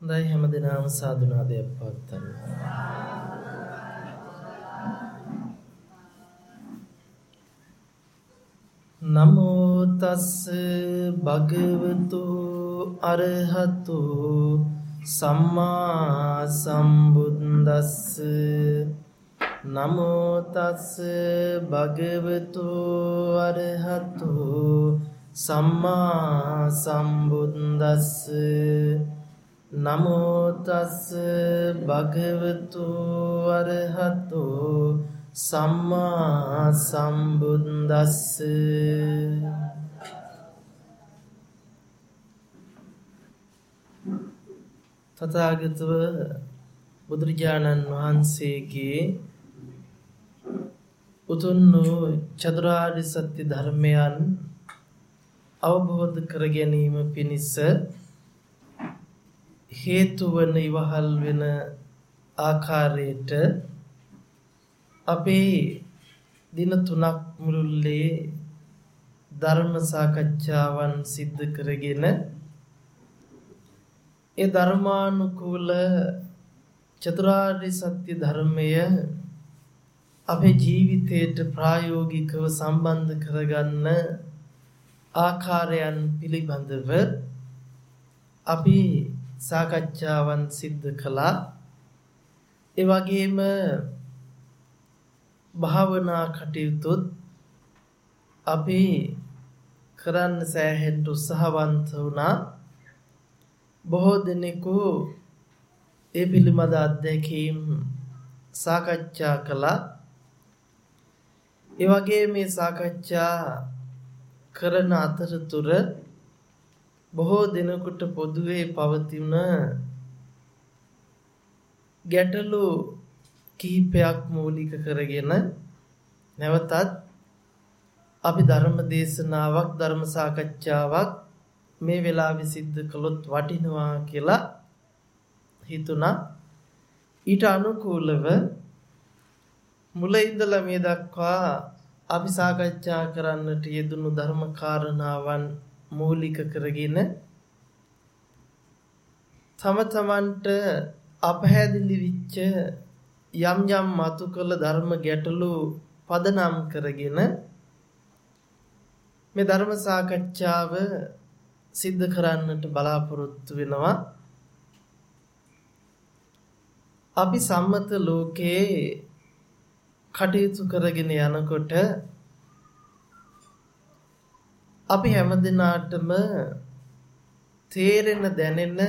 හොඳයි හැම දිනම සාදුනාදයක් පවත්වන්න. නමෝ තස් භගවතු අරහතු සම්මා සම්බුද්දස්ස නමෝ තස් භගවතු අරහතු සම්මා සම්බුද්දස්ස නමෝතස්ස භගවතු වරහතු සම්මා සම්බුද්දස්ස. තථාගතව බුදුරජාණන් වහන්සේගේ උතුම් වූ චතුරාර්ය සත්‍ය ධර්මයන් අවබෝධ කර ගැනීම පිණිස හේතු වන ඉවහල් වෙන ආකාරයට අපේ දින තුනක් මුළුල්ලේ ධර්ම සාකච්ඡාවන් සිද්ධ කරගෙන ඒ ධර්මානුකූල චතුරාර්ය සත්‍ය ධර්මය අපේ ජීවිතයට ප්‍රායෝගිකව සම්බන්ධ කරගන්න ආකාරයන් පිළිබඳව අපි සාකච්ඡාවන් සිද්ධ කළා. ඒ වගේම භාවනා කටයුතුත් අපි කරන්න සෑහෙන්න උත්සාහවන්ත වුණා. බොහෝ දෙනෙකු ඒ පිළිබඳ අත්දැකීම් සාකච්ඡා කළා. ඒ වගේ මේ සාකච්ඡා කරන අතරතුර බොහෝ දෙනෙකුට පොදුවේ පවතින ගැටලු කිහිපයක් මූලික කරගෙන නැවතත් අපි ධර්ම දේශනාවක් ධර්ම සාකච්ඡාවක් මේ වෙලාවේ සිද්ධ කළොත් වටිනවා කියලා හිතුණා. ඊට අනුකූලව මුල ඉඳලා මේ දක්වා අපි සාකච්ඡා කරන්නට යෙදුණු ධර්ම කාරණාවන් මූලික කරගෙන තම තමන්ට අපහැදිලි විච්ච යම් යම් මතු කළ ධර්ම ගැටලු පදනම් කරගෙන මේ ධර්ම සාකච්ඡාව සිද්ධ කරන්නට බලාපොරොත්තු වෙනවා. අපි සම්මත ලෝකයේ කටයුතු කරගෙන යනකොට අපි හැමදිනාටම තේරෙන දැනෙන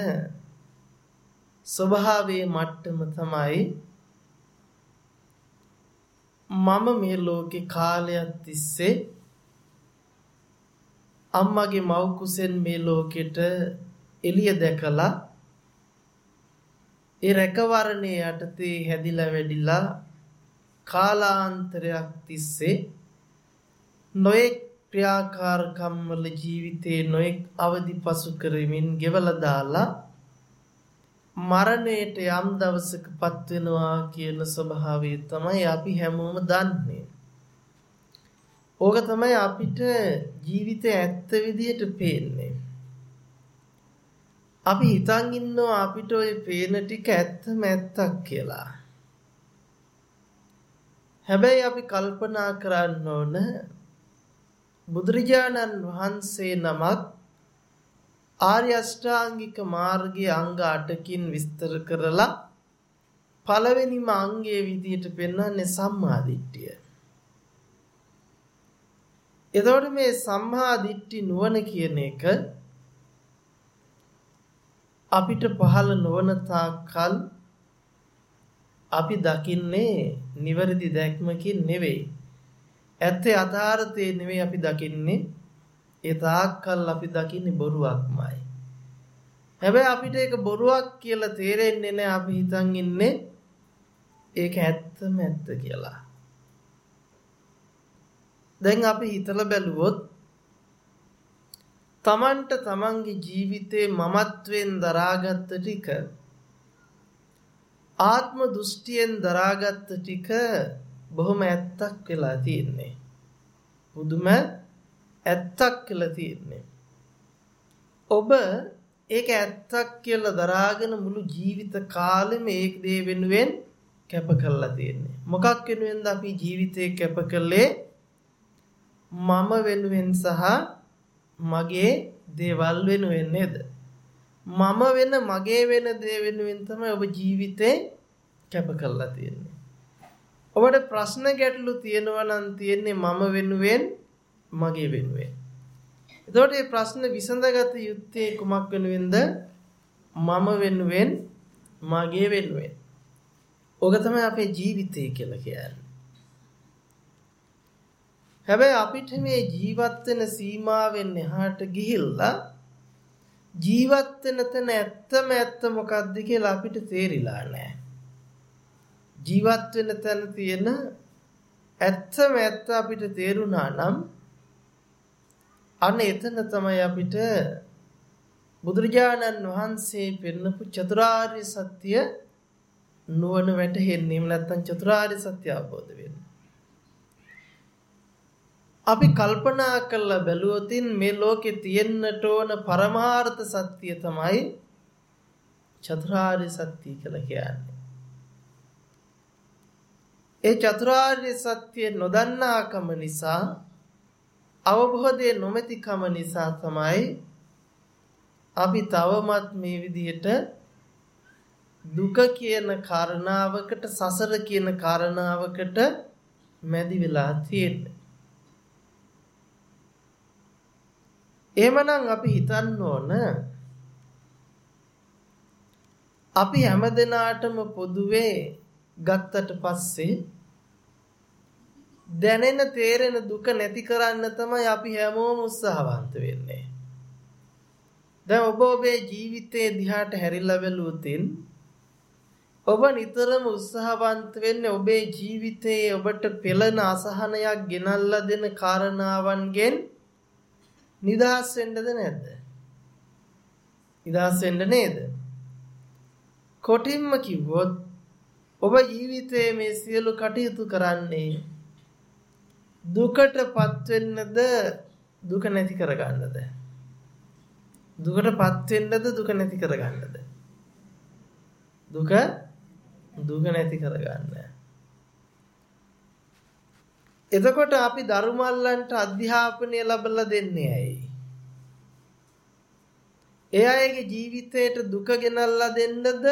ස්වභාවයේ මට්ටම තමයි මම මේ ලෝකේ කාලයක් තිස්සේ අම්මගේ මව් කුසෙන් මේ ලෝකෙට එළිය දැකලා ඒ රැකවරණේ යටතේ හැදිලා වැඩිලා කාලාන්තරයක් තිස්සේ නොයෙක් ක්‍රියාකාරකම් වල ජීවිතේ නොඑක් අවදි පසු කරමින් ගෙවලා දාලා මරණයට යම් දවසකපත් වෙනවා කියන ස්වභාවය තමයි අපි හැමෝම දන්නේ. ඕක තමයි අපිට ජීවිතේ ඇත්ත විදියට පේන්නේ. අපි හිතන් ඉන්නවා අපිට ওই පේන ටික ඇත්තම ඇත්තක් කියලා. හැබැයි අපි කල්පනා කරන්න ඕන බුදුරජාණන් වහන්සේ නමක් ආර්ය අෂ්ටාංගික මාර්ගයේ අංග 8කින් විස්තර කරලා පළවෙනිම අංගයේ විදියට පෙන්වන්නේ සම්මා දිට්ඨිය. එතකොට මේ සම්මා දිට්ඨි නුවණ කියන එක අපිට පහළ නොවන තාක්කල් අපි දකින්නේ නිවැරදි දැක්මකින් නෙවෙයි. ඇත්තේ යථාර්ථයේ නෙවෙයි අපි දකින්නේ ඒ තාක්කල් අපි දකින්නේ බොරුවක්මයි. හැබැයි අපිට ඒක බොරුවක් කියලා තේරෙන්නේ නැහැ අපි හිතන් ඉන්නේ ඒක ඇත්තම ඇත්ත කියලා. දැන් අපි හිතලා බැලුවොත් තමන්ට තමන්ගේ ජීවිතේ මමත්වෙන් දරාගත්ත ටික ආත්ම දෘෂ්ටියෙන් දරාගත්ත ටික බොහොම ඇත්තක් වෙලා තියෙන්නේ. පුදුම ඇත්තක් කියලා තියෙන්නේ. ඔබ ඒක ඇත්තක් කියලා දරාගෙන මුළු ජීවිත කාලෙම ඒක දේ වෙනුවෙන් කැප කරලා තියෙන්නේ. මොකක් වෙනුවෙන්ද අපි ජීවිතේ කැප කළේ? මම වෙනුවෙන් සහ මගේ දේවල් වෙනුවෙන් නේද? මම වෙන මගේ වෙන දේ වෙනුවෙන් තමයි ඔබ ජීවිතේ කැප කරලා තියෙන්නේ. ඔබට ප්‍රශ්න ගැටලු තියෙනවා නම් තියෙන්නේ මම වෙනුවෙන් මගේ වෙනුවෙන්. එතකොට මේ ප්‍රශ්න විසඳගත යුත්තේ කුමක් වෙනුවෙන්ද? මම වෙනුවෙන් මගේ වෙනුවෙන්. ඕක තමයි අපේ ජීවිතය කියලා කියන්නේ. හැබැයි අපිට මේ ජීවත් වෙන සීමාවෙන් එහාට ගිහිල්ලා ජීවත් වෙන තැන ඇත්තම ඇත්ත මොකක්ද කියලා අපිට තේරිලා නැහැ. ජීවත් වෙන තැන තියෙන ඇත්තම ඇත්ත අපිට තේරුණා නම් අන්න එතන තමයි අපිට බුදුරජාණන් වහන්සේ පෙන්නපු චතුරාර්ය සත්‍ය නුවණ වැටහෙන්නේ නැත්නම් චතුරාර්ය සත්‍ය අවබෝධ වෙන්නේ. අපි කල්පනා කරලා බැලුවොතින් මේ ලෝකේ තියෙන්නට ඕන පරමාර්ථ සත්‍ය තමයි චතුරාර්ය සත්‍ය කියලා කියන්නේ. ඒ චතුරාර්ය සත්‍ය නොදන්නාකම නිසා අවබෝධයේ නොමැතිකම නිසා තමයි අපි තවමත් මේ විදිහට දුක කියන කාරණාවකට සසර කියන කාරණාවකට මැදි වෙලා තියෙන්නේ. එහෙමනම් අපි හිතන්න ඕන අපි හැමදෙනාටම පොදුවේ ගත්තට පස්සේ දැනෙන තේරෙන දුක නැති කරන්න තමයි අපි හැමෝම උත්සාහවන්ත වෙන්නේ. දැන් ඔබ ඔබේ ජීවිතයේ දිහාට හැරිලා බැලුවොතින් ඔබ නිතරම උත්සාහවන්ත වෙන්නේ ඔබේ ජීවිතයේ ඔබට පෙළෙන අසහනයක් ගෙනල්ලා දෙන කාරණාවන්ගෙන් නිදහස් වෙන්නද නැද්ද? නිදහස් වෙන්න නේද? කොටින්ම කිව්වොත් ඔබ ජීවිතයේ මේ සියලු කටයුතු කරන්නේ දුකටපත් වෙන්නද දුක නැති කරගන්නද? දුකටපත් වෙන්නද දුක නැති කරගන්නද? දුක දුක නැති කරගන්න. එතකොට අපි ධර්මල්ලන්ට අධ්‍යාපනය ලැබලා දෙන්නේ ඇයි? ඒ අයගේ ජීවිතයට දුක ගෙනල්ලා දෙන්නද?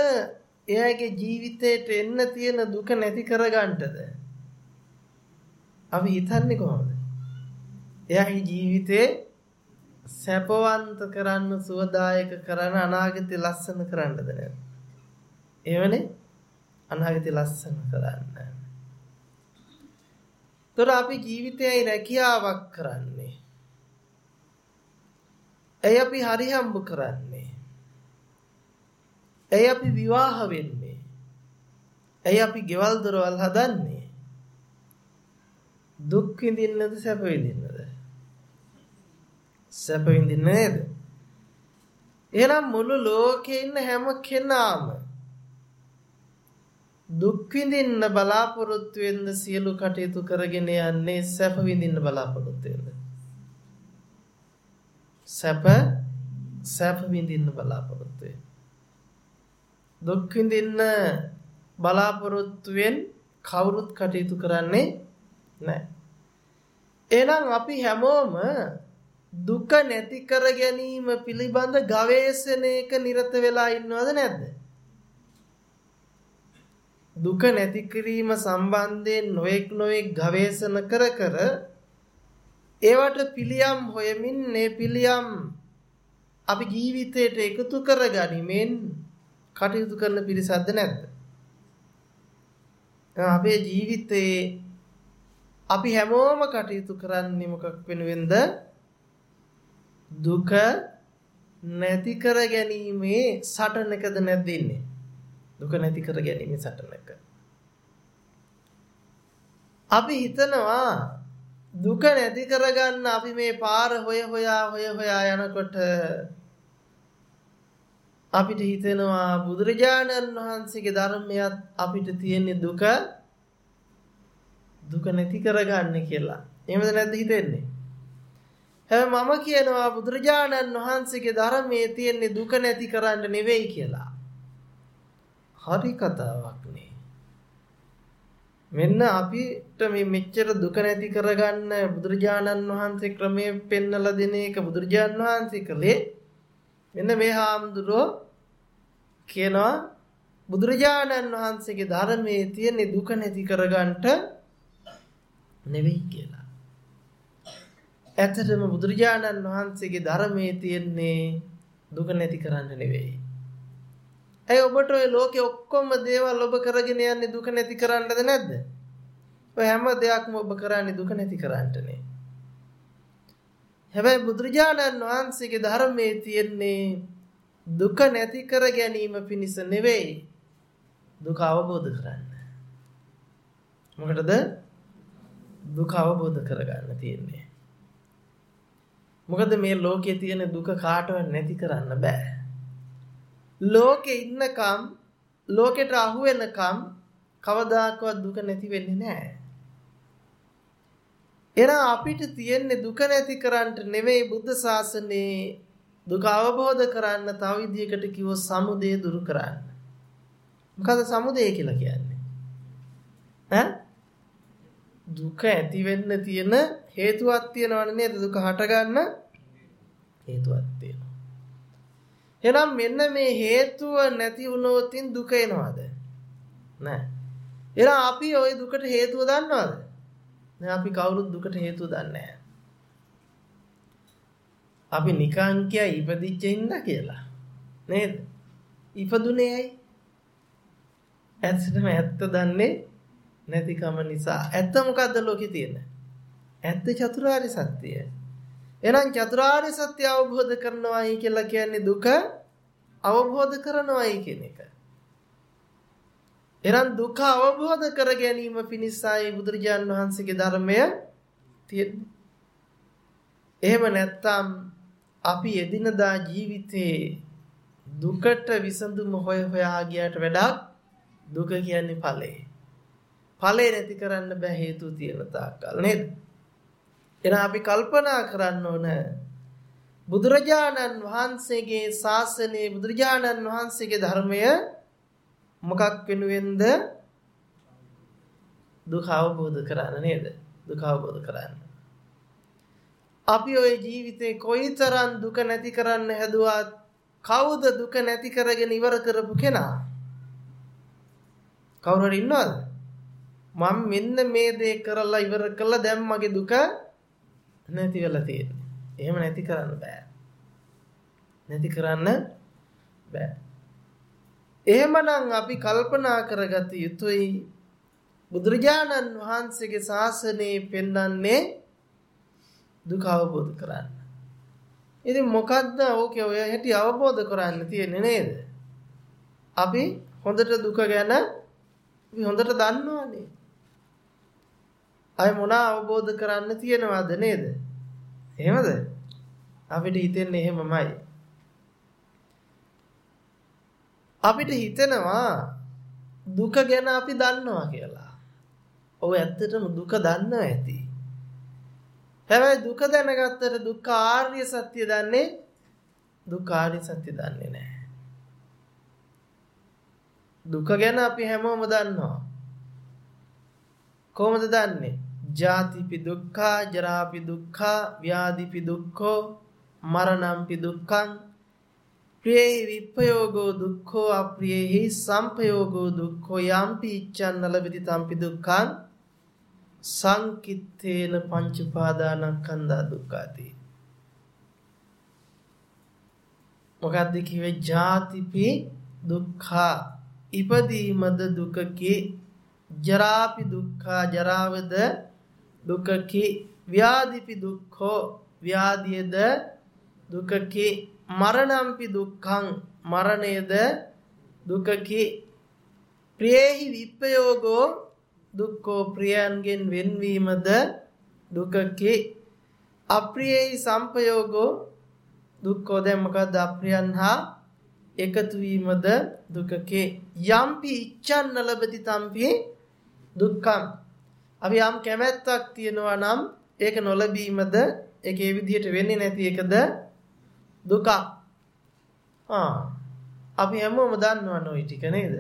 ඒ අයගේ ජීවිතයට එන්න තියෙන දුක නැති කරගන්නද? අපි හිතන්නේ කොහොමද? එයාගේ ජීවිතේ සැපවන්ත කරන්න සුවදායක කරන්න අනාගතේ ලස්සන කරන්නද නැද්ද? එවනේ අනාගතේ ලස්සන කරන්න. තොර අපි ජීවිතයයි රැකියාවක් කරන්නේ. ඇයි අපි හරි හම්බ කරන්නේ? ඇයි අපි විවාහ වෙන්නේ? ඇයි අපි ගෙවල් දොරවල් හදන්නේ? දුක් විඳින්නද සැප විඳින්නද? සැප විඳින්න නේද? එහෙනම් මුළු ලෝකේ ඉන්න හැම කෙනාම දුක් විඳින්න බලාපොරොත්තු වෙන්න සියලු කටයුතු කරගෙන යන්නේ සැප විඳින්න බලාපොරොත්තු වෙන්න. සැප සැප විඳින්න බලාපොරොත්තු වෙන්න. දුක් විඳින්න බලාපොරොත්තුෙන් කවුරුත් කටයුතු කරන්නේ නැහැ. එහෙනම් අපි හැමෝම දුක නැති කර ගැනීම පිළිබඳ ගවේෂණයක නිරත වෙලා ඉන්නවද නැද්ද? දුක නැති කිරීම සම්බන්ධයෙන් නොඑක් නොඑක් ගවේෂණ කර කර ඒවට පිළියම් හොයමින් මේ පිළියම් අපි ජීවිතයට එකතු කරගනිමින් කටයුතු කරන පිරිසක්ද නැද්ද? අපේ ජීවිතේ අපි හැමෝම කටයුතු කරන්නේ මොකක් වෙනුවෙන්ද? දුක නැති කර ගැනීමේ සටනකද නැද්ද ඉන්නේ? දුක නැති කර ගැනීමේ සටනක. අපි හිතනවා දුක නැති කරගන්න අපි මේ පාර හොය හොයා හොය හොයා යනකොට අපිට හිතෙනවා බුදුරජාණන් වහන්සේගේ ධර්මයත් අපිට තියෙන දුක දුක නැති කරගන්න කියලා. එහෙමද නැද්ද හිතෙන්නේ? හැබැයි මම කියනවා බුදුරජාණන් වහන්සේගේ ධර්මයේ තියෙන දුක නැති කරන්න නෙවෙයි කියලා. හරි කතාවක් නේ. මෙන්න අපිට මේ මෙච්චර දුක නැති කරගන්න බුදුරජාණන් වහන්සේ ක්‍රමයේ පෙන්නලා දෙන එක බුදුරජාණන් වහන්සේ කළේ මෙන්න මේ හාමුදුරුවෝ කියනවා බුදුරජාණන් වහන්සේගේ ධර්මයේ තියෙන දුක නැති කරගන්නට නෙවෙයි කියලා. ඇත්තටම බුදුරජාණන් වහන්සේගේ ධර්මයේ තියෙන්නේ දුක නැති කරන්න නෙවෙයි. ඇයි ඔබට ඔය ලෝකේ ඔක්කොම දේවල් ඔබ කරගෙන යන්නේ දුක නැති කරන්නද නැද්ද? ඔය හැම දෙයක්ම ඔබ කරන්නේ දුක නැති කරන්නටනේ. හැබැයි බුදුරජාණන් වහන්සේගේ ධර්මයේ තියෙන්නේ දුක නැති කර ගැනීම පිණිස නෙවෙයි දුක අවබෝධ කරන්න. මොකටද? දුක අවබෝධ කරගන්න තියෙන්නේ. මොකද මේ ලෝකයේ තියෙන දුක කාටවත් නැති කරන්න බෑ. ලෝකේ ඉන්නකම් ලෝකෙට අහු වෙනකම් කවදාකවත් දුක නැති වෙන්නේ නැහැ. එහෙනම් අපිට තියෙන්නේ දුක නැති කරන්නට නෙවෙයි බුද්ධ ශාසනයේ දුක අවබෝධ කරන්න තව විදියකට කිව්වොත් සමුදය දුරු කරන්න. මොකද සමුදය කියලා කියන්නේ? ඈ දුක ඇති වෙන්න තියෙන හේතුවක් තියෙනවනේ නේද දුක හටගන්න හේතුවක් තියෙනවා. එහෙනම් මෙන්න මේ හේතුව නැති වුණොතින් දුක එනවද? නෑ. එහෙනම් අපි ওই දුකට හේතුව දන්නවද? නෑ අපි කවුරුත් දුකට හේතුව දන්නේ නෑ. අපි නිකන් කිය ඉපදිච්ච ඉන්න කියලා. නේද? ඉපදුනේ ඇයි? ඇත්තටම ඇත්ත දන්නේ නැතිකම නිසා. ඇත්ත මොකද්ද ලෝකේ තියෙන? ඇත්ත චතුරාර්ය සත්‍යය. එහෙනම් චතුරාර්ය සත්‍ය අවබෝධ කරනවායි කියලා කියන්නේ දුක අවබෝධ කරනවායි කියන එක. එහෙනම් දුක අවබෝධ කර ගැනීම පිණිසයි බුදුරජාන් වහන්සේගේ ධර්මය තියෙන්නේ. එහෙම නැත්නම් අපි එදිනදා ජීවිතේ දුකට විසඳුම හොය හොයා ගියට වඩා දුක කියන්නේ ඵලය. ඵලය නැති කරන්න බෑ හේතු තියෙන තාක්කල් නේද? එහෙනම් අපි කල්පනා කරන්න ඕන බුදුරජාණන් වහන්සේගේ ශාසනයේ බුදුරජාණන් වහන්සේගේ ධර්මය මොකක් වෙනුවෙන්ද දුක අවබෝධ කරන්න නේද? දුක අවබෝධ කරන්න. අපි ওই ජීවිතේ කොයිතරම් දුක නැති කරන්න හැදුවත් කවුද දුක නැති කරගෙන ඉවර කරපු කෙනා? කවුරු හරි ඉන්නවද? මම මෙන්න මේ දේ කරලා ඉවර කළා දැන් මගේ දුක නැති වෙලා තියෙන්නේ. එහෙම නැති කරන්න බෑ. නැති කරන්න බෑ. එහෙමනම් අපි කල්පනා කරගත යුතුයි බුදුරජාණන් වහන්සේගේ ශාසනය පෙන්වන්නේ දුක අවබෝධ කරන්න. ඉතින් මොකද්ද ඕකේ ඔය හැටි අවබෝධ කරන්න තියෙන්නේ නේද? අපි හොඳට දුක ගැන අපි හොඳට දන්නවනේ. අය මොන අවබෝධ කරන්න තියෙනවද නේද? එහෙමද? අපිට හිතෙන්නේ එහෙමමයි. අපිට හිතෙනවා දුක ගැන අපි දන්නවා කියලා. ඔව් ඇත්තටම දුක දන්නවා ඇති. හැබැයි දුක දැනගත්තට දුක්ඛ ආර්ය සත්‍ය දන්නේ දුක්ඛ ආර්ය සත්‍ය දන්නේ නැහැ. දුක ගැන අපි හැමෝම දන්නවා. කොහොමද දන්නේ? ජාතිපි දුක්ඛා, ජරාපි දුක්ඛා, ව්‍යාධිපි දුක්ඛෝ, මරණම්පි දුක්ඛං. ප්‍රියේහි විප්පයෝගෝ දුක්ඛෝ අප්‍රියේහි සම්පයෝගෝ දුක්ඛෝ යම්පි ඉච්ඡන් නලබති තම්පි දුක්ඛං සංකිත්තේන පංච උපාදානස්කන්ධා දුක්ඛාති මොකක්ද කිව්වේ? ජාතිපි දුක්ඛා. ඉපදීමද දුකකි. ජරාපි දුක්ඛා. ජරාවද දුකකි. ව්‍යාධිපි දුක්ඛෝ. ව්‍යාධියද දුකකි. මරණම්පි දුක්ඛං. මරණයද දුකකි. ප්‍රියේහි විප්පයෝගෝ දුක්ඛෝ ප්‍රියයන්ගෙන් වෙන්වීමද දුකකි. අප්‍රියේහි සංපයෝගෝ දුක්ඛෝ දැන් මොකද අප්‍රියන් හා එකතු වීමද දුකකේ. යම්පි ඉච්ඡන්න ලබති තම්පි දුක්ඛං. අපි යම් කැමැත්තක් තියනවා නම් ඒක නොලැබීමද ඒක ඒ විදිහට වෙන්නේ නැති එකද දුකක්. ආ. අපි හැමෝම දන්නවනේ ওই ටික නේද?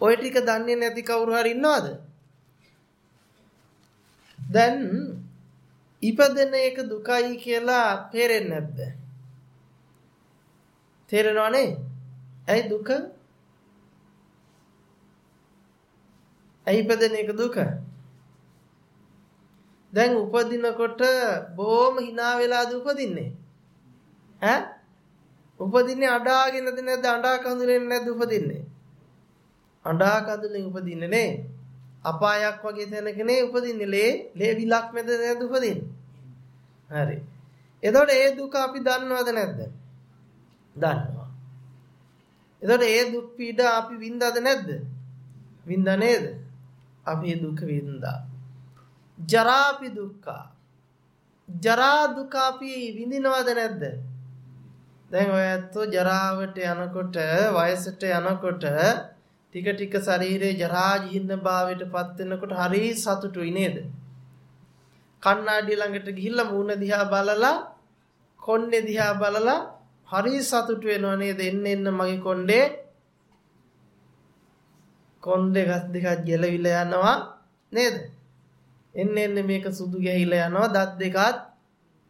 ওই ටික දන්නේ නැති කවුරු හරි ඉන්නවද? දැන් ඉපදෙන එක දුකයි කියලා තේරෙන්නේ නැද්ද? තේරෙනවනේ? ඇයි දුක? ඇයි ඉපදෙන එක දුක? දැන් උපදිනකොට බොහොම hina වෙලාද උපදින්නේ? ඈ? උපදින්නේ අඩාගෙනද නැද්ද අඬා කඳුලෙන් නැද්ද උපදින්නේ? අඬා කඳුලෙන් උපදින්නේ නේ. අපායක් වගේ තැනක නේ උපදින්නේ. ලේ ලේ විලක් මැද නැද්ද උපදින්නේ? හරි. එතකොට ඒ දුක අපි දන්නවද නැද්ද? දන්නවා. එතකොට ඒ දුක් පීඩ අපි වින්දාද නැද්ද? වින්දා නේද? අපි දුක වින්දා. ජරාපි දුක්ඛ. ජරා දුක අපි විඳිනවද නැද්ද? දැන් ඔය ඇත්තෝ ජරාවට යනකොට වයසට යනකොට ටික ටික ශරීරයේ ජරා ජීර්ණ භාවයට පත් වෙනකොට හරි සතුටුයි නේද? කණ්ණාඩිය ළඟට ගිහිල්ලා මූණ දිහා බලලා කොණ්ඩේ දිහා බලලා හරි සතුටු වෙනව නේද? එන්න එන්න මගේ කොණ්ඩේ කොණ්ඩේ ගස් දෙකක් ගැලවිලා යනවා නේද? එන්න එන්න මේක සුදු ගැහිලා යනවා දත් දෙකත්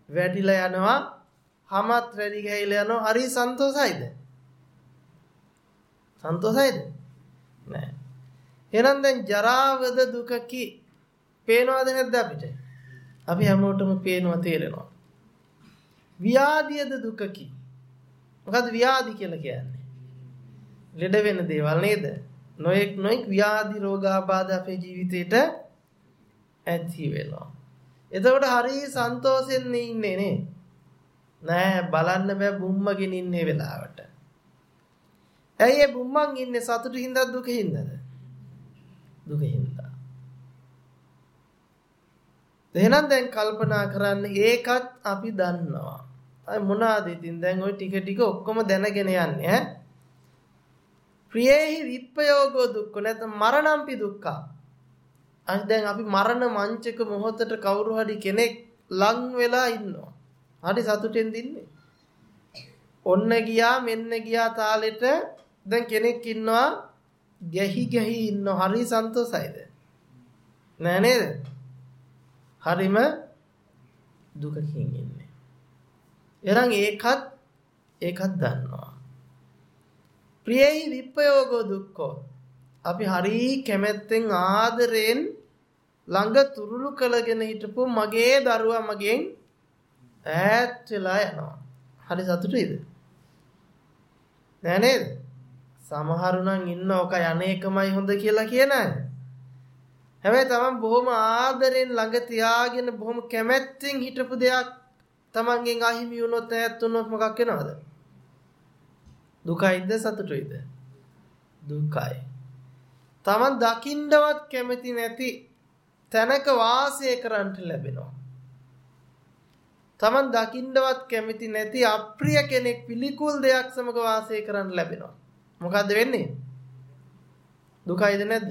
වැටිලා යනවා හමත් රැලි ගහලා යනවා හරි සන්තෝසයිද? සන්තෝසයිද? නෑ. එහෙනම් දැන් ජරාවද දුකකි පේනවද නැද්ද අපිට? අපි හැමෝටම පේනවා තේරෙනවා. ව්‍යාධියද දුකකි. මොකද්ද ව්‍යාධි කියලා කියන්නේ? ලෙඩ වෙන දේවල් නේද? නොඑක් නොඑක් ව්‍යාධි රෝගාබාධ අපේ ජීවිතේට ඇති වෙනවා. එතකොට හරි සන්තෝෂෙන් ඉන්නේ නේ. නෑ බලන්න බෑ බුම්මගෙන ඉන්නේ වෙලාවට. ඇයි ඒ බුම්මන් ඉන්නේ සතුටු හින්දාද දුක හින්දාද? දුක හින්දා. එහෙනම් දැන් කල්පනා කරන්න ඒකත් අපි දන්නවා. අය මොනවාද ඉතින් දැන් ওই ටික ටික ඔක්කොම දැනගෙන යන්නේ ඈ. ප්‍රියේහි විප්පයෝගෝ දුක්ඛ නැත්නම් මරණම්පි දුක්ඛ. අනිත් දැන් අපි මරණ මංචක මොහොතට කවුරු හරි කෙනෙක් ලං වෙලා ඉන්නවා. හරි සතුටෙන් දින්නේ. ඔන්න ගියා මෙන්න ගියා තාලෙට දැන් කෙනෙක් ඉන්නවා ගැහි ගැහි ඉන්න හරි සන්තෝසයිද? නෑ නේද? හරිම දුකකින් ඉන්නේ. එරන් ඒකත් ඒකත් දන්නවා. ප්‍රියයි විප්පයෝගෝ දුක්ඛෝ. අපි හරි කැමැත්තෙන් ආදරෙන් ළඟ තුරුළු කළගෙන හිටපු මගේ දරුවා මගෙන් ඈත් වෙලා යනවා. හරි සතුටුයිද? නෑ නේද? සමහරු නම් ඉන්න ඔක යන්නේකමයි හොඳ කියලා කියන අය. හැබැයි තමන් බොහොම ආදරෙන් ළඟ තියාගෙන බොහොම කැමැත්තෙන් හිටපු දෙයක් තමන්ගෙන් අහිමි වුණොත් ඈත් වුණොත් මොකක් වෙනවද? දුකයිද සතුටුයිද? දුකයි. තමන් දකින්නවත් කැමති නැති තැනක වාසය කරන්නට ලැබෙනවා. Taman දකින්නවත් කැමති නැති අප්‍රිය කෙනෙක් පිළිකුල් දෙයක් සමග වාසය කරන්න ලැබෙනවා. මොකද්ද වෙන්නේ? දුකයිද නැද්ද?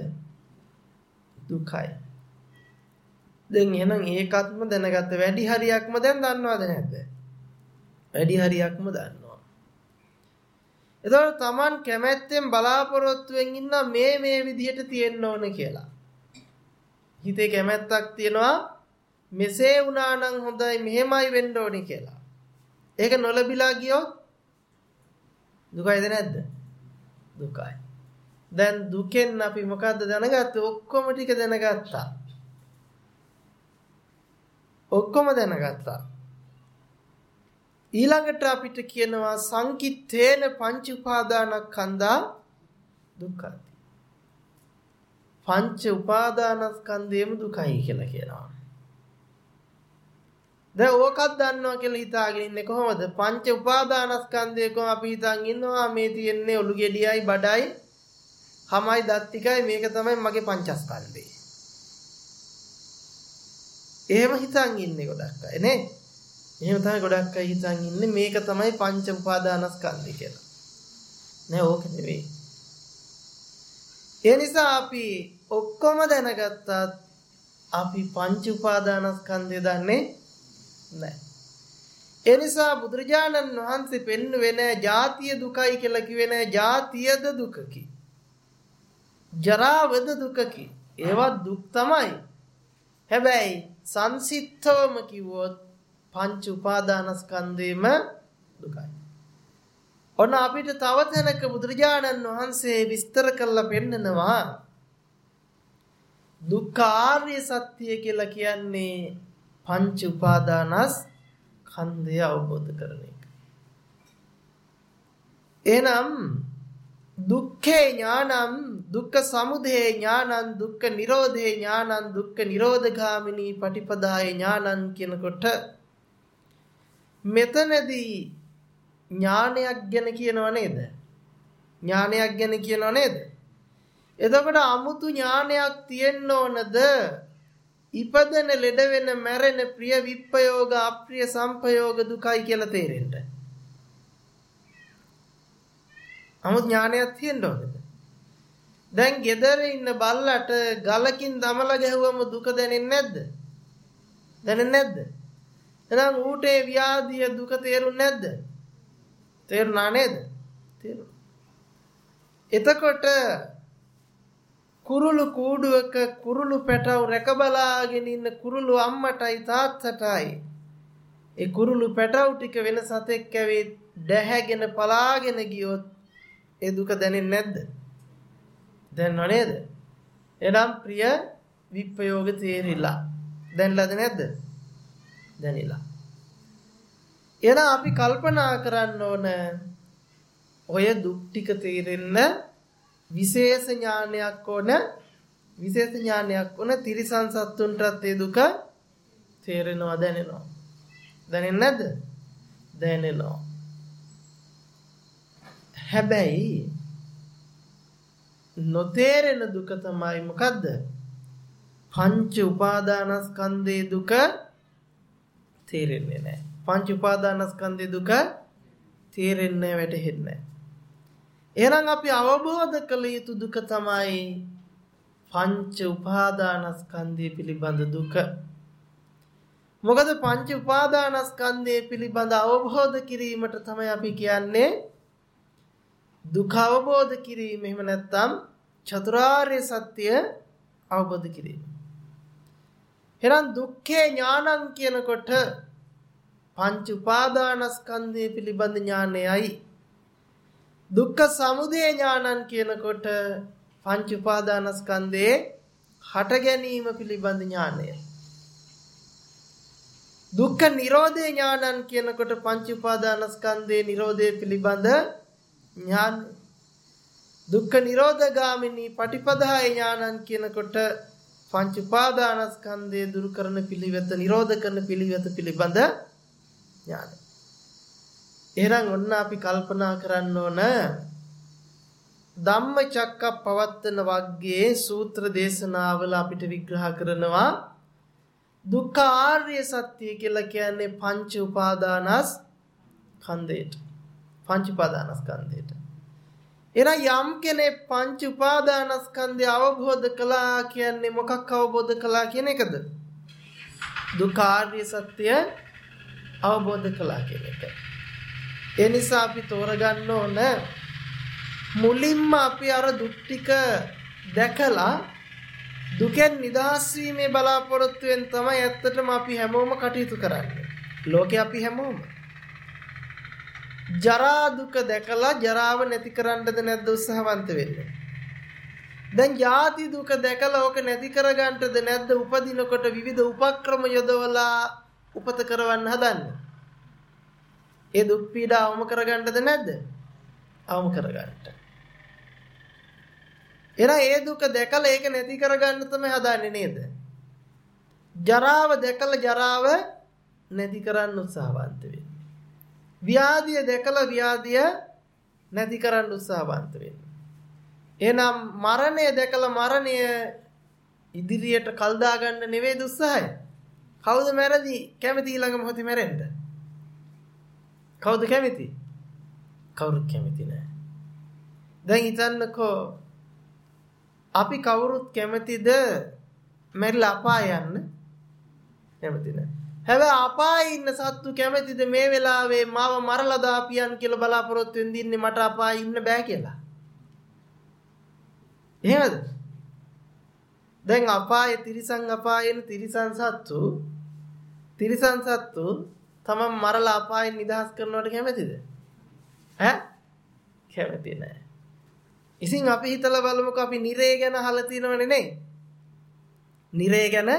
දුකයි. දැන් එහෙනම් ඒකත්ම දැනගත්ත වැඩි හරියක්ම දැන් දන්නවද නැද්ද? වැඩි හරියක්ම දන්නවා. එතකොට Taman කැමැත්තෙන් බලාපොරොත්තුෙන් ඉන්න මේ මේ විදිහට තියෙන්න ඕනේ කියලා. හිතේ කැමැත්තක් තියෙනවා මෙසේ වුණා නම් හොඳයි මෙහෙමයි වෙන්න ඕනි කියලා. ඒක නොලබිලා ගියොත් දුකයිද නැද්ද? දුකයි. දැන් දුකෙන් අපි මොකද්ද දැනගත්තේ? ඔක්කොම ටික දැනගත්තා. ඔක්කොම දැනගත්තා. ඊළඟට අපිට කියනවා සංකිට්ඨේන පංච උපාදානස්කන්ධා දුක්ඛති. පංච උපාදානස්කන්ධයම දුකයි කියලා කියනවා. දැන් ඕකත් දන්නවා කියලා හිතාගෙන ඉන්නේ කොහොමද? පංච උපාදානස්කන්ධයකම අපි හිතන් ඉන්නවා මේ තියෙන්නේ ඔලු ගෙඩියයි බඩයි හමයි දත් ටිකයි මේක තමයි මගේ පංචස්කන්ධය. එහෙම හිතන් ඉන්නේ ගොඩක් අය නේ. එහෙම තමයි ගොඩක් අය හිතන් ඉන්නේ මේක තමයි පංච උපාදානස්කන්ධය කියලා. නෑ ඕක නෙවෙයි. ඒ නිසා අපි ඔක්කොම දැනගත්තත් අපි පංච උපාදානස්කන්ධය දන්නේ නැහැ. ඒ නිසා බුදුරජාණන් වහන්සේ පෙන්වුවේ නෑ ජාතිය දුකයි කියලා කිව්වේ නෑ ජාතියද දුකකි. ජරාවද දුකකි. ඒවත් දුක් තමයි. හැබැයි සංසිද්ධවම කිව්වොත් පංච උපාදානස්කන්ධේම දුකයි. ඔන්න අපිට තව තැනක බුදුරජාණන් වහන්සේ විස්තර කරලා පෙන්නනවා දුක්ඛාර්ය සත්‍ය කියලා කියන්නේ පංච උපාදානස් ඛණ්ඩය අවබෝධ කරන එක. එහෙනම් දුක්ඛේ ඥානං දුක්ඛ සමුදය ඥානං දුක්ඛ නිරෝධේ ඥානං දුක්ඛ නිරෝධගාමිනී පටිපදාය ඥානං කියනකොට මෙතනදී ඥානයක් ගැන කියනව නේද? ඥානයක් ගැන කියනව නේද? එතකොට 아무තු ඥානයක් තියෙන්න ඕනද? ඉපදෙන ලෙඩ වෙන මැරෙන ප්‍රිය විප්පයෝග අප්‍රිය සංපයෝග දුකයි කියලා තේරෙන්න. 아무 ඥානයක් තියෙන්න ඕනද? දැන් gedare ඉන්න බල්ලට ගලකින් දමලා ගැහුවම දුක දැනෙන්නේ නැද්ද? දැනෙන්නේ නැද්ද? එහෙනම් ඌටේ ව්‍යාධිය දුක තේරුන්නේ නැද්ද? තේරුණා නේද? තේරුණා. එතකොට කුරුළු කූඩුවක කුරුළු පැටව රැකබලාගෙන ඉන්න කුරුළු අම්මටයි තාත්තටයි ඒ කුරුළු පැටව ටික වෙන සතෙක් ඇවිත් දැහැගෙන පලාගෙන ගියොත් ඒ දුක දැනෙන්නේ නැද්ද? දැනනව නේද? එනම් ප්‍රිය විප්‍රයෝග තේරිලා. දැන්ලාද නැද්ද? දැනිලා. එහෙනම් අපි කල්පනා කරන්න ඕන ඔය දුක් ටික තේරෙන්න විශේෂ ඥානයක් ඕන විශේෂ ඥානයක් ඕන තිරිසන් සත්තුන්ටත් ඒ දුක තේරෙනවා දැනෙනවා. දැනෙන්නේ නැද්ද? දැනෙනවා. හැබැයි නොතේරෙන දුක තමයි මොකද්ද? පංච උපාදානස්කන්ධේ දුක තේරෙන්නේ නැහැ. පංච උපාදානස්කන්ධේ දුක තේරෙන්නේ වැටහෙන්නේ නැහැ. එහෙනම් අපි අවබෝධ කළ යුතු දුක තමයි පංච උපාදානස්කන්ධය පිළිබඳ දුක. මොකද පංච උපාදානස්කන්ධය පිළිබඳ අවබෝධ කිරීමට තමයි අපි කියන්නේ දුක අවබෝධ කිරීම එහෙම නැත්නම් චතුරාර්ය සත්‍ය අවබෝධ කිරීම. එහෙනම් දුක්ඛේ ඥානං කියනකොට පංච උපාදානස්කන්ධය පිළිබඳ ඥානයයි දුක්ඛ සමුදය ඥානං කියනකොට පංච උපාදානස්කන්ධයේ හට ගැනීම පිළිබඳ ඥානය. දුක්ඛ නිරෝධය ඥානං කියනකොට පංච උපාදානස්කන්ධයේ නිරෝධය පිළිබඳ ඥාන. දුක්ඛ නිරෝධගාමිනී පටිපදාය ඥානං කියනකොට පංච උපාදානස්කන්ධය දුරු කරන පිළිවෙත නිරෝධ කරන පිළිවෙත පිළිබඳ ඥානය. එහෙනම් ඔන්න අපි කල්පනා කරන්න ඕන. ධම්මචක්ක පවත්තන වග්ගයේ සූත්‍ර දේශනාවල අපිට විග්‍රහ කරනවා. දුක්ඛ ආර්ය සත්‍ය කියලා කියන්නේ පංච උපාදානස් කන්දේට පංච උපාදානස්කන්ධයට එන යම් කෙනෙක් පංච උපාදානස්කන්ධය අවබෝධ කළා කියන්නේ මොකක් අවබෝධ කළා කියන එකද? දුක්ඛ ආර්ය සත්‍ය අවබෝධ කළා කියන එකයි ඒ නිසා අපි තෝරගන්න ඕන මුලින්ම අපි අර දුක් ටික දැකලා දුකෙන් නිදහස් වීමේ බලාපොරොත්තුවෙන් තමයි ඇත්තටම අපි හැමෝම කටයුතු කරන්නේ. ලෝකේ අපි හැමෝම ජරා දුක දැකලා ජරාව නැති කරන්නද නැද්ද උත්සාහවන්ත වෙන්නේ? දැන් ජාති දුක දැකලා ඕක නැති කරගන්නද නැද්ද උපදිනකොට විවිධ උපක්‍රම යොදවලා උපත කරවන්න හදන්නේ? ඒ දුක් පීඩා අවම කරගන්නද නැද්ද? අවම කරගන්නට. එහෙනම් ඒ දුක දැකලා ඒක නැති කරගන්න තමයි හදාන්නේ නේද? ජරාව දැකලා ජරාව නැති කරන්න උත්සාහවන්ත වෙන්නේ. ව්‍යාධිය දැකලා ව්‍යාධිය නැති කරන්න උත්සාහවන්ත වෙන්නේ. එහෙනම් මරණය දැකලා මරණය ඉදිරියට කල් දාගන්න නෙවෙයි උත්සාහය. කවුද මැරදි කැමති ඊළඟ මොහොතේ මැරෙන්න? කවුද කැමති? කවුරුත් කැමති නෑ. දැන් හිතන්නකෝ අපි කවුරුත් කැමතිද මැරිලා අපාය යන්න? කැමති නෑ. හැබැයි අපායේ ඉන්න සත්තු කැමතිද මේ වෙලාවේ මාව මරලා දාපියන් කියලා බලාපොරොත්තු වෙන දින්නේ මට අපායේ ඉන්න බෑ කියලා. එහෙමද? දැන් අපායේ තිරිසන් අපායේන තිරිසන් සත්තු තිරිසන් සත්තු තමන් මරලා අපායෙන් නිදහස් කරනවට කැමතිද? ඈ? කැමති නෑ. ඉතින් අපි හිතලා බලමුකෝ අපි නිරේ ගැන අහලා තියෙනවනේ නේ? නිරේ ගැන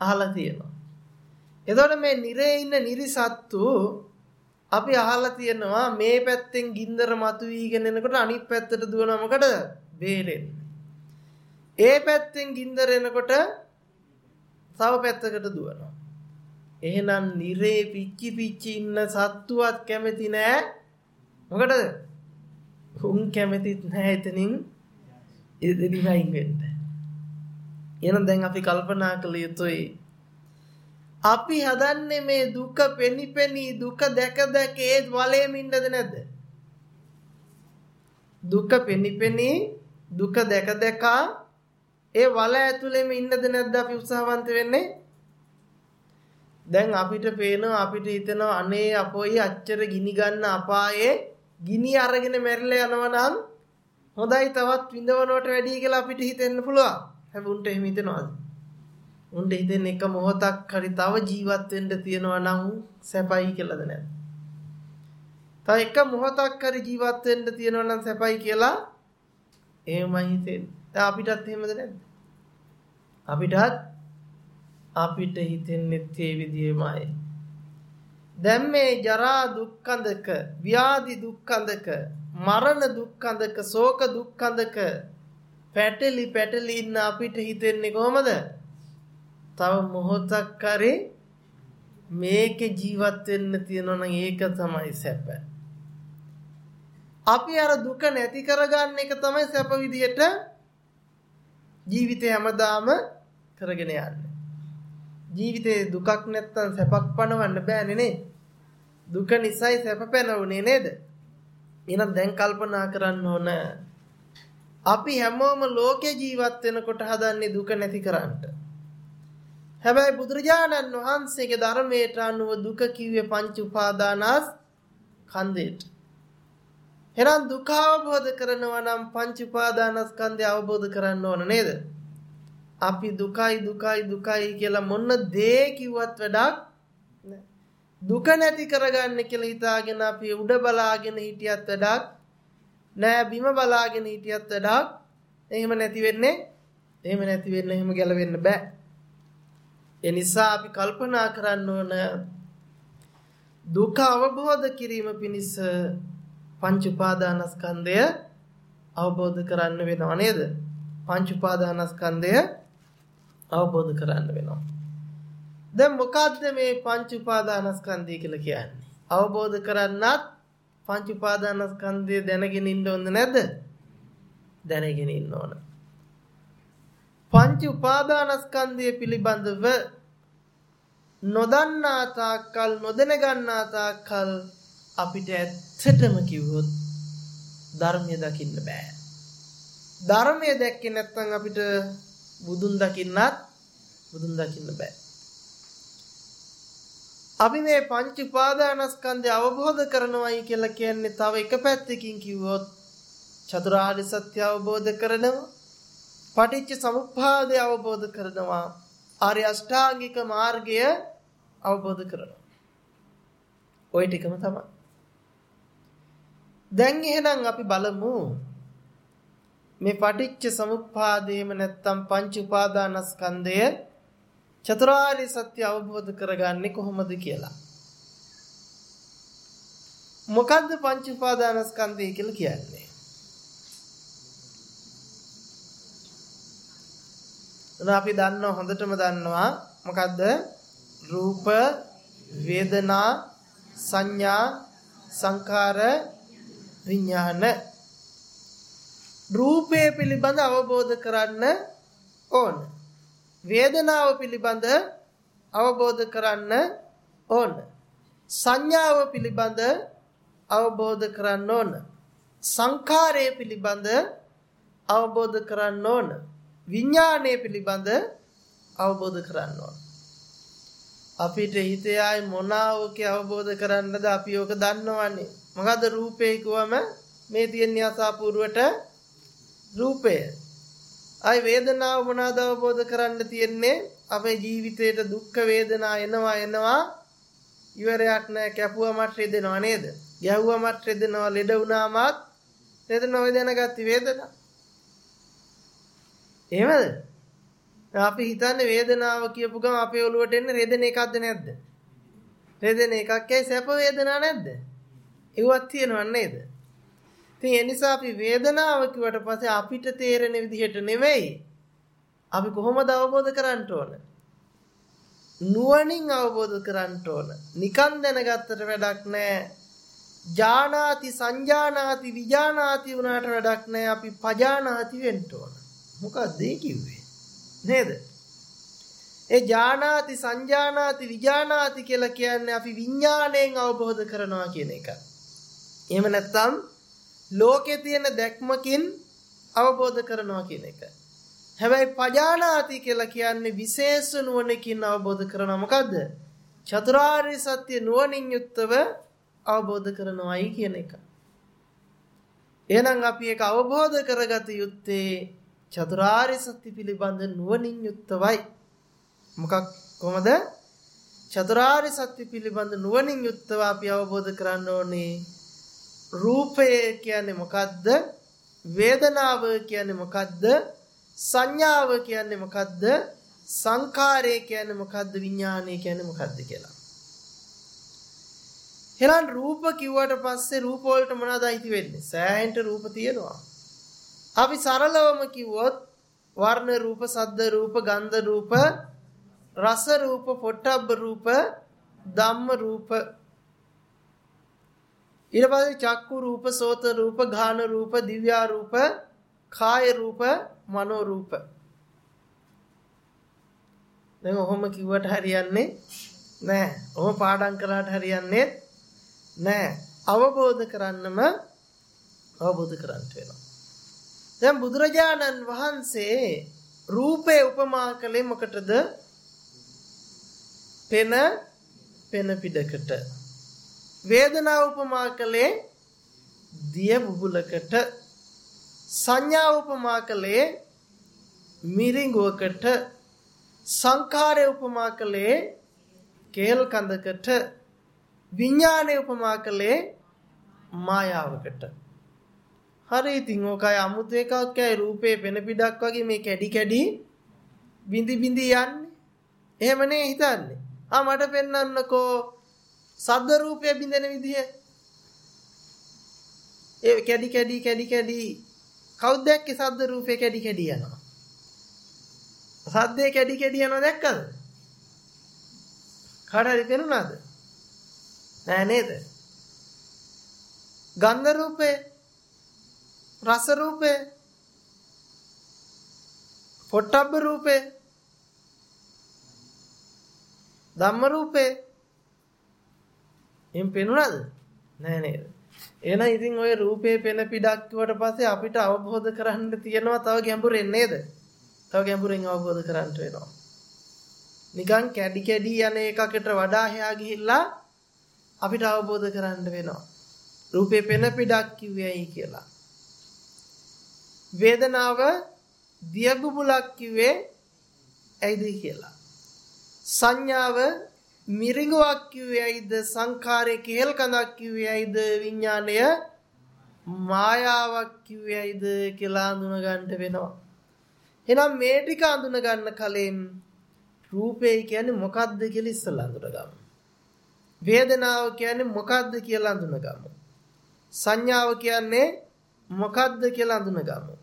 අහලා තියෙනවා. එතකොට මේ නිරේ ඉන්න නිරිසත්තු අපි අහලා තියෙනවා මේ පැත්තෙන් ගින්දර මතුවීගෙන එනකොට අනිත් පැත්තට දුවනවා මොකටද? බේරෙන්න. ඒ පැත්තෙන් ගින්දර එනකොට තව පැත්තකට දුවනවා. එහෙනම් නිරේ පිච්චි පිච්චි ඉන්න සත්තුවත් කැමති නෑ. මොකටද? උන් කැමතිත් නෑ එතනින් එතනින් අයින් වෙන්න. එහෙනම් දැන් අපි කල්පනා කළ යුතුයි අපි හදන්නේ මේ දුක පෙනි පෙනි දුක දැක දැක ඒ වලේම ඉන්නද නැද්ද? දුක පෙනි පෙනි දුක දැක දැක ඒ වල ඇතුළෙම ඉන්නද නැද්ද අපි උත්සාහවන්ත වෙන්නේ? දැන් අපිට පේනවා අපිට හිතෙනවා අනේ අපොයි අච්චර ගිනි ගන්න අපායේ ගිනි අරගෙන මැරිලා යනවා නම් හොඳයි තවත් විඳවනවට වැඩිය කියලා අපිට හිතෙන්න පුළුවන්. හැබැයි උන්ට එහෙම හිතෙනවද? උන්ට හිතෙන එක මොහොතක් හරි තව ජීවත් වෙන්න තියනවා නම් සැපයි කියලාද නැද්ද? තව එක මොහොතක් හරි ජීවත් වෙන්න තියනවා නම් සැපයි කියලා එහෙමයි හිතෙන්නේ. දැන් අපිටත් එහෙමද නැද්ද? අපිටත් අපිට හිතෙන්නේ ඒ විදිහමයි. දැන් මේ ජරා දුක්ඛඳක, ව්‍යාධි දුක්ඛඳක, මරණ දුක්ඛඳක, ශෝක දුක්ඛඳක පැටලි පැටලි ඉන්න අපිට හිතෙන්නේ කොහමද? තව මොහොතක් හරි මේකේ ජීවත් වෙන්න තියෙනවා නම් ඒක තමයි සැප. අපි අර දුක නැති කරගන්න එක තමයි සැප විදියට ජීවිතේ හැමදාම කරගෙන යන්නේ. ජීවිතේ දුකක් නැත්තම් සැපක් පණවන්න බෑනේ නේ. දුක නිසායි සැප පැනවුනේ නේද? එහෙනම් දැන් කල්පනා කරන්න ඕන අපි හැමෝම ලෝකේ ජීවත් වෙනකොට හදන්නේ දුක නැති කරන්නට. හැබැයි බුදුරජාණන් වහන්සේගේ ධර්මයට අනුව දුක කිව්වේ පංච උපාදානස් කන්දේට. එහෙනම් දුක අවබෝධ කරනවා නම් පංච උපාදානස්කන්ධය අවබෝධ කරන්න ඕන නේද? අපි දුකයි දුකයි දුකයි කියලා මොන දේ කිව්වත් වැඩක් දුක නැති කරගන්න කියලා හිතාගෙන අපි උඩ බලාගෙන හිටියත් වැඩක් නෑ බිම බලාගෙන හිටියත් වැඩක්. එහෙම නැති වෙන්නේ එහෙම නැති වෙන්න එහෙම ගැලවෙන්න බෑ. ඒ නිසා අපි කල්පනා කරන්න ඕන දුක අවබෝධ කිරීම පිණිස පංච උපාදානස්කන්ධය අවබෝධ කරන්න වෙනව නේද? පංච උපාදානස්කන්ධය අවබෝධ කරන්න වෙනවා. දැන් මොකද්ද මේ පංච උපාදානස්කන්ධය කියලා කියන්නේ? අවබෝධ කරන්නත් පංච උපාදානස්කන්ධය දැනගෙන ඉන්න ඕනද නැද්ද? දැනගෙන ඉන්න ඕන. පංච උපාදානස්කන්ධය පිළිබඳව නොදන්නා තාක්කල් නොදැන ගන්නා තාක්කල් අපිට ඇත්තටම කිව්වොත් ධර්මය දකින්න බෑ. ධර්මය දැක්කේ නැත්නම් අපිට බුදුන් දකින්නත් බුදුන් දකින්න බෑ. අපි මේ පංච උපාදානස්කන්ධය අවබෝධ කරනවයි කියලා කියන්නේ තව එක පැත්තකින් කිව්වොත් චතුරාර්ය සත්‍ය අවබෝධ කරනවා පටිච්ච සමුප්පාදය අවබෝධ කරනවා ආර්ය අෂ්ටාංගික මාර්ගය අවබෝධ කරනවා. ওই ටිකම තමයි. දැන් එහෙනම් අපි බලමු මේ පටිච්ච සමුප්පාදේම නැත්තම් පංච උපාදානස්කන්ධය චතුරාර්ය සත්‍ය අවබෝධ කරගන්නේ කොහොමද කියලා. මොකද්ද පංච උපාදානස්කන්ධය කියලා කියන්නේ? අපි දන්නවා හොඳටම දන්නවා මොකද්ද රූප වේදනා සංඥා සංකාර විඥාන රූපය පිළිබඳ අවබෝධ කරන්න ඕන වේදනාව පිළිබඳ අවබෝධ කරන්න ඕන සංඥාව පිළිබඳ අවබෝධ කරන්න ඕන සංඛාරය පිළිබඳ අවබෝධ කරන්න ඕන විඥානය පිළිබඳ අවබෝධ කරන්න ඕන. අපිට හිතේ ආයි මොනාවක අවබෝධ කරන්නද අපි ඕක දන්නවන්නේ. මොකද රූපේ කිව්වම මේ තියෙන අසාපූර්වට රූපය. ආයි වේදනාව මොනවාද අවබෝධ කරන්න තියෙන්නේ? අපේ ජීවිතේට දුක් වේදනා එනවා එනවා ඉවරයක් නැහැ කැපුවමත් රෙදෙනව නේද? ගැහුවමත් රෙදෙනවා ලෙඩ වුණාමත් රෙදෙනව දැනගත්ති වේදනා. එහෙමද? අපි හිතන්නේ වේදනාව කියපු ගම අපේ ඔළුවට එන්නේ රෙදෙන එකක්ද නැද්ද? රෙදෙන එකක්යි සැප වේදනා නැද්ද? ඒවත් තියෙනව නේද? ඉතින් ඒ නිසා අපි වේදනාව කිව්වට පස්සේ අපිට තේරෙන විදිහට නෙවෙයි අපි කොහොමද අවබෝධ කරන්න ඕන? නුවණින් අවබෝධ කරන්න ඕන. නිකන් දැනගත්තට වැඩක් නැහැ. ජානාති සංජානාති විජානාති වුණාට වැඩක් නැහැ. අපි පජානාති වෙන්න ඕන. මොකක්ද ඒ කිව්වේ? නේද? ඒ ජානාති සංජානාති විජානාති කියලා කියන්නේ අපි විඥාණයෙන් අවබෝධ කරනවා කියන එක. එහෙම නැත්නම් ලෝකේ තියෙන දැක්මකින් අවබෝධ කරනවා කියන එක. හැබැයි පජානාති කියලා කියන්නේ විශේෂ නුවණකින් අවබෝධ කරනවා මොකද්ද? චතුරාර්ය සත්‍ය නුවණින් යුක්තව අවබෝධ කරනවායි කියන එක. එහෙනම් අපි ඒක අවබෝධ කරගත යුත්තේ චතුරාර්ය සත්‍ය පිළිබඳ නුවණින් යුක්තවයි. මොකක් කොහමද? චතුරාර්ය සත්‍ය පිළිබඳ නුවණින් යුක්තව අපි අවබෝධ කරන්න ඕනේ. රූපය කියන්නේ මොකද්ද? වේදනාව කියන්නේ මොකද්ද? සංඥාව කියන්නේ මොකද්ද? සංඛාරය කියන්නේ මොකද්ද? විඥානය කියන්නේ මොකද්ද කියලා. එහෙනම් රූප කිව්වට පස්සේ රූප වලට මොනවද අයිති වෙන්නේ? සෑහෙන්ට රූප තියෙනවා. අපි සරලවම කිව්වොත් වර්ණ රූප, සද්ද රූප, ගන්ධ රූප, රස රූප, පොට්ටබ්බ රූප, ධම්ම රූප ඊට පස්සේ චක්කු රූප, සෝත රූප, ගාන රූප, දිව්‍යා රූප, කාය රූප, මනෝ රූප. දැන් ඔහොම කිව්වට හරියන්නේ නෑ. ඔහොම පාඩම් කළාට හරියන්නේ නෑ. අවබෝධ කරන්නම අවබෝධ කරන්න වෙනවා. දැන් බුදුරජාණන් වහන්සේ රූපේ උපමා කළේ මොකටද? පෙන පෙන පිටකට. වේදනාව උපමා කළේ දිය බුබුලකට. සංඥා උපමා කළේ මිරිඟුවකට. සංඛාරය උපමා කළේ කේල් කඳකට. විඥානය උපමා කළේ මායාවකට. හරි ඉතින් ඕකයි අමුතු එකක් ඇයි රූපේ පෙන පිටක් වගේ මේ කැඩි කැඩි බිඳි බිඳි යන්නේ. එහෙමනේ හිතන්නේ. ආ මට පෙන්වන්නකෝ සද්ද රූපය බිඳෙන විදිහ. ඒ කැඩි කැඩි කැඩි කැඩි කවුද දැක්කේ සද්ද රූපේ කැඩි කැඩි යනවා. සද්දේ කැඩි කැඩි යනවා දැක්කද? කාට හරි පෙනුණාද? නෑ නේද? ගන්ධ රූපේ රස රූපේ පොට්ටබ්බ රූපේ ධම්ම රූපේ එම් පෙනුනද? නෑ නේද? එහෙනම් ඉතින් ওই රූපේ පෙන පිටක් කිව්වට පස්සේ අපිට අවබෝධ කරන්න තියෙනවා තව ගැඹුරෙන් නේද? තව ගැඹුරෙන් අවබෝධ කරන්න වෙනවා. නිකන් කැඩි කැඩි යන එකකට වඩා එහා ගිහිල්ලා අපිට අවබෝධ කරන්න වෙනවා. රූපේ පෙන පිටක් කිව්වයි කියලා. වේදනාව දියබුබුලක් කිව්වේ ඇයිද කියලා. සංඥාව මිරිඟුවක් කිව්වේ ඇයිද සංඛාරයේ කෙහෙල් කඳක් කිව්වේ ඇයිද විඥාණය මායාවක් කිව්වේ ඇයිද කියලා අඳුන ගන්න වෙනවා. එහෙනම් මේ ටික අඳුන ගන්න කලින් රූපේ කියන්නේ මොකද්ද කියලා ඉස්සලා අඳුනගමු. වේදනාව කියන්නේ මොකද්ද කියලා අඳුනගමු. සංඥාව කියන්නේ මොකද්ද කියලා අඳුනගමු.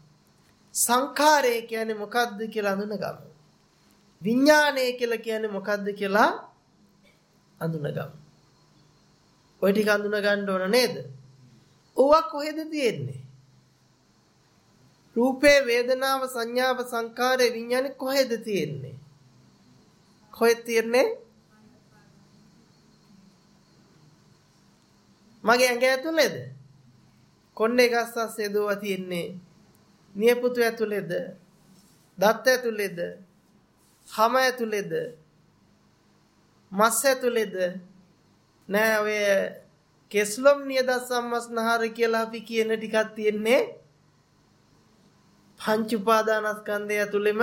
සංඛාරය කියන්නේ මොකද්ද කියලා අඳුනගමු. විඥානය කියලා කියන්නේ මොකද්ද කියලා අඳුනගමු. ඔය ටික අඳුන ගන්න ඕන නේද? ඕවා කොහෙද තියෙන්නේ? රූපේ වේදනාව සංඥාව සංකාරය විඥානේ කොහෙද තියෙන්නේ? කොහෙද තියෙන්නේ? මගේ ඇඟ ඇතුළේද? කොණ්ඩේ ගස්සස් යදුවා තියෙන්නේ නියපොතු ඇතුළේද දත් ඇතුළේද හම ඇතුළේද මස් ඇතුලේද නෑ ඔය කෙස්ලොම් නියද සම්මස්නහර කියලා අපි කියන ටිකක් තියෙන්නේ පංච උපාදානස්කන්ධය ඇතුළෙම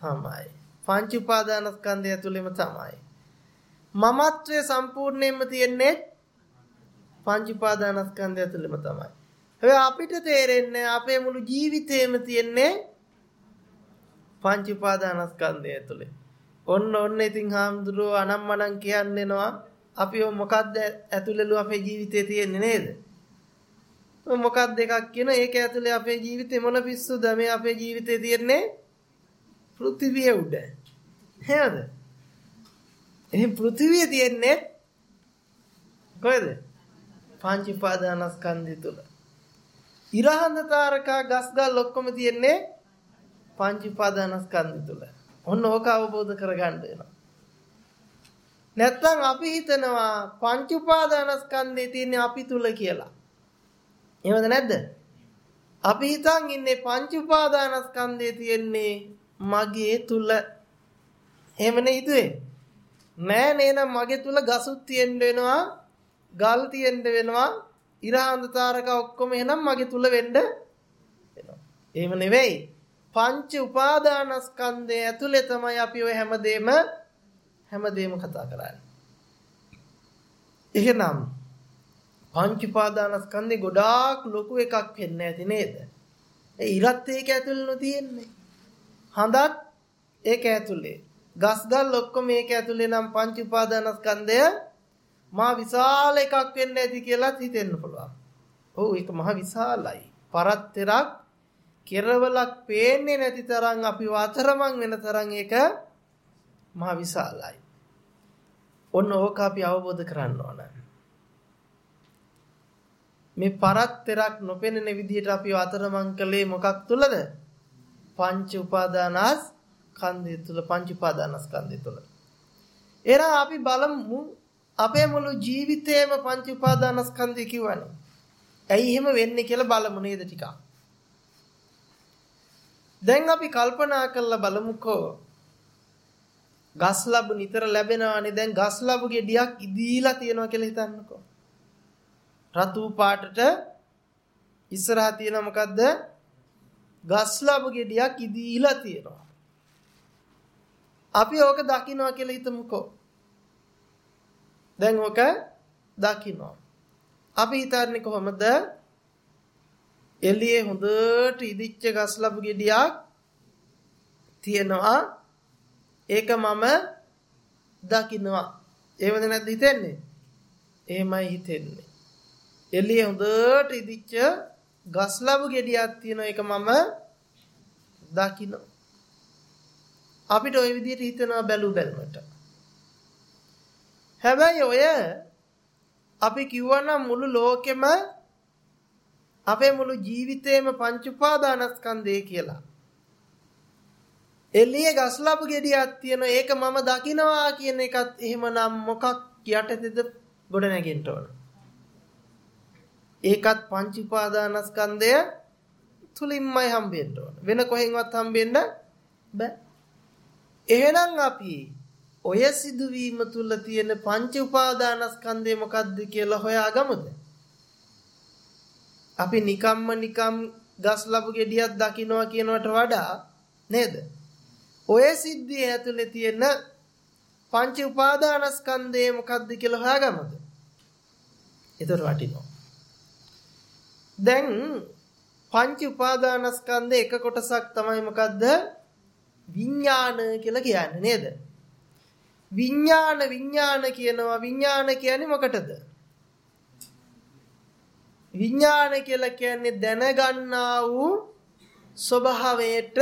තමයි. පංච උපාදානස්කන්ධය ඇතුළෙම තමයි. මමත්වය සම්පූර්ණයෙන්ම තියෙන්නේ පංච උපාදානස්කන්ධය ඇතුළෙම තමයි. හැබැයි අපිට තේරෙන්නේ අපේ මුළු ජීවිතේම තියෙන්නේ පංච උපාදානස්කන්ධය ඇතුළේ. ඔන්න ඔන්න ඉතින් හාමුදුරුවෝ අනම්මනම් කියන්නේනවා අපි මොකක්ද ඇතුළෙලු අපේ ජීවිතේ තියෙන්නේ නේද? මොකක් දෙකක් කියන ඒක ඇතුලේ අපේ ජීවිතේ මොන පිස්සුද මේ අපේ ජීවිතේ තියෙන්නේ පෘථිවිය උඩ. නේද? එහෙන් පෘථිවිය තියෙන්නේ කොහෙද? පංච උපාදානස්කන්ධය තුල. ඉරහඳ තාරකා ගස්ගල් ඔක්කොම තියෙන්නේ පංච උපාදානස්කන්ධය තුල. ඔන්න ඕක අවබෝධ කරගන්න වෙනවා. නැත්තම් අපි හිතනවා පංච උපාදානස්කන්ධේ තියෙන්නේ අපි තුල කියලා. එහෙමද නැද්ද? අපි හිතන් ඉන්නේ පංච උපාදානස්කන්ධේ තියෙන්නේ මගේ තුල. එහෙමනේ හිතුවේ. නෑ නේනම් මගේ තුල ගසුත් තියෙන්න වෙනවා, ගල් තියෙන්න වෙනවා, ඉරහඳ තාරක ඔක්කොම එහෙනම් මගේ තුල වෙන්න වෙනවා. එහෙම නෙවෙයි. පංච උපාදානස්කන්ධය ඇතුලේ තමයි අපි ඔය හැමදේම හැමදේම කතා කරන්නේ. එහෙනම් පංච උපාදානස්කන්ධේ ගොඩාක් ලොකු එකක් වෙන්න ඇති නේද? ඒ ඉරත් ඒක ඇතුළේ නොතියෙන්නේ. හඳත් ඒක ඇතුලේ. ගස්ගල් ඔක්කොම මේක ඇතුලේ නම් පංච උපාදානස්කන්ධය මා විශාල එකක් වෙන්න ඇති කියලාත් හිතෙන්න පුළුවන්. ඔව් ඒක මහ විශාලයි. පරත්තරක් කෙරවලක් පේන්නේ නැති තරම් අපි වතරමං වෙන තරම් ඒක මහ විශාලයි. ඔන්න ඕක අපි අවබෝධ කරන්න ඕන. මේ පරත්තරක් නොපෙනෙන විදිහට අපි අතරමං කළේ මොකක් තුලද? පංච උපාදානස් ස්කන්ධය තුල පංච උපාදානස්කන්ධය තුල. එරා අපි බලමු අපේ මුළු ජීවිතේම පංච උපාදානස්කන්ධය කියවනේ. ඇයි එහෙම වෙන්නේ කියලා බලමු නේද ටිකක්. දැන් අපි කල්පනා කරලා බලමුකෝ. ගස් ලැබු නිතර ලැබෙනවානේ. දැන් ගස් ලැබු ගෙඩියක් ඉදීලා තියෙනවා කියලා හිතන්නකෝ. රතු පාටට ඉස්සරහා තියෙන මොකද්ද? ගස් ලැබු ගෙඩියක් ඉදීලා තියෙනවා. අපි ඕක දකින්නවා කියලා හිතමුකෝ. දැන් ඕක දකින්නවා අපි හිතන්නේ කොහොමද? එළියේ හොඳට ඉදිච්ච ගස් ලැබු ගෙඩියක් තියෙනවා ඒක මම දකින්නවා. එහෙමද නැද්ද හිතෙන්නේ? එහෙමයි හිතෙන්නේ. එළියේ හොඳට ඉදිච්ච ගස් ලැබු ගෙඩියක් තියෙන එක මම දකින්නවා. අපිට ওই විදිහට හිතනවා බැලු බැලමට. හැබැයි ඔය අපි කිව්වනම් මුළු ලෝකෙම අපේ මුළු ජීවිතේම පංච උපාදානස්කන්ධය කියලා. එළියේ ගස්ලපු ගෙඩියක් තියෙන ඒක මම දකිනවා කියන එකත් එහෙමනම් මොකක් යටතේද ගොඩ නැගෙන්න ඕන. ඒකත් පංච උපාදානස්කන්ධය තුලින්මයි හම්බෙන්න ඕන. වෙන කොහෙන්වත් හම්බෙන්න බෑ. එහෙනම් අපි ඔය සිදුවීම තුල තියෙන පංච උපාදානස්කන්ධය මොකද්ද කියලා හොයාගමුද? අපි නිකම්ම නිකම් ගස් ලැබු ගෙඩියක් දකින්නවා කියනවට වඩා නේද? ඔය සිද්ධිය ඇතුලේ තියෙන පංච උපාදානස්කන්ධය මොකක්ද කියලා හොයාගමුද? ඒතර වටිනවා. දැන් පංච උපාදානස්කන්ධ එක කොටසක් තමයි මොකද්ද? විඥාන කියලා කියන්නේ නේද? විඥාන විඥාන කියනවා විඥාන කියන්නේ මොකටද? විඥාන කියලා කියන්නේ දැනගන්නා වූ ස්වභාවයට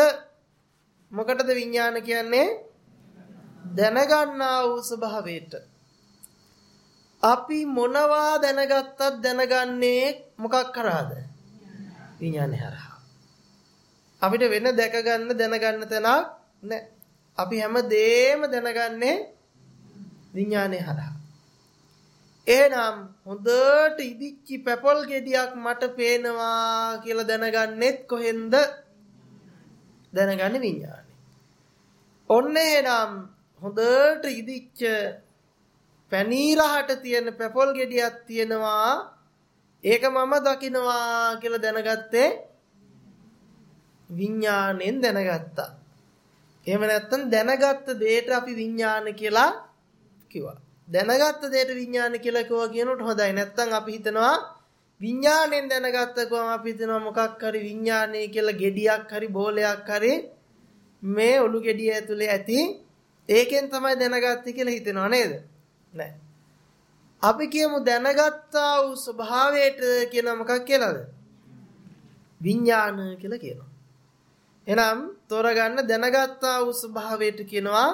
මොකටද විඥාන කියන්නේ? දැනගන්නා වූ ස්වභාවයට. අපි මොනවා දැනගත්තත් දැනගන්නේ මොකක් කරාද? විඥානේ හරහා. අපිට වෙන දැක ගන්න දැනගන්න තැනක් නැහැ. අපි හැම දෙෙම දැනගන්නේ විඥානේ හරහා. එහෙනම් හොඳට ඉදිච්චි පැපල් ගෙඩියක් මට පේනවා කියලා දැනගන්නෙත් කොහෙන්ද? දැනගන්නේ විඥානේ. ඔන්න එහෙනම් හොඳට ඉදිච්ච පැනීරහට තියෙන පැපොල් ගෙඩියක් තියෙනවා ඒක මම දකිනවා කියලා දැනගත්තේ විඥාණයෙන් දැනගත්තා. එහෙම නැත්නම් දැනගත්ත දෙයට අපි විඥාන කියලා කිව්වා. දැනගත්ත දෙයට විඥාන කියලා කිව්වා කියනකොට හොඳයි. නැත්නම් අපි හිතනවා විඥාණයෙන් දැනගත්ත කොහම අපි හිතනවා මොකක් හරි විඥානය කියලා gediyak හරි බෝලයක් හරි මේ ඔලු gediය ඇතුලේ ඇති ඒකෙන් තමයි දැනගත්තේ කියලා හිතනවා නේද? නෑ. අපි කියමු දැනගත්තා වූ ස්වභාවයට කියන මොකක් කියලාද? විඥාන කියලා කියනවා. එහෙනම් තෝරගන්න දැනගත්තා වූ ස්වභාවයට කියනවා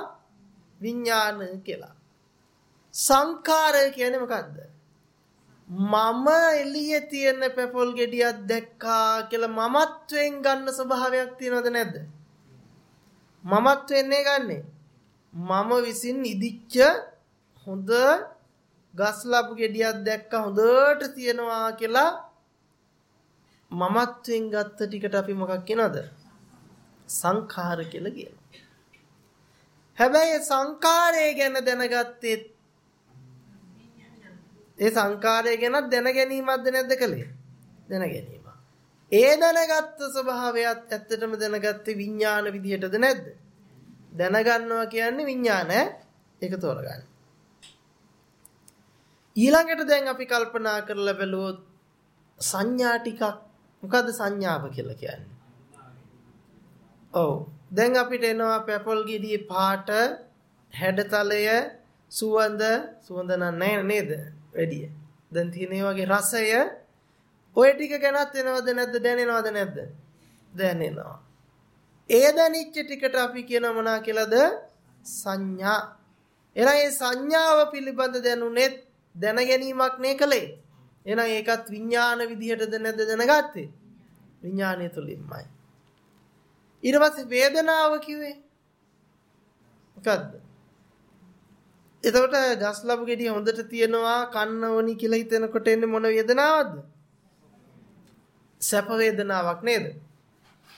විඥාන කියලා. සංඛාරය කියන්නේ මොකද්ද? මම එළියේ තියෙන පෙපොල් ගෙඩියක් දැක්කා කියලා මමත්වෙන් ගන්න ස්වභාවයක් තියෙනවද නැද්ද? මමත්වෙන්නේ ගන්නෙ. මම විසින් ඉදිච්ච හොඳ ගස් ලැබු ගෙඩියක් දැක්ක හොඳට තියෙනවා කියලා මමත්වෙන් ගත්ත ටිකට අපි මොකක් කියනවද? සංඛාර කියලා කියනවා. හැබැයි සංඛාරය ගැන දැනගත්තේ ඒ සංකාරය ගැනත් දැන ගැනීමක්ද නැද්ද කළේ? දැන ගැනීම. ඒ දැනගත්ත ස්වභාවයත් ඇත්තටම දැනගත්තේ විඥාන විදිහටද නැද්ද? දැනගන්නවා කියන්නේ විඥාන ඒක තෝරගන්න. ඊළඟට දැන් අපි කල්පනා කරලා බැලුවොත් සංඥා ටිකක් මොකද්ද සංඥාව කියලා කියන්නේ? ඔව්. දැන් අපිට එනවා පැපල් ගෙඩියේ පාට, හැඩතලය, සුවඳ, සුවඳ නැහැ නේද? වැඩිය. දැන් තියෙන වගේ රසය ඔය ටික ගැනත් එනවද නැද්ද දැනෙනවද නැද්ද? දැනෙනවා. ඒ දැනිච්ච ටිකට අපි කියන මොනා කියලාද? සංඥා. එහෙනම් මේ සංඥාව පිළිබඳ දැනුනේත් දැන ගැනීමක් නේ කලේ. එහෙනම් ඒකත් විඥාන විදිහටද නැද්ද දැනගත්තේ? විඥානය තුලින්මයි. ඊට පස්සේ වේදනාව කිව්වේ මොකද්ද? එතකොට ගස් ලැබු ගෙඩිය හොඳට තියෙනවා කන්න ඕනි කියලා හිතනකොට එන්නේ මොන වේදනාවක්ද? සැප වේදනාවක් නේද?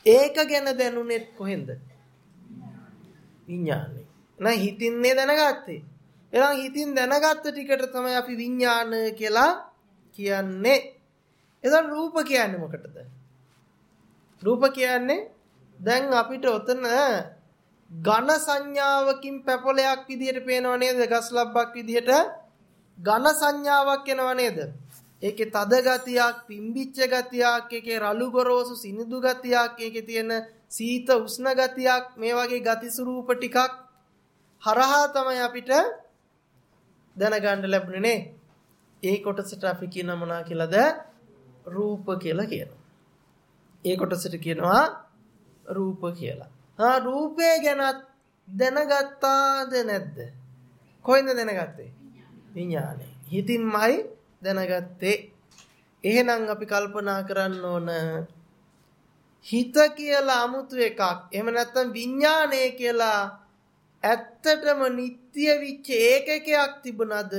ඒක ගැන දැනුනේ කොහෙන්ද? විඥානේ. නෑ හිතින්නේ දැනගත්තේ. එහෙනම් හිතින් දැනගත්ත ටිකට තමයි අපි විඥාන කියලා කියන්නේ. එතන රූප කියන්නේ මොකටද? රූප කියන්නේ දැන් අපිට ඔතන ඝන සංඥාවකින් පැපොලයක් විදිහට පේනව නේද? ගස් ලබ්බක් විදිහට ඝන සංඥාවක් එනවා නේද? ඒකේ තද ගතියක්, පිම්බිච්ච ගතියක්, ඒකේ රළු ගොරෝසු සිනිඳු ගතියක්, ඒකේ තියෙන සීත උෂ්ණ ගතියක්, මේ වගේ ගති ස්වරූප ටිකක් හරහා තමයි අපිට දැනගන්න ලැබුණේ නේ. ඒ කොටසට අපි කියන මොනවා කියලාද? රූප කියලා කියනවා. ඒ කොටසට කියනවා රූප කියලා. ආ රූපේ ගැනත් දැනගත්තාද නැද්ද? කොහෙන්ද දැනගත්තේ? විඥානේ. හිතින්මයි දැනගත්තේ. එහෙනම් අපි කල්පනා කරන්න ඕන හිත කියලා 아무තු එකක්. එහෙම නැත්නම් විඥානේ කියලා ඇත්තටම නිට්ටය විච්ච ඒකකයක් තිබුණද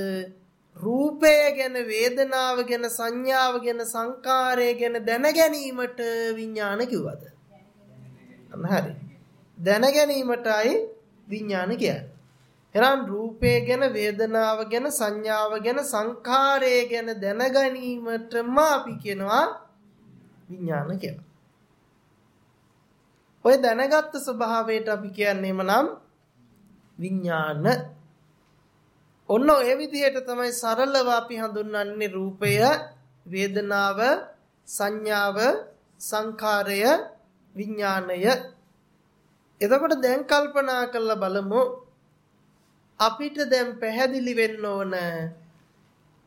රූපය ගැන වේදනාව ගැන සංඥාව ගැන සංකාරය ගැන දැන ගැනීමට විඥාන කිව්වද? හරි. දැන ගැනීමටයි විඥාන කියන්නේ. එහෙනම් රූපය ගැන වේදනාව ගැන සංඥාව ගැන සංඛාරය ගැන දැන ගැනීමටම අපි කියනවා විඥාන කියලා. ඔය දැනගත්තු ස්වභාවයට අපි කියන්නේම නම් විඥාන ඔන්න ඔය විදිහට තමයි සරලව අපි හඳුන්වන්නේ රූපය වේදනාව සංඥාව සංඛාරය විඥානය එතකොට දැන් කල්පනා කරලා බලමු. අපිට දැන් පැහැදිලි වෙන්න ඕන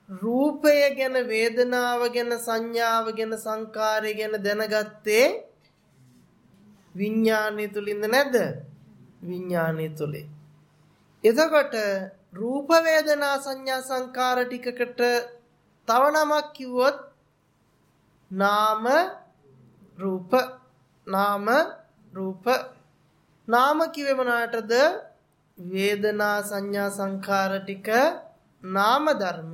රූපය ගැන වේදනාව ගැන සංඥාව ගැන සංකාරය ගැන දැනගත්තේ විඥානය තුලින්ද නැද්ද? විඥානය තුලින්. එතකොට රූප වේදනා සංඥා සංකාර ටිකකට තව නමක් කිව්වොත් නාම රූප. නාම රූප. නාම කිව්වේ මොනකටද? වේදනා සංඥා සංඛාර ටික නාම ධර්ම.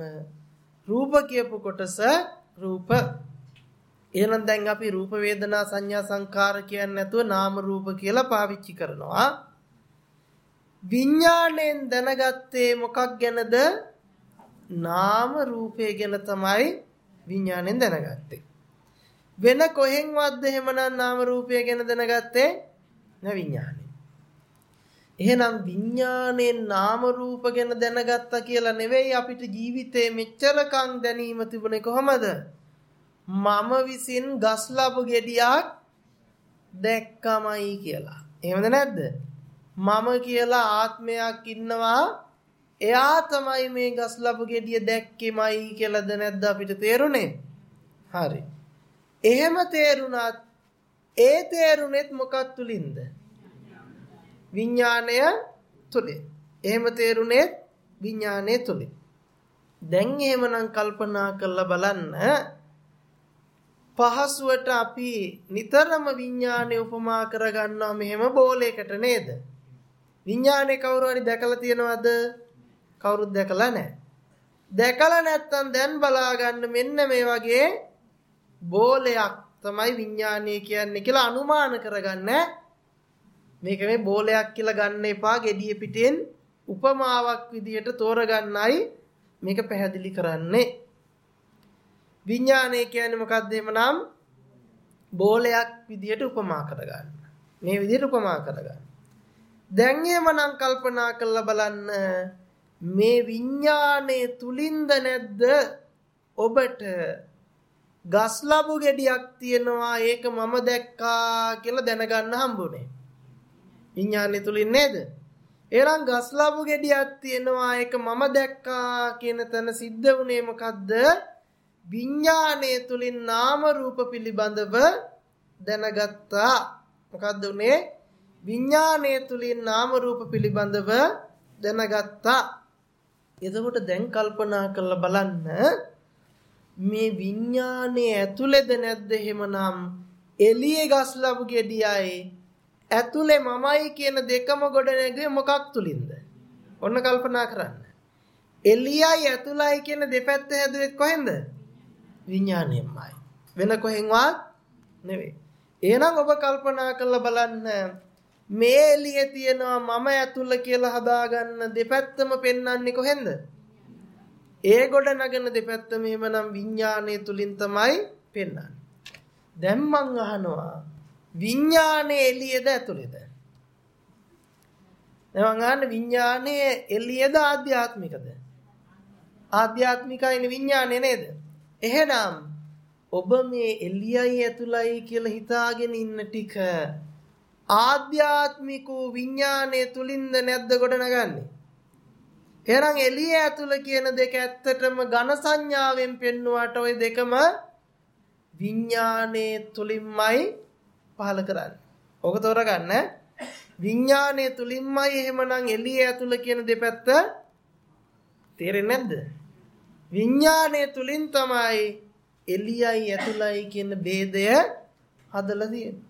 රූප කියපු කොටස රූප. එහෙනම් දැන් අපි රූප වේදනා සංඥා සංඛාර කියන්නේ නැතුව නාම රූප කියලා පාවිච්චි කරනවා. විඥාණයෙන් දැනගත්තේ මොකක් ගැනද? නාම රූපය ගැන තමයි විඥාණයෙන් දැනගත්තේ. වෙන කොහෙන්වත් එහෙමනම් නාම රූපය ගැන දැනගත්තේ නැ විඥාණය. එහෙනම් විඥාණයෙන් නාම රූප ගැන දැනගත්තා කියලා නෙවෙයි අපිට ජීවිතේ මෙච්චරකම් දැනීම තිබුණේ කොහමද? මම විසින් ගස් ලැබු ගෙඩියක් දැක්කමයි කියලා. එහෙමද නැද්ද? මම කියලා ආත්මයක් ඉන්නවා එයා තමයි මේ ගස් ලැබු ගෙඩිය දැක්කෙමයි කියලාද නැද්ද අපිට තේරුනේ? හරි. එහෙම තේරුණත් ඒ තේරුණෙත් මොකක් තුලින්ද? විඥාණය තුලින්. එහෙම තේරුණෙත් විඥාණය තුලින්. දැන් එහෙමනම් කල්පනා කරලා බලන්න පහසුවට අපි නිතරම විඥානය උපමා කරගන්නවා මෙහෙම බෝලයකට නේද? විඥානේ කවුරු හරි දැකලා තියෙනවද? කවුරුත් දැකලා නැහැ. දැකලා නැත්තම් දැන් බලා ගන්න මෙන්න මේ වගේ බෝලයක් තමයි විඥානය කියන්නේ කියලා අනුමාන කරගන්න. මේක මේ බෝලයක් කියලා ගන්න එපා gediye පිටෙන් උපමාවක් විදියට තෝරගන්නයි මේක පැහැදිලි කරන්නේ. විඥානය කියන්නේ මොකක්ද එහෙමනම් බෝලයක් විදියට උපමා කරගන්න. මේ විදියට උපමා කරගන්න. දැන් එහෙමනම් කල්පනා කරලා බලන්න මේ විඥානයේ තුලින්ද නැද්ද ඔබට ගස් ලැබු ගෙඩියක් තියෙනවා ඒක මම දැක්කා කියලා දැනගන්න හම්බුනේ. විඥානයේ තුලින් නේද? එහෙනම් ගස් ලැබු ගෙඩියක් තියෙනවා ඒක මම දැක්කා කියන තැන සිද්ධ වුණේ මොකද්ද? විඥානයේ තුලින් නාම රූප පිළිබඳව දැනගත්තා. මොකද්ද උනේ? විඥානයේ තුලින් නාම රූප පිළිබඳව දැනගත්තා. එතකොට දැන් කල්පනා කරලා බලන්න මේ විඥානයේ ඇතුළේද නැද්ද එහෙමනම් එළියේ ගස් ලැබු ගෙඩියයි ඇතුලේ මමයි කියන දෙකම ගොඩ නැගුවේ මොකක් තුලින්ද? ඔන්න කල්පනා කරන්න. එළියයි ඇතුලයි කියන දෙපැත්ත හැදුවෙත් කොහෙන්ද? විඥාණයෙන්මයි. වෙන කොහෙන්වත් නෙවෙයි. එහෙනම් ඔබ කල්පනා කරලා බලන්න මේ එළියේ තියෙනවා මම ඇතුළ කියලා හදාගන්න දෙපැත්තම පෙන්වන්නේ කොහෙන්ද? ඒ ගොඩ නගන දෙපැත්ත මෙහෙමනම් විඥානයේ තුලින් තමයි පෙන්වන්නේ. දැන් මං අහනවා විඥානයේ එළියේද ඇතුළේද? දැන් මං අහන්නේ විඥානයේ එළියේද ආධ්‍යාත්මිකද? ආධ්‍යාත්මිකයිනේ විඥානේ නේද? එහෙනම් ඔබ මේ එළියයි ඇතුළයි කියලා හිතාගෙන ඉන්න ටික ආධ්‍යාත්මික විඥානයේ තුලින්ද නැද්ද ගොඩනගන්නේ? එහෙනම් එළිය ඇතුළ කියන දෙක ඇත්තටම ඝන සංඥාවෙන් පෙන්වුවාට ওই දෙකම විඥානයේ තුලින්මයි පහල කරන්නේ. ඔක තෝරගන්න. විඥානයේ තුලින්මයි එහෙමනම් එළිය ඇතුළ කියන දෙපැත්ත තේරෙන්නේ නැද්ද? විඥානයේ තුලින් තමයි එළියයි ඇතුළයි කියන ભેදය හදලා තියෙන්නේ.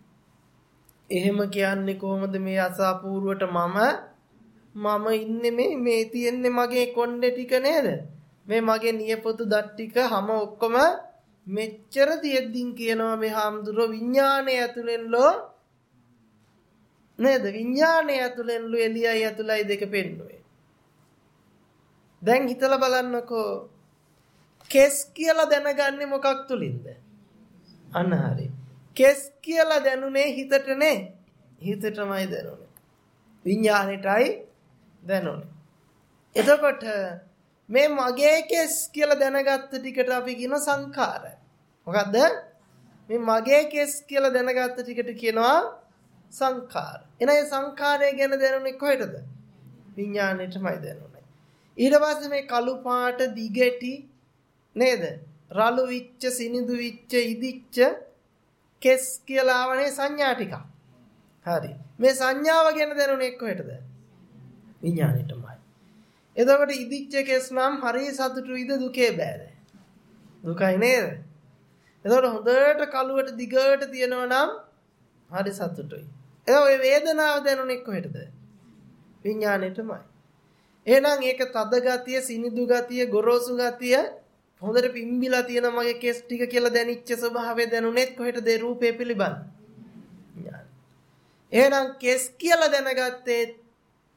එහෙම කියන්නේ කොහොමද මේ අසාපූර්වට මම මම ඉන්නේ මේ මේ තියෙන්නේ මගේ කොණ්ඩේ ටික නේද? මේ මගේ නියපොතු දත් ටික හැම ඔක්කොම මෙච්චර තියෙද්දින් කියනවා මේ හාමුදුරුව විඥානයේ ඇතුළෙන්ලෝ නේද? විඥානයේ ඇතුළෙන්ලෝ එළියයි ඇතුළයි දෙක පෙන්නුවේ. දැන් හිතලා බලන්නකෝ කෙස් කියලා දැනගන්නේ මොකක් තුලින්ද? අන්න හරි. කෙස් කියලා දැනුනේ හිතටනේ. හිතටමයි දැනුනේ. විඥාණයටයි දැනුනේ. එතකොට මේ මගේ කෙස් කියලා දැනගත්ත ටිකට අපි කියන සංඛාර. මොකද්ද? මේ මගේ කෙස් කියලා දැනගත්ත ටිකට කියනවා සංඛාර. එන ඒ සංඛාරය ගැන දැනුනේ කොහෙටද? විඥාණයටමයි දැනුනේ. ඊට පස්සේ මේ කළු පාට දිගටි නේද? රළු විච්ච සිනිඳු විච්ච ඉදිච්ච කෙස් කියලා ආවනේ සංඥා ටික. හරි. මේ සංඥාව ගැන දැනුනේ කොහෙටද? විඥාණයටමයි. එතකොට ඉදිච්ච කෙස් නම් හරි සතුටුයිද දුකේ බෑද? දුකයි නේද? එතකොට හොඳට කලුවට දිගට තියෙනවා නම් හරි සතුටුයි. ඒ ඔය වේදනාව දැනුනේ කොහෙටද? විඥාණයටමයි. එහෙනම් ඒක තද ගතිය, සිනිදු ගතිය, ගොරෝසු ගතිය හොඳට පිම්බිලා තියෙන මගේ කෙස් ටික කියලා දැනිච්ච ස්වභාවය දැනුනේත් කොහෙටද ඒ රූපේ පිළිබඳ එහෙනම් කෙස් කියලා දැනගත්තේ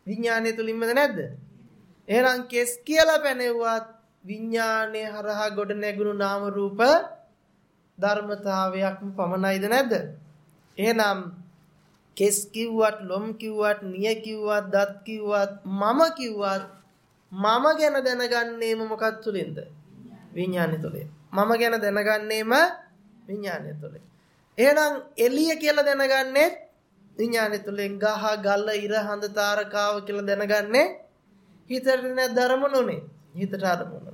විඥානය තුලින්මද නැද්ද එහෙනම් කෙස් කියලා පැනෙව්වත් විඥානය හරහා ගොඩ නැගුණු නාම රූප ධර්මතාවයක්ම පමණයිද නැද්ද? එහෙනම් කෙස් කිව්වත් ලොම් කිව්වත් නිය කිව්වත් දත් කිව්වත් මම කිව්වත් මම ගැන දැනගන්නේම මොකක් තුලින්ද? විඥානය තුලින්. මම ගැන දැනගන්නේම විඥානය තුලින්. එහෙනම් එළිය කියලා දැනගන්නේ විඥානය තුලින් ගහ ගල ඉර හඳ තාරකාව කියලා දැනගන්නේ හිතට නැ ධර්මනුනේ. හිතට අරමුණ.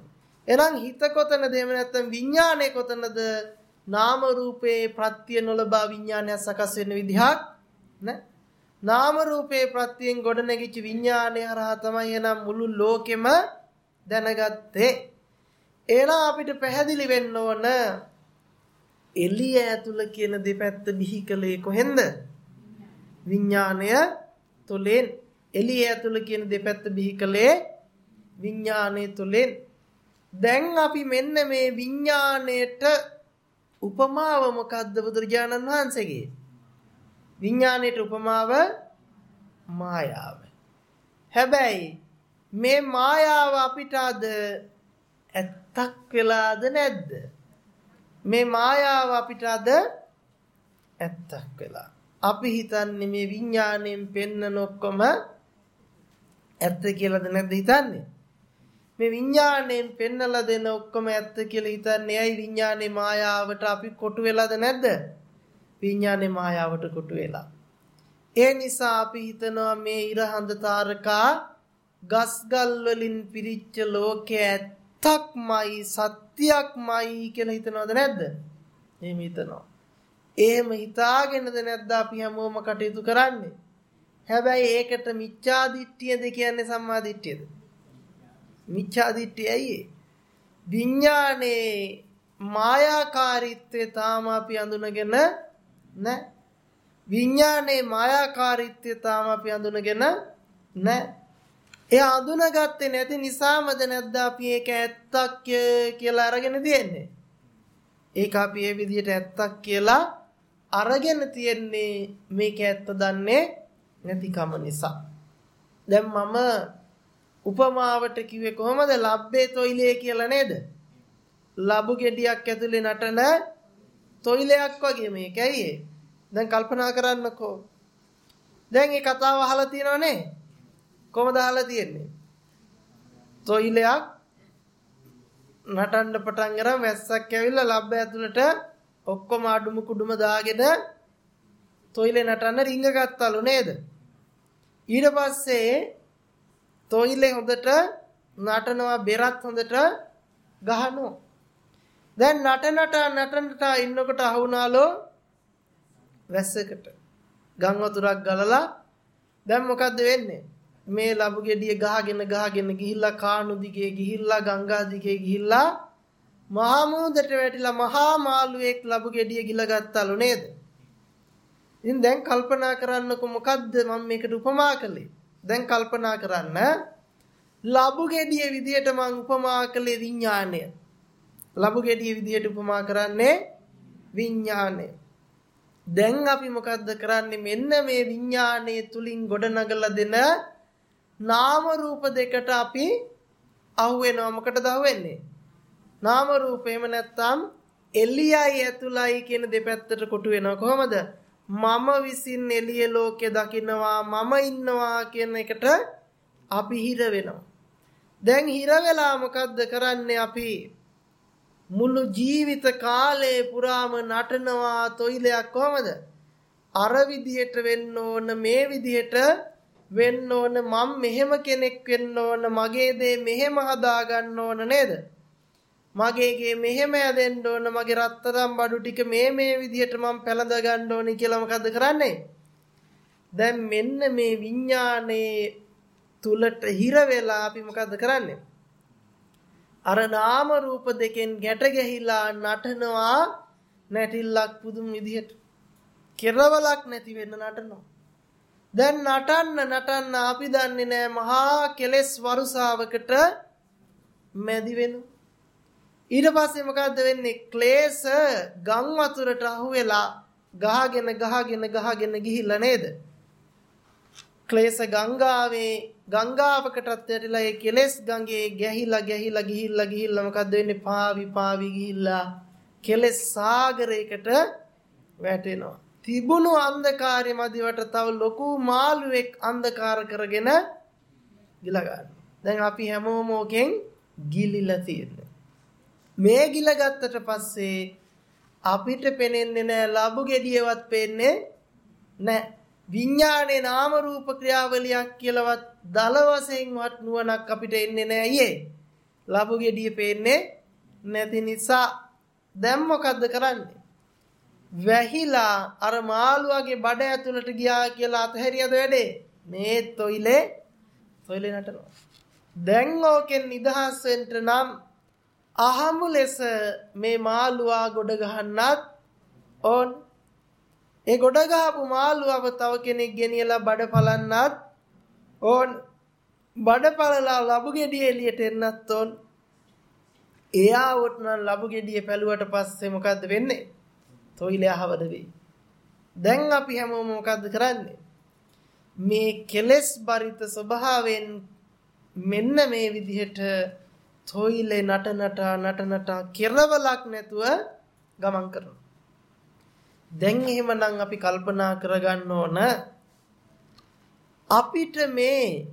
එහෙනම් හිත කොතනද එහෙම නැත්නම් විඥානය කොතනද? නාම රූපේ ප්‍රත්‍ය නොලබා විඥානය සකස් වෙන විදිහක් නෑ. නාම රූපේ ප්‍රත්‍යයෙන් ගොඩනැගිච්ච විඥානය හරහා තමයි එනම් මුළු ලෝකෙම දැනගත්තේ. එහෙනම් අපිට පැහැදිලි වෙන්න ඕන එළිය ඇතුළ කියන දෙපැත්ත බිහි කළේ කොහෙන්ද? විඥානය තුළින් එළිය ඇතුළ කියන දෙපැත්ත බිහි කළේ විඥානය තුළින්. දැන් අපි මෙන්න මේ විඥාණයට උපමාව මොකද්ද බුදුරජාණන් වහන්සේගේ? විඥාණයට උපමාව මායාව. හැබැයි මේ මායාව අපිට අද ඇත්තක් වෙලාද නැද්ද? මේ මායාව අපිට අද ඇත්තක් වෙලා. අපි හිතන්නේ මේ විඥාණයෙන් පෙන්නන ඔක්කොම ඇත්ත කියලාද නැද්ද හිතන්නේ මේ විඥාණයෙන් පෙන්නලා දෙන ඔක්කොම ඇත්ත කියලා හිතන්නේ ඇයි විඥානේ මායාවට අපි කොටු වෙලාද නැද්ද? විඥානේ මායාවට කොටු වෙලා. ඒ නිසා අපි හිතනවා මේ ඉර හඳ තාරකා ගස්ගල් වලින් පිරිච්ච ලෝකයේ ඇත්තක්මයි සත්‍යයක්මයි කියලා හිතනවද නැද්ද? එහෙම හිතනවා. එහෙම හිතාගෙනද නැද්ද අපි හැමෝම කටයුතු කරන්නේ? හැබැයි ඒකට මිච්ඡා දිට්ඨියද කියන්නේ සම්මා දිට්ඨියද? මිච්ඡා දිට්ඨිය ඇයි විඥානේ මායාකාරීත්වය තාම අපි අඳුනගෙන නැහැ. විඥානේ මායාකාරීත්වය තාම අපි අඳුනගෙන නැහැ. ඒ අඳුනගත්තේ නැති නිසාමද නැද්ද අපි ඒක ඇත්තක් කියලා අරගෙන තියෙන්නේ. ඒක අපි ඒ විදිහට ඇත්තක් කියලා අරගෙන තියෙන්නේ මේක ඇත්ත දන්නේ නැතිකම නිසා. දැන් මම උපමාවට කිව්වේ කොහමද? ලබ්බේ තොইলේ කියලා නේද? ලබු ගෙඩියක් ඇතුලේ නටන තොইলයක් වගේ මේක ඇයි දැන් කල්පනා කරන්නකෝ. දැන් මේ කතාව අහලා තියෙනවනේ. කොහමද අහලා තියෙන්නේ? තොইলයක් නටන්න පටන් ගරන් වැස්සක් ඇවිල්ලා ලබ්බ ඇතුලට ඔක්කොම අඩුම කුඩුම දාගෙන තොইলේ නටන්න රිංග ගත්තලු නේද? ඊට පස්සේ තොইলে හොඳට නටනවා බෙරත් හොඳට ගහනවා. දැන් නටනට නටනට ඉන්නකොට අහුණාලෝ වැස්සකට. ගම් වතුරක් ගලලා දැන් මොකද්ද වෙන්නේ? මේ ලබු ගෙඩිය ගහගෙන ගහගෙන ගිහිල්ලා කාණු දිගේ ගිහිල්ලා ගංගා දිගේ ගිහිල්ලා මහා මුහුදට වැටිලා මහා මාළුවෙක් ලබු ගෙඩිය ගිල ගත්තලු නේද? ඉතින් දැන් කල්පනා කරන්නකො මොකද්ද මම මේකට උපමා කළේ? දැන් කල්පනා කරන්න ලබු ගෙඩිය විදියට මං උපමා කළේ විඥාණය. ලබු ගෙඩිය විදියට උපමා කරන්නේ විඥාණය. දැන් අපි මොකද්ද කරන්නේ මෙන්න මේ විඥාණය තුලින් ගොඩනගලා දෙන නාම රූප දෙකට අපි අහු වෙනවා මොකටද අහු වෙන්නේ නාම රූප එහෙම නැත්නම් එළියයි ඇතුළයි කියන දෙපැත්තට කොටු වෙනවා කොහොමද මම විසින් එළිය ලෝකේ දකින්නවා මම ඉන්නවා කියන එකට අපි හිර වෙනවා. දැන් හිර වෙලා මොකද්ද කරන්නේ අපි? මුළු ජීවිත කාලේ පුරාම නටනවා තොইলයක් කොහමද? අර විදිහට වෙන්න ඕන මේ විදිහට වෙන්න ඕන මම මෙහෙම කෙනෙක් වෙන්න ඕන මගේ දේ මෙහෙම හදා ගන්න ඕන නේද? මගේගේ මෙහෙම ඇදෙන්න ඕන මගේ රත්තරන් බඩු ටික මේ මේ විදිහට මම පැලඳ ගන්න ඕනි කියලා මොකද්ද කරන්නේ? දැන් මෙන්න මේ විඥානේ තුලට හිර වෙලා අපි මොකද්ද කරන්නේ? අර නාම රූප දෙකෙන් ගැට ගැහිලා නටනවා නැටිල්ලක් පුදුම විදිහට කෙරවලක් නැති වෙන්න නටනවා. දැන් නටන්න නටන්න අපි දන්නේ නැහැ මහා කෙලෙස් වරුසාවකට මැදි වෙනවා. ඊට පස්සේ මොකද්ද වෙන්නේ? ක්ලේශ ගම් වතුරට අහු වෙලා ගහගෙන ගහගෙන ගහගෙන ගිහිල්ලා නේද? ක්ලේශ ගංගාවේ ගංගාවකටත් වැටිලා ඒ කෙලෙස් ගඟේ ගැහිලා ගැහිලා ගිහිල්ලා ගිහිල්ලා මොකද්ද වෙන්නේ පාවි පාවි ගිහිල්ලා කෙලෙස් සාගරයකට වැටෙනවා තිබුණු අන්ධකාරය මදිවට තව ලොකු මාළුවෙක් අන්ධකාර කරගෙන ගිල ගන්න. දැන් අපි හැමෝම ඕකෙන් ගිලිලා තියෙන්නේ. මේ ගිල ගත්තට පස්සේ අපිට පේන්නේ නැහැ ලබු gediyeවත් පේන්නේ නැහැ. විඥානේ නාම රූප ක්‍රියාවලියක් කියලාවත් දල වශයෙන්වත් නුවණක් අපිට එන්නේ නැහැ යේ. ලබු gediye පේන්නේ නැති නිසා දැන් මොකද්ද කරන්නේ? වැහිලා අර මාළුවාගේ බඩ ඇතුළට ගියා කියලා අතහැරියද වැඩේ? මේ තොইলে තොইলে නටනවා. දැන් ඕකෙන් නිදහස් වෙන්න නම් අහමු ලෙස මේ මාළුවා ගොඩ ගහන්නත් ඕන් ඒ ගොඩ ගහපු මාළුවව තව කෙනෙක් ගෙනියලා බඩ පලන්නත් ඕන් බඩ පලලා ලබු ගෙඩිය එළියට එන්නත් ඕන් එයා වුත් නම් ලබු ගෙඩිය පැලුවට පස්සේ මොකද්ද වෙන්නේ? තොইলে අහවද වෙයි. දැන් අපි හැමෝම මොකද්ද කරන්නේ? මේ කෙලෙස් බරිත ස්වභාවයෙන් මෙන්න මේ විදිහට තොইলে නට නට නට නට කෙරවලක් නැතුව ගමන් කරනවා. දැන් එහෙමනම් අපි කල්පනා කරගන්න ඕන අපිට මේ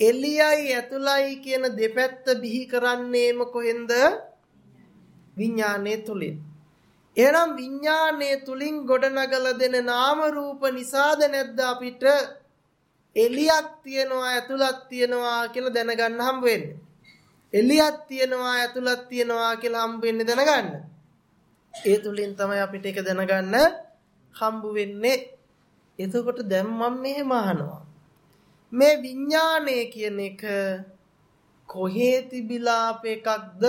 එළියයි ඇතුළයි කියන දෙපැත්ත බිහි කරන්නේම කොහෙන්ද? විඥානයේ තුලින්. එහෙනම් විඥානයේ තුලින් ගොඩනගලා දෙන නාම රූප නිසාද නැද්ද අපිට? එළියක් තියනවා ඇතුළක් තියනවා කියලා දැනගන්න හම්බ වෙන්නේ. එළියක් තියනවා ඇතුළක් තියනවා කියලා හම්බ වෙන්නේ දැනගන්න ඒ තුලින් තමයි අපිට ඒක දැනගන්න හම්බ වෙන්නේ. එතකොට දැන් මම මෙහෙම අහනවා. මේ විඥාණය කියන එක කොහේ තිබිලා අප එකක්ද?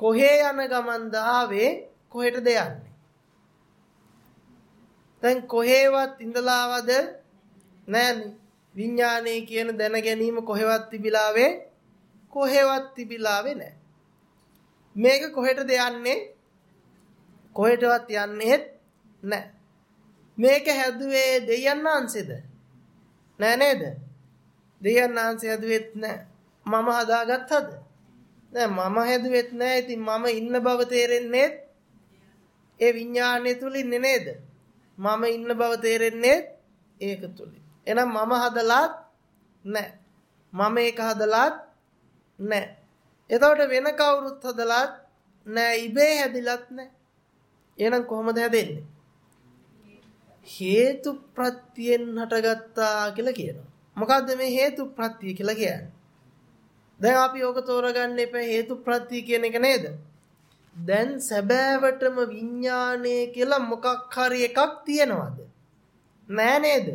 කොහේ යන ගමන්ද ආවේ? කොහෙටද යන්නේ? දැන් කොහේවත් ඉඳලාවද නෑනේ. විඥානය කියන දැන ගැනීම කොහෙවත් තිබිලාවේ කොහෙවත් තිබිලාවේ නෑ. මේක කොහෙටද යන්නේ? කොහෙටවත් යන්නේත් නැහැ. මේක හැදුවේ දෙයයන් වහන්සේද? නෑ නේද? දෙයයන් වහන්සේ හැදුවෙත් නෑ. මම හදාගත්තද? නෑ මම හැදුවෙත් නෑ. ඉතින් මම ඉන්න බව තේරෙන්නේ ඒ විඥානය තුලින් නේද? මම ඉන්න බව තේරෙන්නේ ඒක තුලින්. එහෙනම් මම හදලාත් නෑ. මම ඒක හදලාත් නෑ. එතකොට වෙන කවුරුත් හදලාත් නෑ ඉබේ හැදිලත් නෑ. එහෙනම් කොහොමද හැදෙන්නේ? හේතු ප්‍රත්‍යයෙන් හටගත්තා කියලා කියනවා. මොකද්ද මේ හේතු ප්‍රත්‍ය කියලා කියන්නේ? දැන් අපි ඕක තෝරගන්න එපා හේතු ප්‍රත්‍ය කියන එක නේද? දැන් සැබෑවටම විඥානය කියලා මොකක් හරි එකක් තියනවද? නෑ නේද?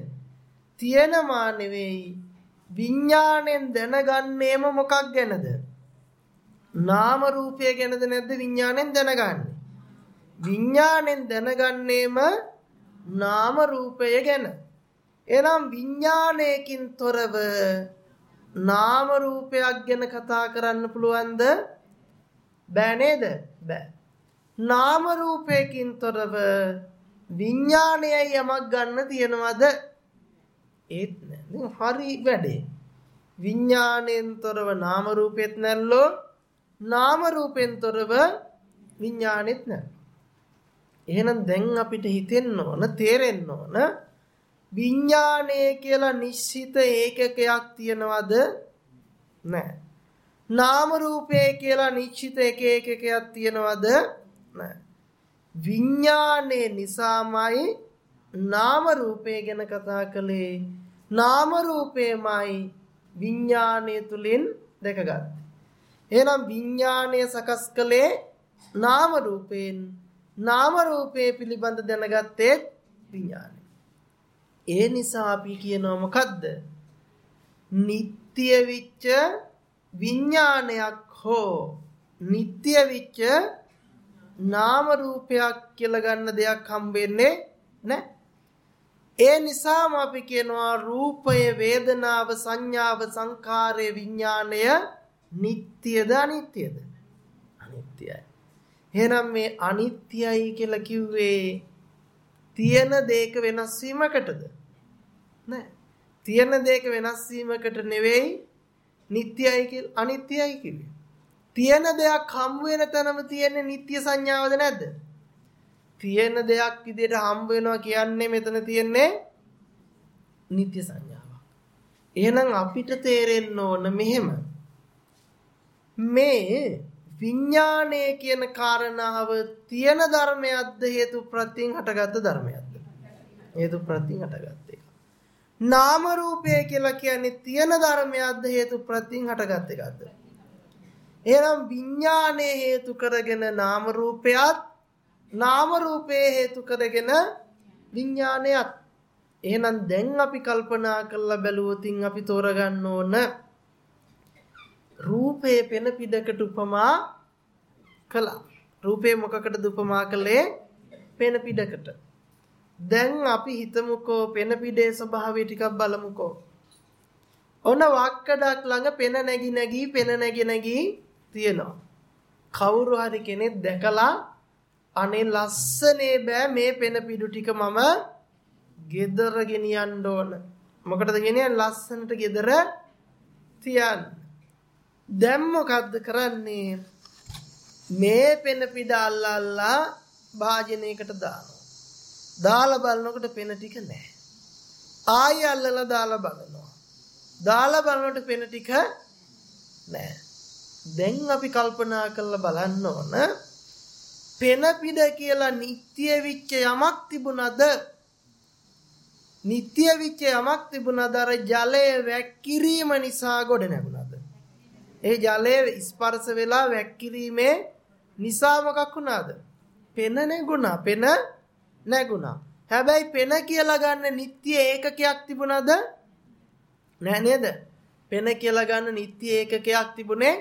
තියනවා නෙවෙයි විඥාණයෙන් දැනගන්නේම මොකක් ගැනද? නාම රූපය ගැනද නැද්ද විඥාණයෙන් දැනගන්නේ? විඥාණයෙන් දැනගන්නේම නාම රූපය ගැන. එනම් විඥාණයකින් තොරව නාම රූපයක් ගැන කතා කරන්න පුළුවන්ද? බෑ නේද? බෑ. නාම රූපයකින් තොරව විඥාණයයි යමක් ගන්න තියනවද? ඒත් නෑ. හරි වැඩේ. විඥාණයෙන් තොරව නාම රූපෙත් නැල්ලෝ නාම රූපෙන් තොරව විඥානෙත් නැහැ. එහෙනම් දැන් අපිට හිතෙන්න ඕන තේරෙන්න ඕන විඥානය කියලා නිශ්චිත ඒකකයක් තියනවද නැහැ නාම රූපය කියලා නිශ්චිත එක ඒකකයක් තියනවද නැහැ විඥානයේ නිසාමයි නාම රූපය ගැන කතා කළේ නාම රූපේමයි විඥාණය තුලින් දැකගත්තේ. එහෙනම් විඥාණය සකස් කළේ නාම රූපයෙන්. නාම රූපයේ පිළිබඳ දැනගත්තේ විඥාණය. ඒ නිසා අපි කියනවා මොකද්ද? නিত্য විච්ච විඥානයක් හෝ නিত্য විච්ච නාම රූපයක් කියලා ගන්න දෙයක් හම්බෙන්නේ නැහැ. ඒ නිසාම අපි කියනවා රූපය වේදනාව සංඥාව සංකාරය විඥාණය නিত্যද අනිත්‍යද? අනිත්‍යයි. එහෙනම් මේ අනිත්‍යයි කියලා කිව්වේ තියෙන දේක වෙනස් වීමකටද? නෑ. තියෙන දෙයක වෙනස් වීමකට නෙවෙයි නිට්ටයයි කියලා අනිත්‍යයි කිව්වේ. තියෙන දෙයක් හම් වෙන තැනම තියෙන නිට්ටය සංඥාවද නැද්ද? තියෙන දෙයක් විදිහට හම් වෙනවා කියන්නේ මෙතන තියෙන්නේ නිට්ටය සංඥාවක්. එහෙනම් අපිට තේරෙන්න ඕන මෙහෙම මේ විඥාණය කියන කාරණාව තියෙන ධර්මයක්ද හේතු ප්‍රත්‍යයෙන් හටගත්ත ධර්මයක්ද? හේතු ප්‍රත්‍යයෙන් හටගත්ත එක. නාම රූපය කියලා කියන්නේ තියෙන ධර්මයක්ද හේතු ප්‍රත්‍යයෙන් හටගත් එකක්ද? එහෙනම් විඥාණය හේතු කරගෙන නාම රූපයත් නාම රූපේ හේතු කරගෙන විඥානයත් එහෙනම් දැන් අපි කල්පනා කරලා බැලුවොතින් අපි තෝරගන්න ඕන රූපේ පෙන පිටකට උපමා කළා. රූපේ මොකකටද උපමා කළේ? පෙන පිටකට. දැන් අපි හිතමුකෝ පෙන පිටේ ස්වභාවය ටිකක් බලමුකෝ. ඔන්න වක්කඩක් ළඟ පෙන නැගි නැගි පෙන නැගි නැගි තියෙනවා. කවුරු හරි කෙනෙක් දැකලා අනේ ලස්සනේ බෑ මේ පෙන පිඩු ටික මම ගෙදර ගෙනියන්න ඕන. මොකටද ගෙනියන්නේ ලස්සනට ගෙදර තියන්න. දැන් මොකද්ද කරන්නේ? මේ පෙන පිඩ අල්ලා අල්ලා භාජනයකට දානවා. දාලා බලනකොට පෙන ටික නැහැ. ආයෙ අල්ලලා දාලා බලනවා. දාලා බලනකොට පෙන ටික නැහැ. දැන් අපි කල්පනා කරලා බලන්න ඕන පෙන පිඩ කියලා නිත්‍ය විච්ච යමක් තිබුණද නිත්‍ය විච්ච යමක් තිබුණද අර ජලය වැක්කිරීම නිසා ගොඩ නැගුණාද ඒ ජලය ස්පර්ශ වෙලා වැක්කිරීමේ නිසා මොකක් වුණාද? පෙන නැගුණා. පෙන නැගුණා. හැබැයි පෙන කියලා ගන්න නිත්‍ය ඒකකයක් තිබුණාද? නෑ නේද? පෙන කියලා ගන්න නිත්‍ය ඒකකයක් තිබුණේ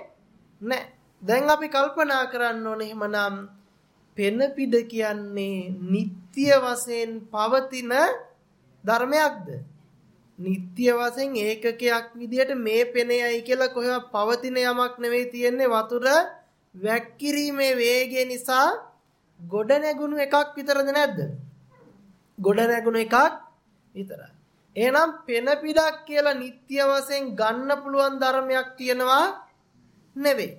නෑ. දැන් අපි කල්පනා කරන්න ඕනේ එහෙමනම් පෙන පිඩ කියන්නේ නිත්‍ය වශයෙන් පවතින ධර්මයක්ද? නිත්‍ය වශයෙන් ඒකකයක් විදියට මේ පෙනෙයයි කියලා කොහෙවත් පවතින යමක් නෙවෙයි තියෙන්නේ වතුර වැක්කිරීමේ වේගය නිසා ගොඩ නැගුණු එකක් විතරද නැද්ද? ගොඩ නැගුණු එකක් විතරයි. එහෙනම් පෙන පිටක් කියලා නිත්‍ය වශයෙන් ගන්න පුළුවන් ධර්මයක් තියෙනවා නෙවෙයි.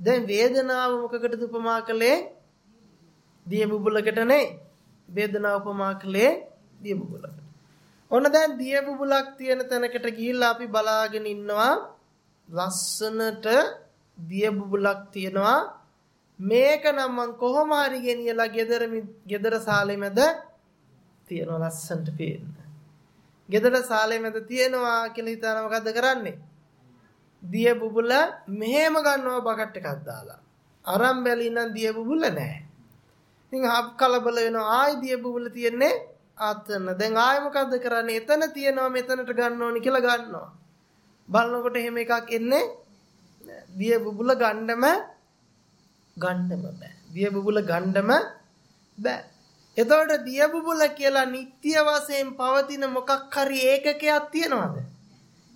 දැන් වේදනාව මොකකටද උපමා කළේ? දිය බුබුලකට නේ. වේදනාව උපමා කළේ දිය බුබුලකට. ඔන්න දැන් දිය බුබුලක් තියෙන තැනකට ගිහිල්ලා අපි බලාගෙන ඉන්නවා ලස්සනට දිය බුබුලක් තියෙනවා මේක නම් මං කොහොම හරි ගෙනියලා ගෙදර ගෙදර සාලේ මැද තියෙනවා ලස්සනට පේන්න. ගෙදර සාලේ මැද තියෙනවා කියලා හිතාන මොකද්ද කරන්නේ? දිය බුබුල මෙහෙම ගන්නවා බකට් එකක් දාලා. අරන් බැලී නම් දිය බුබුල නැහැ. ඉතින් හබ් කලබල වෙනවා ආයි දිය බුබුල තියෙන්නේ අතන. දැන් ආයෙ මොකද්ද කරන්නේ? එතන තියෙනවා මෙතනට ගන්න ඕනි කියලා ගන්නවා. බලනකොට එහෙම එකක් එන්නේ දිය බුබුල ගන්නම ගන්නම බෑ. දිය බුබුල ගන්නම බෑ. එතකොට දිය බුබුල කියලා නිට්ටිය වශයෙන් පවතින මොකක් හරි ඒකකයක් තියනවද?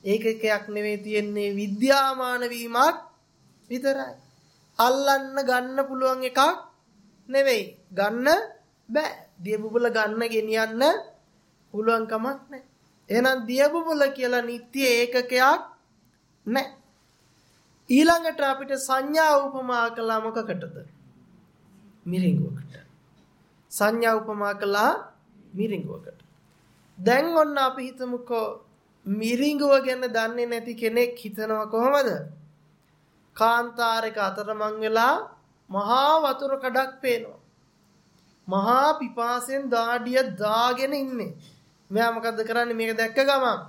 ඒකකයක් නෙවෙයි තියෙන්නේ විද්‍යාමාන වීමක් විතරයි. අල්ලන්න ගන්න පුළුවන් එකක් නෙවෙයි. ගන්න බෑ. දිය බුබුල ගන්න ගෙනියන්න පුළුවන් කමක් නැහැ. එහෙනම් දිය බුබුල කියලා නිට්ටිය ඒකකයක් නැහැ. ඊළඟට අපිට සංඥා උපමා කළා මොකකටද? මිරිඟුවකට. සංඥා උපමා කළා මිරිඟුවකට. දැන් ඔන්න අපි හිතමුකෝ මිරිඟුව ගැන දන්නේ නැති කෙනෙක් හිතනවා කොහොමද? කාන්තාරයක අතරමං වෙලා මහා වතුර කඩක් පේනවා. මහා පිපාසෙන් දාඩිය දාගෙන ඉන්නේ. මෙයා මොකද්ද කරන්නේ මේක දැක්ක ගමන්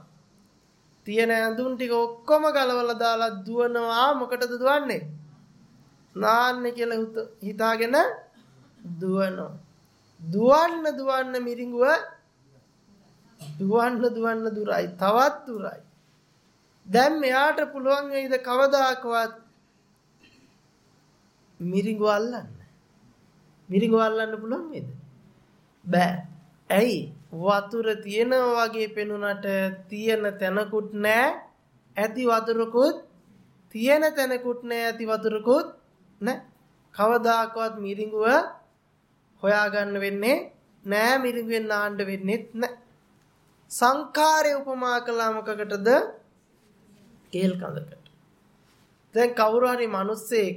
තියෙන ඇඳුම් ටික ඔක්කොම ගලවලා දාලා දුවනවා මොකටද දුවන්නේ? නාන්න කියලා හිතාගෙන දුවනවා. දුවන්න දුවන්න මිරිඟුව දුවන්න දුවන්න දුරයි තවත් දුරයි. දැන් මෙයාට පුළුවන් වෙයිද කවදාකවත් මිරිඟුව අල්ලන්න? මිරිඟුව අල්ලන්න පුළුවන් වේද? බෑ. ඇයි? වතුර තියෙනවා වගේ පෙනුනට තියෙන තැනකුත් නෑ ඇති වතුරකුත් තියෙන තැනකුත් නෑ ඇති වතුරකුත් නෑ කවදාකවත් මිරිඟුව හොයාගන්න වෙන්නේ නෑ මිරිඟුවෙන් නාන්න වෙන්නේත් නෑ සංඛාරය උපමා කළා මොකකටද? කේල් කඳකට. දැන් කවුරු හරි මිනිස්සෙක්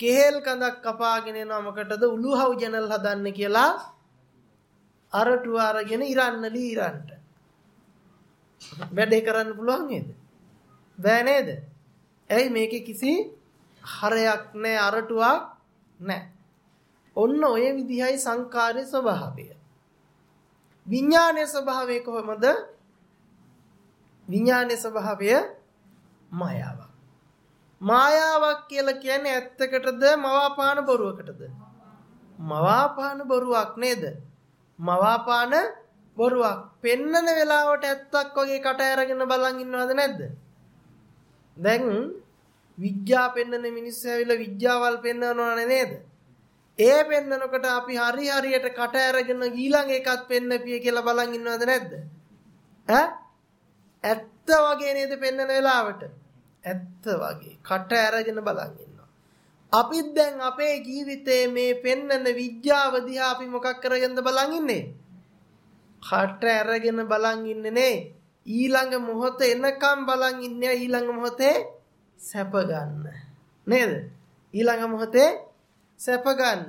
කේල් කඳක් කපාගෙන එනවා මොකටද උළුහව් ජනල් හදන්න කියලා අරටුව අරගෙන ඉරන්නලි ඉරන්ට. වැඩේ කරන්න පුළුවන් නේද? බෑ නේද? ඇයි මේකේ කිසි හරයක් නැහැ අරටුවක් නැහැ. ඔන්න ඔය විදිහයි සංකාරයේ ස්වභාවය. විඥානයේ ස්වභාවය කොහොමද? විඥානයේ ස්වභාවය මායාවක්. මායාවක් කියලා කියන්නේ ඇත්තකටද මවාපාන බොරුවකටද? මවාපාන බොරුවක් නේද? මවාපාන බොරුවක්. පෙන්නන වෙලාවට ඇත්තක් වගේ කට ඇරගෙන බලන් ඉන්නවද නැද්ද? දැන් විද්‍යා පෙන්නන මිනිස්සු ඇවිල්ලා විද්‍යාවල් පෙන්නනවනේ නේද? ඒ පෙන්නනකොට අපි හරි හරියට කට ඇරගෙන ඊළඟ එකත් පෙන්නපිය කියලා බලන් ඉන්නවද නැද්ද? ඈ? ඇත්ත වගේ නේද පෙන්නන වෙලාවට? ඇත්ත වගේ කට ඇරගෙන බලන් ඉන්නවා. අපිත් දැන් අපේ ජීවිතේ මේ පෙන්නන විද්‍යාව දිහා අපි මොකක් කරගෙනද බලන් ඉන්නේ? කට ඇරගෙන බලන් ඉන්නේ නේ. ඊළඟ මොහොත එනකම් බලන් ඉන්නේ ඊළඟ මොහොතේ සැප ගන්න. නේද? ඊළඟ මොහොතේ සැප ගන්න.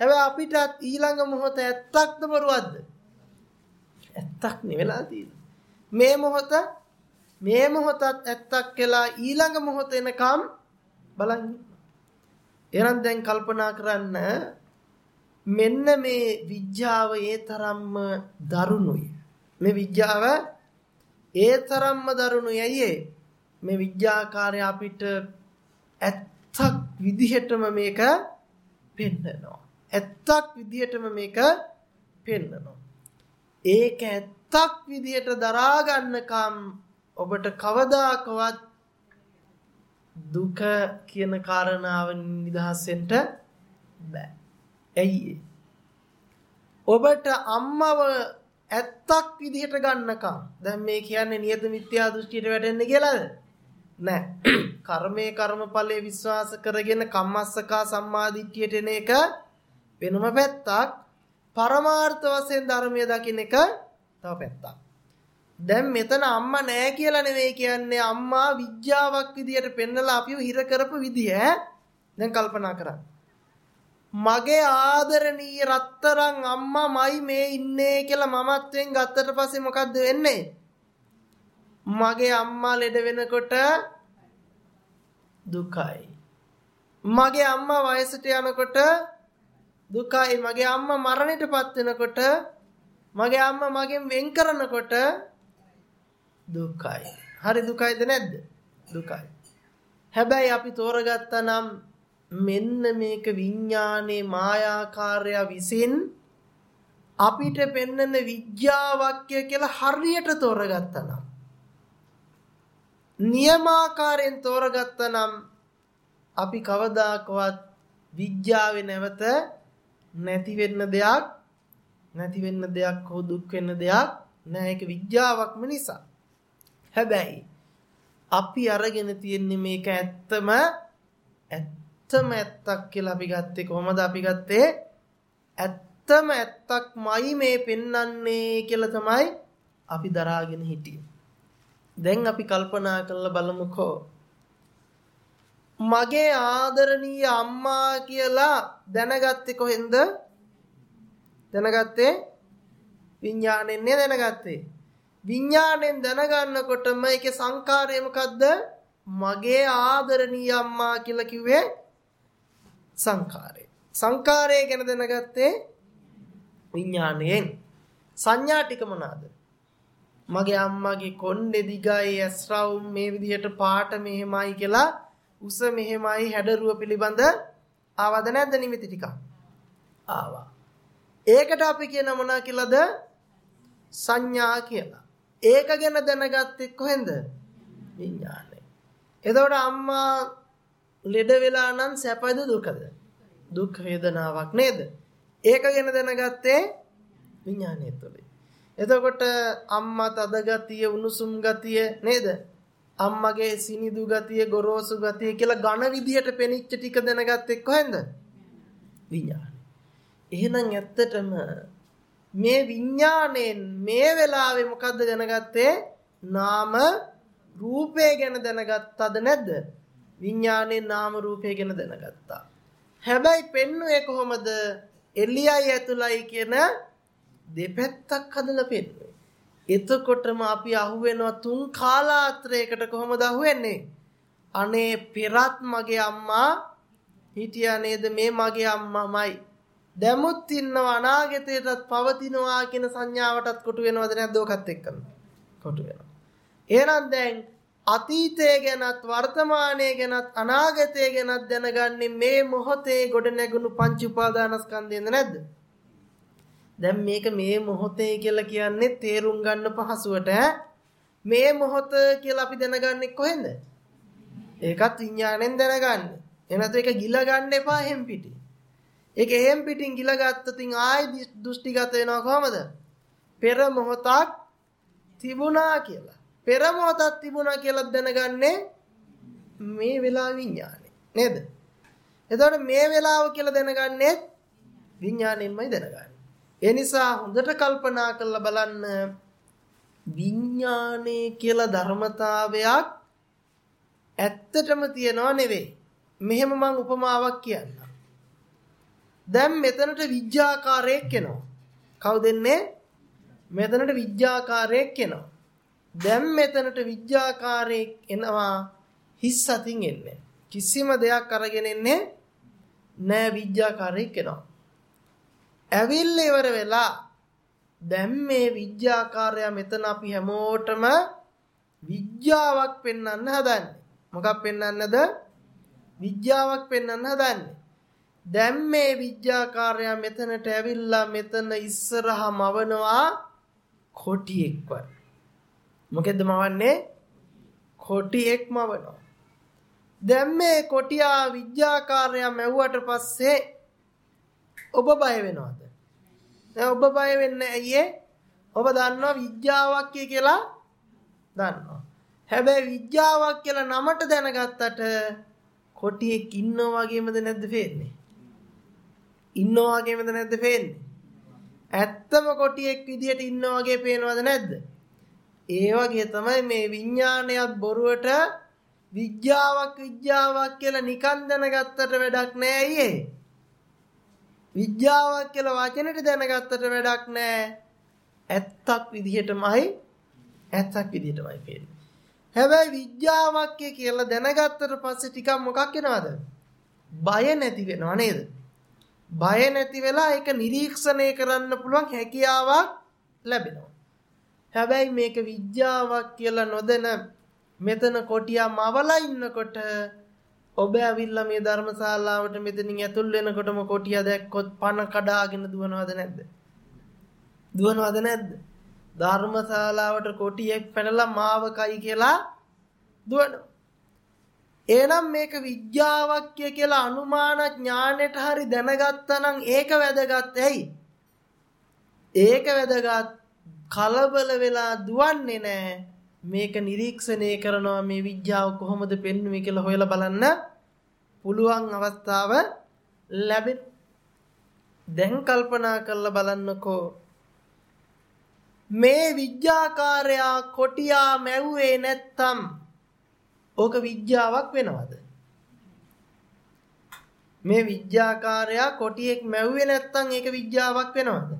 හැබැයි අපිටත් ඊළඟ මොහොත ඇත්තක්ද බොරුවක්ද? ඇත්තක් නෙවෙලා තියෙන්නේ. මේ මොහොත මේ මොහොතත් ඇත්තක් කියලා ඊළඟ මොහොත එනකම් බලන්න. එහෙනම් දැන් කල්පනා කරන්න මෙන්න මේ විඥාව ඒ තරම්ම දරුණුයි. මේ විඥාව ඒ තරම්ම දරුණුයි අයියේ. මේ විඥාකාරය අපිට ඇත්තක් විදිහටම මේක පෙන්නනවා. ඇත්තක් විදිහටම මේක පෙන්නනවා. ඒක ඇත්තක් විදිහට දරා ගන්නකම් ඔබට කවදාකවත් දුක කියන කාරණාව නිදහස් වෙන්න බෑ. ඇයි ඔබට අම්මව ඇත්තක් විදිහට ගන්නකම් දැන් මේ කියන්නේ නියත මිත්‍යා දෘෂ්ටියට වැටෙන්නේ කියලාද? නෑ. කර්මයේ කර්මඵලයේ විශ්වාස කරගෙන කම්මස්සකා සම්මාදිට්ඨියට එන එක වෙනම පැත්තක්. පරමාර්ථ වශයෙන් ධර්මය දකින්න එක තව පැත්තක්. දැන් මෙතන අම්මා නෑ කියලා නෙවෙයි කියන්නේ අම්මා විද්‍යාවක් විදියට පෙන්නලා අපිව හිර කරපු විදිය දැන් කල්පනා කරන්න. මගේ ආදරණීය රත්තරන් අම්මාමයි මේ ඉන්නේ කියලා මමත්වෙන් ගත්තට පස්සේ මොකද්ද වෙන්නේ? මගේ අම්මා ලෙඩ වෙනකොට දුකයි. මගේ අම්මා වයසට යනකොට දුකයි. මගේ අම්මා මරණයටපත් වෙනකොට මගේ අම්මා මගෙන් වෙන් කරනකොට දුකයි. හරි දුකයිද නැද්ද? දුකයි. හැබැයි අපි තෝරගත්තා නම් මෙන්න මේක විඥානයේ මායාකාරය විසින් අපිට පෙන්නන විද්‍යාවක්ය කියලා හරියට තෝරගත්තා නම් නියමාකාරයෙන් තෝරගත්තා නම් අපි කවදාකවත් විද්‍යාවේ නැවත නැති වෙන්න දෙයක් නැති වෙන්න දෙයක් හෝ දුක් වෙන්න දෙයක් නැහැ ඒක විද්‍යාවක්ම නිසා හැබැයි අපි අරගෙන තියෙන්නේ මේක ඇත්තම ඇත්තම ඇත්තක් කියලා අපි ගත්තේ කොහොමද අපි ගත්තේ ඇත්තම ඇත්තක්මයි මේ පෙන්වන්නේ කියලා තමයි අපි දරාගෙන හිටියේ. දැන් අපි කල්පනා කරලා බලමුකෝ. මගේ ආදරණීය අම්මා කියලා දැනගත්තේ කොහෙන්ද? දැනගත්තේ විඥාණයෙන් දැනගත්තේ. විඥාණයෙන් දැනගන්නකොටම ඒකේ සංකාරය මොකද්ද? මගේ ආදරණීය අම්මා කියලා කිව්වේ සංකාරය. සංකාරය ගැන දැනගත්තේ විඥාණයෙන්. සංඥා ටික මොනවාද? මගේ අම්මගේ කොණ්ඩේ දිගයි ඇස්රවුම් මේ විදිහට පාට මෙහෙමයි කියලා උස මෙහෙමයි හැඩරුව පිළිබඳ ආවද නැද්ද නිමිති ටික? ආවා. ඒකට අපි කියන මොනවා කියලාද? සංඥා කියලා. ඒක ගැන දැනගත්තේ කොහෙන්ද? විඥානේ. එතකොට අම්මා ලෙඩ වෙලා නම් සැපද දුකද? දුක් වේදනාවක් නේද? ඒක ගැන දැනගත්තේ විඥානය තුළ. එතකොට අම්මා තද ගතිය, උණුසුම් ගතිය නේද? අම්මගේ සිනිදු ගතිය, ගොරෝසු ගතිය කියලා ඝන විදියට පෙනිච්ච ටික දැනගත්තේ කොහෙන්ද? විඥානේ. එහෙනම් ඇත්තටම මේ විඥාණයෙන් මේ වෙලාවේ මොකද්ද දැනගත්තේ? නාම රූපය ගැන දැනගත්තද නැද්ද? විඥාණයෙන් නාම රූපය ගැන දැනගත්තා. හැබැයි පෙන්නුවේ කොහොමද? එළියයි ඇතුළයි කියන දෙපැත්තක් හදලා පෙන්නුවේ. එතකොටම අපි අහුවෙනවා තුන් කාලාත්‍රයකට කොහොමද අහුවෙන්නේ? අනේ පෙරත් මගේ අම්මා හිටියා නේද මේ මගේ අම්මමයි. දැමුත් ඉන්නව අනාගතයටත් පවතිනවා කියන සංඥාවටත් කොටු වෙනවද නැද්ද ඔකත් එක්කම? කොටු වෙනවා. එහෙනම් දැන් අතීතය ගැනත් වර්තමානය ගැනත් අනාගතය ගැනත් දැනගන්නේ මේ මොහොතේ ගොඩ නැගුණු පංච උපාදානස්කන්ධයෙන්ද නැද්ද? දැන් මේක මේ මොහොතේ කියලා කියන්නේ තේරුම් ගන්න පහසුවට මේ මොහොත කියලා අපි දැනගන්නේ කොහෙන්ද? ඒකත් විඥාණයෙන් දැනගන්න. එනතු ඒක ගිල ගන්න එපා හැම් පිටි. ඒක එහෙම් පිටින් ගිල ගත්තොත් ආයි දෘෂ්ටිගත වෙනවා කොහමද? පෙර මොහොතක් තිබුණා කියලා. පෙර මොහොතක් තිබුණා කියලා දැනගන්නේ මේ වෙලාව විඥානේ නේද? එතකොට මේ වෙලාව කියලා දැනගන්නේ විඥාණයෙන්මයි දැනගන්නේ. ඒ නිසා හොඳට කල්පනා කරලා බලන්න විඥානේ කියලා ධර්මතාවයක් ඇත්තටම තියනව නෙවෙයි. මෙහෙම මම උපමාවක් කියන්නම්. දැන් මෙතනට විඥාකාරයක් එනවා. කවුද එන්නේ? මෙතනට විඥාකාරයක් එනවා. දැන් මෙතනට විඥාකාරයක් එනවා හිස් අතින් එන්නේ. කිසිම දෙයක් අරගෙන එන්නේ නෑ විඥාකාරයක් එනවා. ඇවිල්ල ඉවර වෙලා දැන් මේ විඥාකාරය මෙතන අපි හැමෝටම විද්‍යාවක් පෙන්වන්න හදන්නේ. මොකක් පෙන්වන්නද? විද්‍යාවක් පෙන්වන්න හදන්නේ. දැන් මේ විද්‍යාකාරයා මෙතනට ඇවිල්ලා මෙතන ඉස්සරහා මවනවා කොටියෙක්ව. මොකෙද්ද මවන්නේ? කොටියෙක් මවනවා. දැන් මේ කොටියා විද්‍යාකාරයා මැව්වට පස්සේ ඔබ බය වෙනවද? දැන් ඔබ බය වෙන්නේ ඇයි ඔබ දන්නවා විද්‍යාවක් කියලා දන්නවා. හැබැයි විද්‍යාවක් කියලා නමට දැනගත්තට කොටියෙක් ඉන්නවා වගේමද නැද්ද පේන්නේ? ඉන්නවා වගේමද නැද්ද පේන්නේ? ඇත්තම කොටියෙක් විදියට ඉන්නවා වගේ පේනවද නැද්ද? ඒ වගේ තමයි මේ විඥානයත් බොරුවට විද්‍යාවක් විද්‍යාවක් කියලා නිකන් දැනගත්තට වැඩක් නෑ අයියේ. විද්‍යාවක් කියලා වචනෙට දැනගත්තට වැඩක් නෑ. ඇත්තක් විදිහටමයි ඇත්තක් විදිහටමයි පේන්නේ. හැබැයි විද්‍යාවක් කියලා දැනගත්තට පස්සේ ටිකක් මොකක් වෙනවද? බය නැති වෙනව නේද? බය නැති වෙලා ඒක නිරීක්ෂණය කරන්න පුළුවන් හැකියාවක් ලැබෙනවා. හැබැයි මේක විද්‍යාවක් කියලා නොදැන මෙතන කොටියා මවලා ඉන්නකොට ඔබ ඇවිල්ලා මේ ධර්මශාලාවට මෙතනින් ඇතුල් වෙනකොටම කොටියා දැක්කොත් පණ කඩාගෙන දුවනවද නැද්ද? දුවනවද නැද්ද? ධර්මශාලාවට කොටියෙක් පැනලා මාව කයි කියලා දුවනවා. එහෙනම් මේක විද්‍යාවක් කියලා අනුමාන ඥාණයට හරි දැනගත්තා නම් ඒක වැදගත් ඇයි? ඒක වැදගත් කලබල වෙලා දුවන්නේ නැහැ. මේක නිරීක්ෂණය කරනවා මේ විද්‍යාව කොහොමද පෙන්වන්නේ කියලා හොයලා බලන්න පුළුවන් අවස්ථාව ලැබෙන. දැන් කල්පනා කරලා බලන්නකෝ මේ විද්‍යාකාරයා කොටියා මැව්වේ නැත්තම් ඕක විද්‍යාවක් වෙනවද? මේ විද්‍යාකාරයා කොටියෙක් මැව්වේ නැත්තම් ඒක විද්‍යාවක් වෙනවද?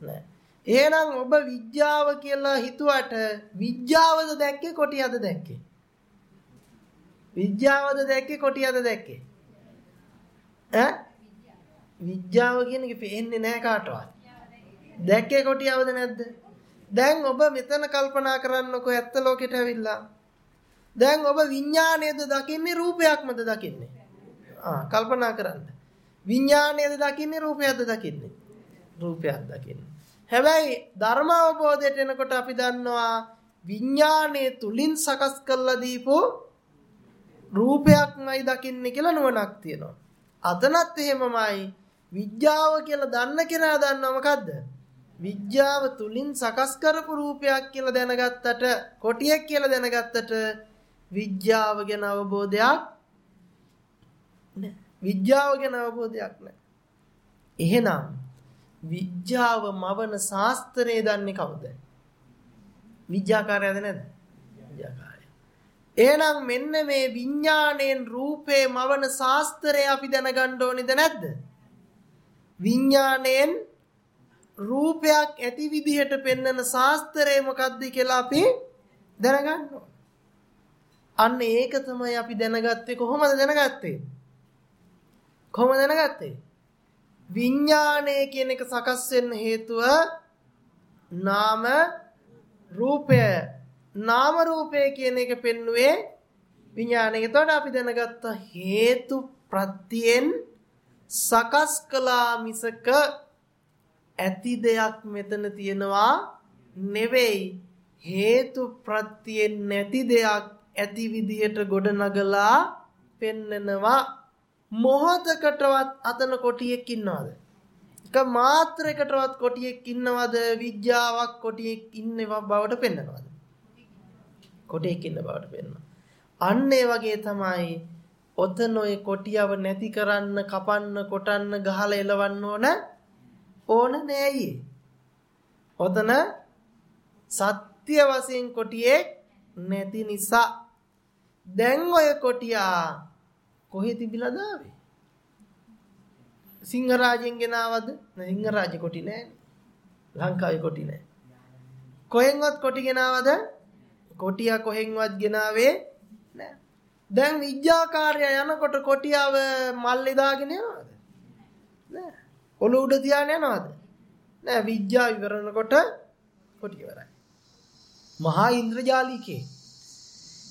නෑ. එහෙනම් ඔබ විද්‍යාව කියලා හිතුවට විද්‍යාවද දැක්කේ කොටියද දැක්කේ? විද්‍යාවද දැක්කේ කොටියද දැක්කේ? ඈ? විද්‍යාව කියන එක පේන්නේ නැහැ කාටවත්. දැක්කේ කොටියවද නැද්ද? දැන් ඔබ මෙතන කල්පනා කරන්නකෝ ඇත්ත ලෝකෙට ඇවිල්ලා. දැන් ඔබ විඥාණයද දකින්නේ රූපයක්මද දකින්නේ? ආ කල්පනා කරන්න. විඥාණයද දකින්නේ රූපයක්ද දකින්නේ? රූපයක් දකින්නේ. හැබැයි ධර්ම අවබෝධයට එනකොට අපි දන්නවා විඥාණය තුලින් සකස් කරලා දීපු රූපයක්මයි දකින්නේ කියලා නුවණක් තියෙනවා. අතනත් එහෙමමයි විද්‍යාව කියලා දන්න කෙනා දන්නව මොකද්ද? විද්‍යාව තුලින් සකස් කරපු රූපයක් කියලා දැනගත්තට කොටියක් කියලා දැනගත්තට විද්‍යාව ගැන අවබෝධයක් නැහැ. විද්‍යාව ගැන අවබෝධයක් නැහැ. එහෙනම් විද්‍යාව මවන ශාස්ත්‍රය දන්නේ කවුද? විද්‍යාකාරයද නැද්ද? විද්‍යාකාරය. එහෙනම් මෙන්න මේ විඥාණයෙන් රූපේ මවන ශාස්ත්‍රය අපි දැනගන්න ඕනේද නැද්ද? විඥාණයෙන් රූපයක් ඇති විදිහට පෙන්වන ශාස්ත්‍රය මොකක්ද කියලා අපි දැනගන්න ඕන. අන්න ඒක තමයි අපි දැනගත්තේ කොහොමද දැනගත්තේ? කොහොමද දැනගත්තේ? විඥාණය කියන එක සකස් වෙන්න හේතුව නාම රූපය. නාම රූපය කියන එක පෙන්නුවේ විඥාණය. එතකොට අපි දැනගත්ත හේතු ප්‍රත්‍යයෙන් සකස් කළා මිසක ඇති දෙයක් මෙතන තියෙනවා නෙවෙයි හේතු ප්‍රත්‍යයෙන් නැති දෙයක් ඇති විදියට ගොඩනගලා පෙන්නනවා මොහොතකටවත් අතන කොටියෙක් ඉන්නවද? එක මාත්‍රයකටවත් කොටියෙක් ඉන්නවද? විද්‍යාවක් කොටියෙක් ඉන්නව බවට පෙන්නනවද? කොටියෙක් ඉන්න බවට පෙන්නනවා. අන්න ඒ වගේ තමයි ඔතන ඔය කොටියව නැති කරන්න, කපන්න, කොටන්න, ගහලා එලවන්න ඕන ඕන නෑයි. ඔතන සත්‍ය වශයෙන් කොටියෙක් නැති නිසා දැන් ඔය කොටියා කොහෙ තිබිලාද ආවේ? සිංහරාජෙන් ගෙනාවද? සිංහරාජෙ කොටි නෑනේ. ලංකාවේ කොටි නෑ. කොහෙන්වත් කොටි ගෙනාවද? කොටියා කොහෙන්වත් ගෙනාවේ නෑ. දැන් විද්‍යාකාරය යනකොට කොටියාව මල්ලේ දාගෙන යනවද? නෑ. ඔළුව උඩ තියාගෙන යනවද? නෑ විද්‍යාව ඉවරනකොට කොටි ඉවරයි. මහා ඉන්ද්‍රජාලිකේ.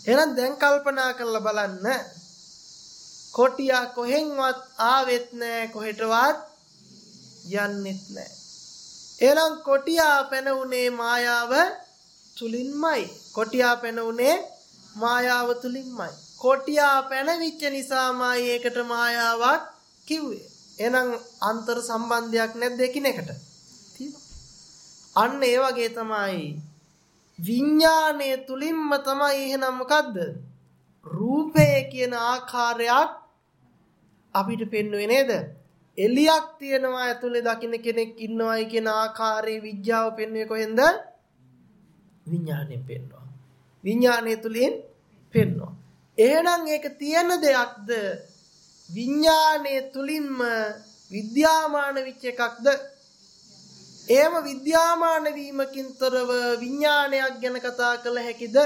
එහෙනම් දැන් කල්පනා කරලා බලන්න කොටියා කොහෙන්වත් ආවෙත් නෑ කොහෙටවත් යන්නෙත් නෑ. එහෙනම් කොටියා පැනුනේ මායාව තුලින්මයි. කොටියා පැනුනේ මායාව තුලින්මයි. කොටියා පැනවිච්ච නිසාමයි ඒකට මායාවක් කිව්වේ. එහෙනම් අන්තර් සම්බන්ධයක් නැද්ද එකිනෙකට? තියෙනවා. අන්න ඒ වගේ තමයි විඥානයේ තුලින්ම තමයි එහෙනම් මොකද්ද? රූපය කියන ආකාරයක් අපිට පෙන්වෙන්නේ නේද? එලියක් තියෙනවා ඇතුලේ දකින්න කෙනෙක් ඉන්නවයි කියන ආකාරයේ විද්‍යාව පෙන්වන්නේ කොහෙන්ද? විඥාණයෙන් පෙන්වනවා. විඥාණය තුලින් පෙන්වනවා. එහෙනම් ඒක තියෙන දෙයක්ද? විඥාණය තුලින්ම විද්‍යාමාන වෙච්ච එකක්ද? එහෙම විද්‍යාමාන වීමකින් තොරව විඥානයක් ගැන කතා කළ හැකිද?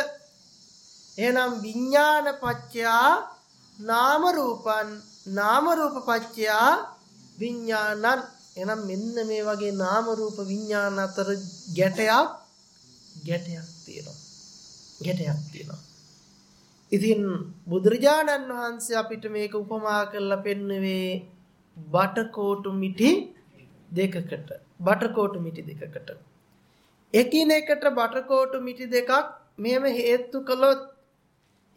එහෙනම් විඥාන පත්‍යා නාම රූපං නාම රූප පත්‍යා විඥානං. එහෙනම් මෙන්න මේ වගේ නාම රූප විඥාන අතර ගැටයක් ගැටයක් තියෙනවා. ගැටයක් තියෙනවා. ඉතින් බුදුරජාණන් වහන්සේ අපිට මේක උපමා කරලා පෙන්වුවේ බටකොටු මිටි දෙකකට. බටකොටු මිටි දෙකකට එකිනෙකට බටකොටු මිටි දෙකක් මෙහෙම හේතු කළොත්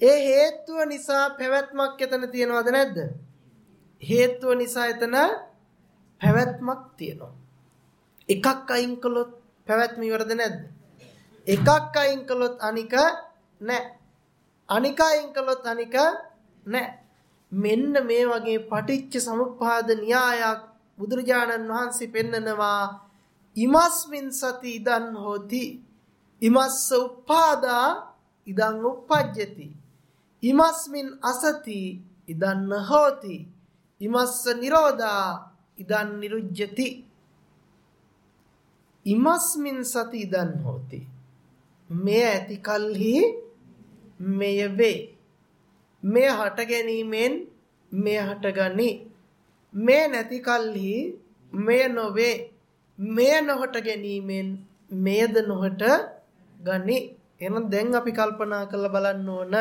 ඒ හේතුව නිසා පැවැත්මක් එතන තියනවද නැද්ද හේතුව නිසා එතන පැවැත්මක් තියෙනවා. එකක් අයින් කළොත් පැවැත්ම ඉවරද නැද්ද? එකක් අයින් කළොත් අනික නැහැ. අනික අයින් කළොත් අනික නැහැ. මෙන්න මේ වගේ පටිච්ච සමුප්පාද න්‍යායක් බුදුරජාණන් වහන්සේ පෙන්නනවා ඉමස්මින් සති ඉදන් හෝති. ඉමස්ස උපාදා ඉදන් උපජ්ජති. ඉමස්මින් අසති ඉදන්න හෝති ඉමස්ස නිරෝධා ඉදන් නිරුජ්ජති. ඉමස්මින් සති ඉදන් හෝති. මෙය ඇති කල්හි මෙය වේ. මෙය හට ගැනීමෙන් මෙය හටගනි මේ නැති කල්හි මෙය නොවේ මෙය නොහට ගැනීමෙන් මෙයද නොහට ගනි එහෙනම් දැන් අපි කල්පනා කරලා බලන්න ඕන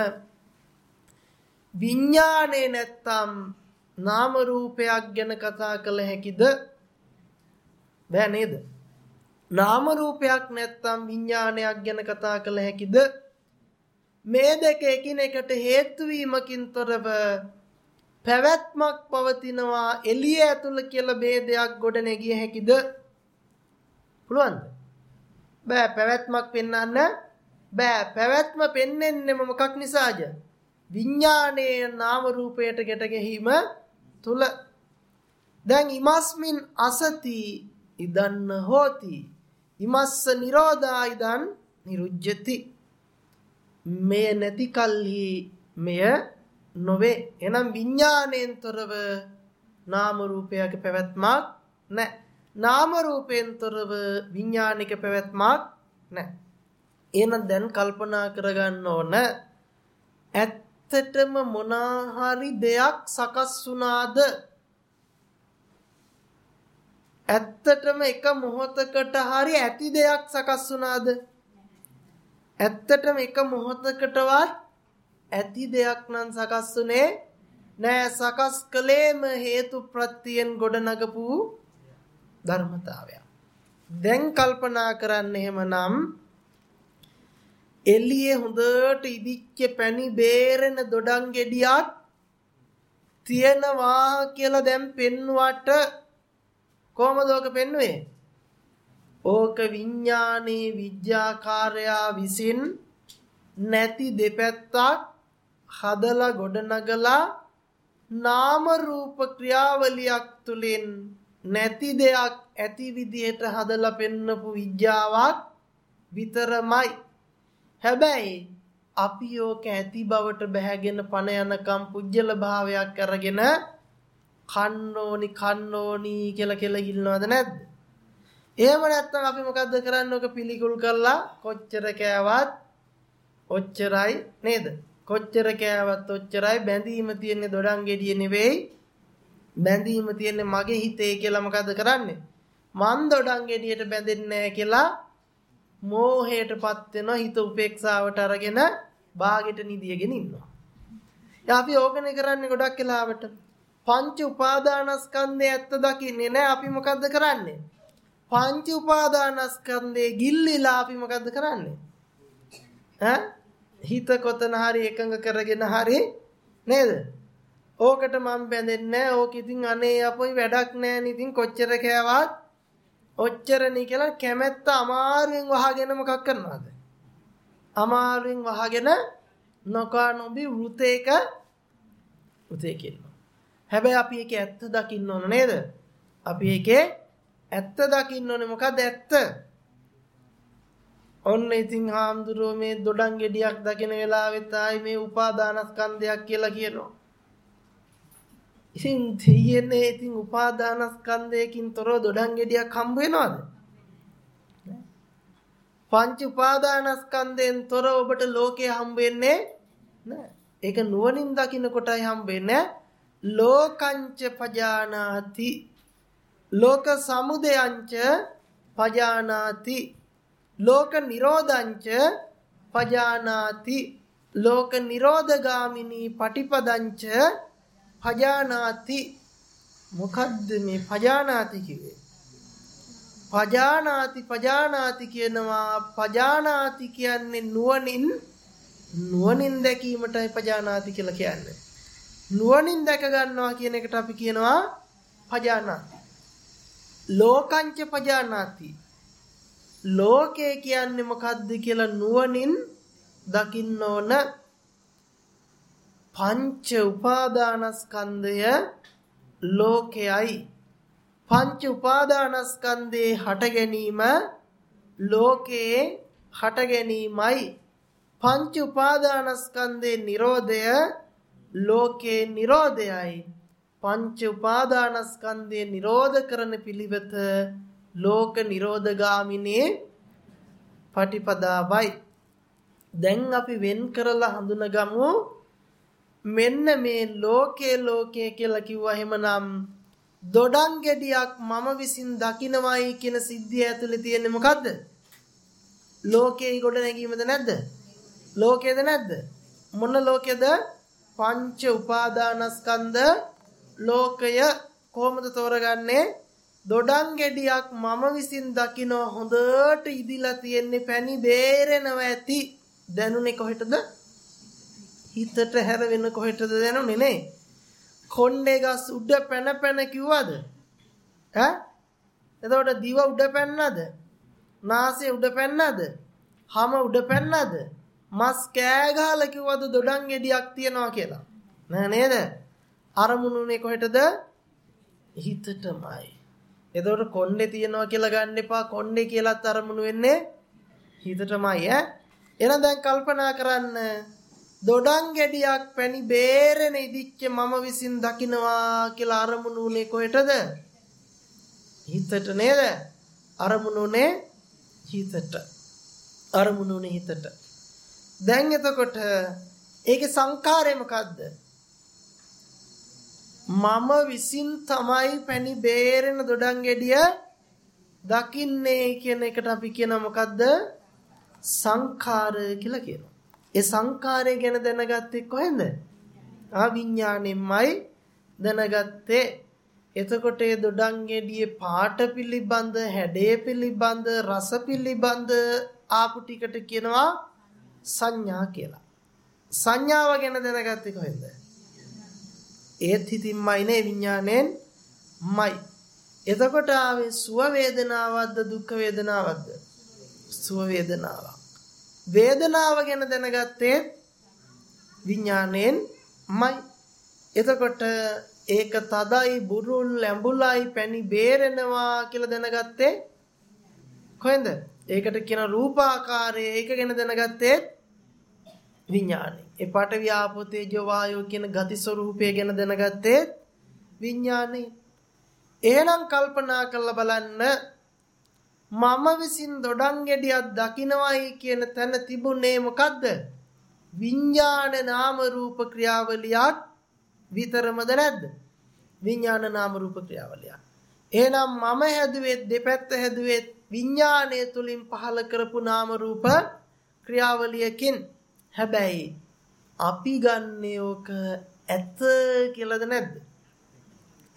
විඥානේ නැත්තම් නාම රූපයක් ගැන කතා කළ හැකිද? බෑ නේද? නාම රූපයක් නැත්තම් විඥානයක් ගැන කතා කළ හැකිද? මේ දෙක එකිනෙකට හේතු වීමකින් තොරව පැවැත්මක් පවතිනවා එළිය ඇතුළ කියලා ભેදයක් ගොඩ නැගිය හැකිද? පුළුවන්ද? බෑ පැවැත්මක් පෙන්වන්න බෑ පැවැත්ම පෙන්වෙන්නේ මොකක් නිසාද? විඥානයේ නාම රූපයට ගැට ගැහිම තුල දැන් ඉමස්මින් අසති ඉදන්න හෝති ඉමස්ස නිරෝධා ඉදන් නිරුජ්ජති මෙය නැති කල්හි මෙය නොවේ. එනම් විඥාණයෙන් තොරව නාම රූපයක පැවැත්මක් නැහැ. නාම රූපයෙන් තොරව විඥානික පැවැත්මක් නැහැ. එහෙනම් දැන් කල්පනා කරගන්න ඕන. ඇත්තටම මොනාහරි දෙයක් සකස් වුණාද? ඇත්තටම එක මොහොතකට හරි ඇති දෙයක් සකස් වුණාද? ඇත්තටම එක මොහොතකටවත් ඇති දෙයක් නම් සකස් වුනේ නෑ සකස් කළේම හේතු ප්‍රත්‍යයෙන් ගොඩනගපු ධර්මතාවයක් දැන් කල්පනා කරන්න එහෙමනම් එළියේ හොඳට ඉදිච්ච පැණි බේරෙන දොඩම් ගෙඩියක් තියෙනවා කියලා දැන් පෙන්වුවට කොහමද ඕක පෙන්වුවේ? ඕක විඥානයේ විද්‍යාකාරයා විසින් නැති දෙපැත්තක් හදලා ගොඩනගලා නාම රූප ක්‍රියාවලියක් තුලින් නැති දෙයක් ඇති විදිහට හදලා පෙන්නපු විද්‍යාවක් විතරමයි හැබැයි අපි ඕක ඇති බවට බැහැගෙන පණ යනකම් පුජ්‍යල භාවයක් අරගෙන කන්නෝනි කන්නෝනි කියලා කියලා ඉන්නවද නැද්ද? එහෙම නැත්නම් අපි මොකද්ද කරන්නේ? ඔක පිළිකුල් කරලා කොච්චර කෑවත් ඔච්චරයි නේද? කොච්චර කෑවත් ඔච්චරයි බැඳීම තියෙන්නේ දොඩම් ගෙඩිය නෙවෙයි. බැඳීම තියෙන්නේ මගේ හිතේ කියලා මොකද්ද කරන්නේ? මන් දොඩම් ගෙඩියට බැඳෙන්නේ නැහැ කියලා මෝහයටපත් වෙනවා හිත උපේක්ෂාවට අරගෙන බාගෙට නිදියගෙන ඉන්නවා. අපි ඕකනේ කරන්නේ ගොඩක් වෙලාවට. පංච උපාදානස්කන්ධය ඇත්ත දකින්නේ නැහැ. අපි මොකද්ද කරන්නේ? පංච උපාදානස්කන්ධේ ගිල්ලිලා අපි මොකද්ද කරන්නේ? ඈ හිත කොතන හරි එකඟ කරගෙන හරි නේද? ඕකට මම බැඳෙන්නේ නැහැ. ඕක ඉතින් අනේ අපොයි වැඩක් නැහැ නේ. ඉතින් කොච්චර කෑවත් ඔච්චරනේ කියලා කැමැත්ත අමාරුවෙන් වහගෙන මොකක් කරනවද? අමාරුවෙන් වහගෙන නොකා නොබි වෘතේක වෘතේ කියනවා. හැබැයි අපි ඒකේ ඇත්ත දකින්න ඕන නේද? අපි ඒකේ ඇත්ත දකින්න ඕනේ මොකද ඇත්ත? ඔන්න ඉතින් හාමුදුරුවෝ මේ දොඩම් ගෙඩියක් දකින වෙලාවෙත් ආයි මේ උපාදානස්කන්ධයක් කියලා කියනවා. ඉතින් තියෙන්නේ ඉතින් උපාදානස්කන්ධයකින් තොරව දොඩම් ගෙඩියක් හම්බ වෙනවද? පංච උපාදානස්කන්ධයෙන් තොර ඔබට ලෝකය හම්බ වෙන්නේ නැහැ. ඒක නුවණින් දකින්න කොටයි හම්බ වෙන්නේ. ලෝකංච පජානාති ලෝක සමුදයංච පජානාති ලෝක නිරෝධංච පජානාති. ලෝක නිරෝධගාමිනී පටිපදංච පජානාති. මොකද්ද මේ පජානාති කිව්වේ? පජානාති පජානාති කියනවා. පජානාති කියන්නේ නුවණින් නුවණින් දැකීමටයි පජානාති කියලා කියන්නේ. නුවණින් දැක ගන්නවා කියන එකට අපි කියනවා පජානාති. ලෝකංච පජානාති. ලෝකය කියන්නේ මොකද්ද කියලා නුවණින් දකින්න ඕන පංච උපාදානස්කන්ධය ලෝකයයි. පංච උපාදානස්කන්ධේ හට ගැනීම ලෝකයේ හට ගැනීමයි. පංච උපාදානස්කන්ධේ Nirodhaය ලෝකේ Nirodhayයි පංච උපාදානස්කන්ධය නිරෝධ කරන පිළිවෙත ලෝක නිරෝධගාමිනේ පටිපදාවයි. දැන් අපි වෙන් කරලා හඳුනගමු. මෙන්න මේ ලෝකේ ලෝකේ කියලා කිව්වා එහෙමනම් දොඩම් ගෙඩියක් මම විසින් දකිනවයි කියන සිද්ධිය ඇතුලේ තියෙන්නේ මොකද්ද? ලෝකේ ගොඩ නැගීමද නැද්ද? ලෝකේද නැද්ද? මොන ලෝකේද? පංච උපාදානස්කන්ධ ලෝකය කොහොමද තෝරගන්නේ? දොඩම් ගෙඩියක් මම විසින් දකින හොඳට ඉදිලා තියෙන්නේ පැණි බේරෙනව ඇති. දැනුනේ කොහෙටද? හිතට හැර වෙන කොහෙටද දැනුනේ නේ? කොණ්ඩේ ගස් උඩ පැන පැන කිව්වද? ඈ? එතකොට දිව උඩ පැන්නද? නාසය උඩ පැන්නද? හම උඩ පැන්නද? මස් කෑ ගහලා කිව්වද දොඩම් ගෙඩියක් තියනවා කියලා? නෑ නේද? අරමුණුනේ කොහෙටද? හිතටමයි. එතකොට කොණ්ඩේ තියනවා කියලා ගන්න එපා. කොණ්ඩේ කියලාත් අරමුණු වෙන්නේ හිතටමයි ඈ. එහෙනම් දැන් කල්පනා කරන්න දොඩම් ගෙඩියක් පැණි බේරෙන ඉදිච්ච මම විසින් දකින්නවා කියලා අරමුණු උනේ කොහෙටද? හිතට නේද? අරමුණු උනේ හිතට. අරමුණු උනේ හිතට. දැන් එතකොට ඒකේ සංකාරය මොකද්ද? මම විසින් තමයි පැණි බේරෙන දොඩම් ගෙඩිය දකින්නේ කියන එකට අපි කියන මොකද්ද? සංඛාර කියලා කියනවා. ඒ සංඛාරය ගැන දැනගත්තේ කොහෙන්ද? ආවිඥාණයෙන්මයි දැනගත්තේ. එතකොට ඒ දොඩම් ගෙඩියේ පාට පිළිබඳ, හැඩය පිළිබඳ, රස පිළිබඳ ආපු ටිකට කියනවා සංඥා කියලා. සංඥාව ගැන දැනගත්තේ කොහෙන්ද? ඒත් හිතින්මයි නේ විඥාණයෙන් මයි. එතකොට ආවේ සුව වේදනාවක්ද දුක් වේදනාවක්ද? සුව වේදනාවක්. වේදනාව ගැන දැනගත්තේ විඥාණයෙන් මයි. එතකොට ඒක තදයි බුරුල් ඇඹුලයි පැණි බේරෙනවා කියලා දැනගත්තේ කොහෙන්ද? ඒකට කියන රූපාකාරය ඒක ගැන දැනගත්තේ විඥාණය. ඒ පඨවි ආපෝ තේජෝ වායෝ කියන ගති ස්වરૂපය ගැන දැනගත්තේ විඥාණය. එහෙනම් කල්පනා කරලා බලන්න මම විසින් දොඩම් ගෙඩියක් දකිනවයි කියන තැන තිබුණේ මොකද්ද? විඥාන නාම රූප ක්‍රියාවලියක් විතරමද නැද්ද? විඥාන නාම රූප ක්‍රියාවලියක්. එහෙනම් මම හැදුවේ දෙපැත්ත හැදුවේ විඥාණය තුලින් පහල කරපු නාම රූප ක්‍රියාවලියකින් හැබැයි අපි ගන්නේ ඕක ඇත කියලාද නැද්ද?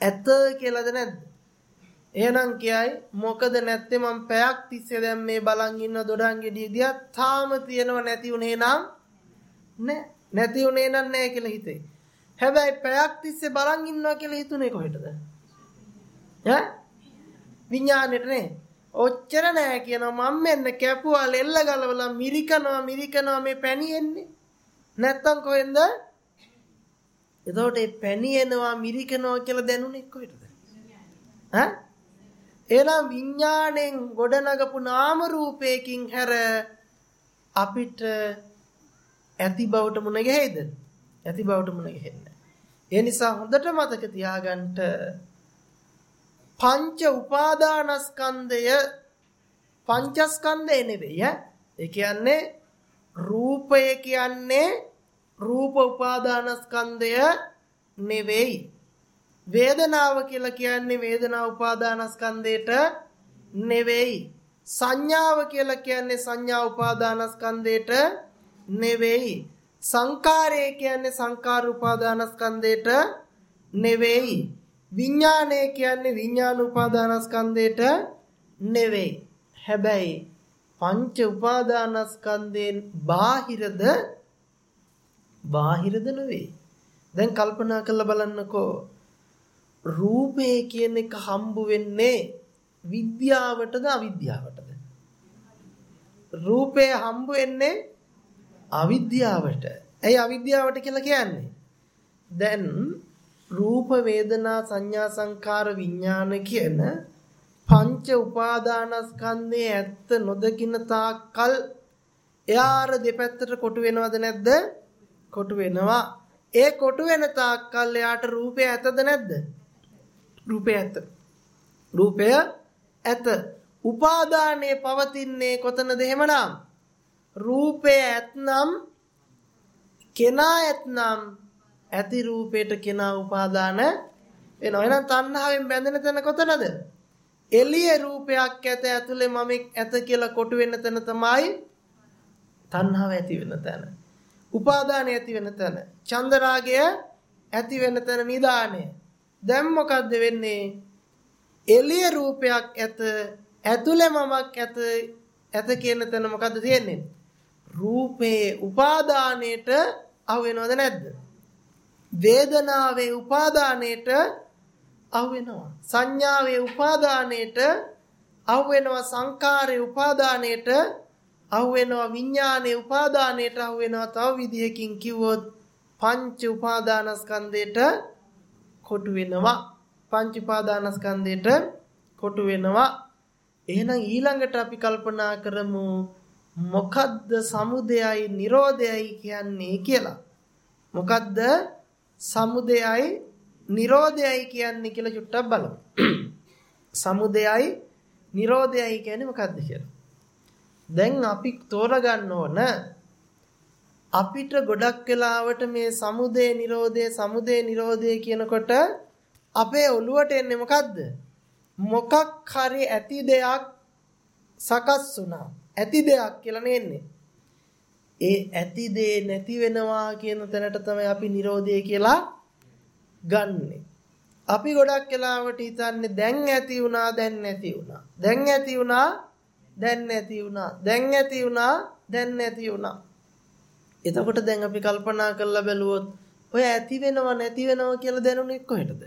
ඇත කියලාද නැද්ද? එහෙනම් කියයි මොකද නැත්තේ මම පැයක් තිස්සේ දැන් මේ බලන් ඉන්න දොඩම් ගෙඩිය දිහා තාම තියෙනව නැති උනේ නම් නෑ නැති උනේ නම් නෑ කියලා හිතේ. හැබැයි පැයක් තිස්සේ බලන් ඉන්නවා කියලා හිතුනේ කොහෙටද? ඈ විඥානෙට නේ. ඔච්චර නෑ කියනවා මම මෙන්න කැපුවා ලෙල්ල ගලවලා මිරිකනවා මිරිකනවා මේ පැණි එන්නේ. නැත්තම් කොහෙන්ද? එතකොට මේ පැණි එනවා මිරිකනවා කියලා දැනුනේ කොහෙටද? ඈ එහෙනම් විඥාණයෙන් ගොඩනගපු නාම රූපයකින් හැර අපිට ඇති බවට මුණ ගැහෙයිද? ඇති බවට මුණ ගැහෙන්නේ. ඒ නිසා හොඳට මතක තියාගන්න පංච උපාදානස්කන්ධය පංචස්කන්ධය නෙවෙයි ඈ. ඒ කියන්නේ රූපය කියන්නේ රූප උපාදානස්කන්ධය නෙවෙයි. වේදනාව කියලා කියන්නේ වේදනා උපාදානස්කන්ධයට නෙවෙයි. සංඥාව කියලා කියන්නේ සංඥා උපාදානස්කන්ධයට නෙවෙයි. සංකාරය කියන්නේ සංකාර උපාදානස්කන්ධයට නෙවෙයි. විඥානය කියන්නේ විඥාන උපාදානස්කන්ධයට නෙවෙයි. හැබැයි පංච උපාදානස්කන්ධයෙන් බාහිරද බාහිරද නෙවෙයි. දැන් කල්පනා කරලා බලන්නකෝ රූපේ කියන එක හම්බ වෙන්නේ විද්‍යාවටද අවිද්‍යාවටද? රූපේ හම්බ වෙන්නේ අවිද්‍යාවට. ඇයි අවිද්‍යාවට කියලා කියන්නේ? දැන් රූප වේදනා සංඥා සංකාර විඥාන කියන පංච උපාදානස්කන්ධයේ ඇත්ත නොදකින්න තාක්කල් එයාර දෙපැත්තට කොටු වෙනවද නැද්ද? කොටු වෙනවා. ඒ කොටු වෙන තාක්කල් එයාට රූපය ඇතද නැද්ද? රූපය ඇත. රූපය ඇත. උපාදානයේ පවතින්නේ කොතනද එහෙමනම්? රූපය ඇතනම් කෙනා ඇතනම් ඇති රූපයට කෙනා උපාදාන වෙනවා. එහෙනම් තණ්හාවෙන් බැඳෙන තැන කොතනද? එළිය රූපයක් ඇත ඇතුලේ මම ඇත කියලා කොටු වෙන තැන තමයි තණ්හාව ඇති වෙන තැන. උපාදානය ඇති වෙන තැන. චන්දරාගය ඇති වෙන තැන නිදානය. දැන් මොකද්ද වෙන්නේ? එළිය රූපයක් ඇත ඇතුළේ මමක් ඇත ඇත කියන තැන මොකද්ද තියෙන්නේ? රූපේ උපාදානයේට අහු වෙනවද නැද්ද? වේදනාවේ උපාදානයේට අහු වෙනවා. සංඥාවේ උපාදානයේට අහු වෙනවා සංකාරයේ උපාදානයේට අහු වෙනවා විඥානයේ උපාදානයේට අහු වෙනවා තව විදිහකින් කිව්වොත් පංච උපාදානස්කන්ධයට කොටු වෙනවා පංච උපාදානස්කන්ධයට කොටු වෙනවා. එහෙනම් ඊළඟට අපි කල්පනා කරමු මොකද්ද සමුදයයි නිරෝධයයි කියන්නේ කියලා. මොකද්ද සමුදයයි නිරෝධයයි කියන්නේ කියලා චුට්ටක් බලමු. සමුදයයි නිරෝධයයි කියන්නේ මොකද්ද කියලා. දැන් අපි තෝරගන්න ඕන අපිට ගොඩක් වෙලාවට මේ සමුදේ නිරෝධය සමුදේ නිරෝධය කියනකොට අපේ ඔළුවට එන්නේ මොකද්ද? මොකක් හරි ඇති දෙයක් සකස් වුණා. ඇති දෙයක් කියලා නෙන්නේ. ඒ ඇති දේ නැති වෙනවා කියන තැනට තමයි අපි නිරෝධය කියලා ගන්නෙ. අපි ගොඩක් වෙලාවට හිතන්නේ දැන් ඇති වුණා දැන් නැති වුණා. දැන් ඇති වුණා දැන් නැති වුණා. දැන් ඇති වුණා දැන් නැති වුණා. එතකොට දැන් අපි කල්පනා කරලා බැලුවොත් ඔය ඇති වෙනව නැති වෙනව කියලා දැනුනේ කොහෙටද?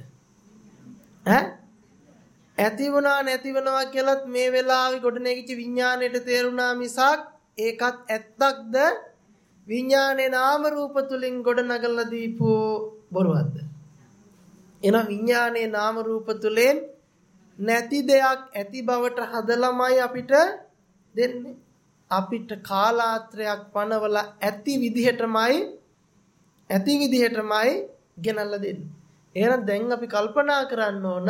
ඈ? ඇති වුණා නැති වෙනවා කියලත් මේ වෙලාවේ ගොඩනැගිච්ච විඥාණයට තේරුණා මිසක් ඒකත් ඇත්තක්ද විඥානේ නාම රූප තුලින් ගොඩනගලා දීපු බොරුවක්ද? එහෙනම් විඥානේ නාම රූප තුලින් නැති දෙයක් ඇති බවට හදලමයි අපිට දෙන්නේ. අපිට කාලාත්‍රයක් පනවලා ඇති විදිහටමයි ඇති විදිහටමයි ගෙනල්ලා දෙන්නේ. එහෙනම් දැන් අපි කල්පනා කරන්න ඕන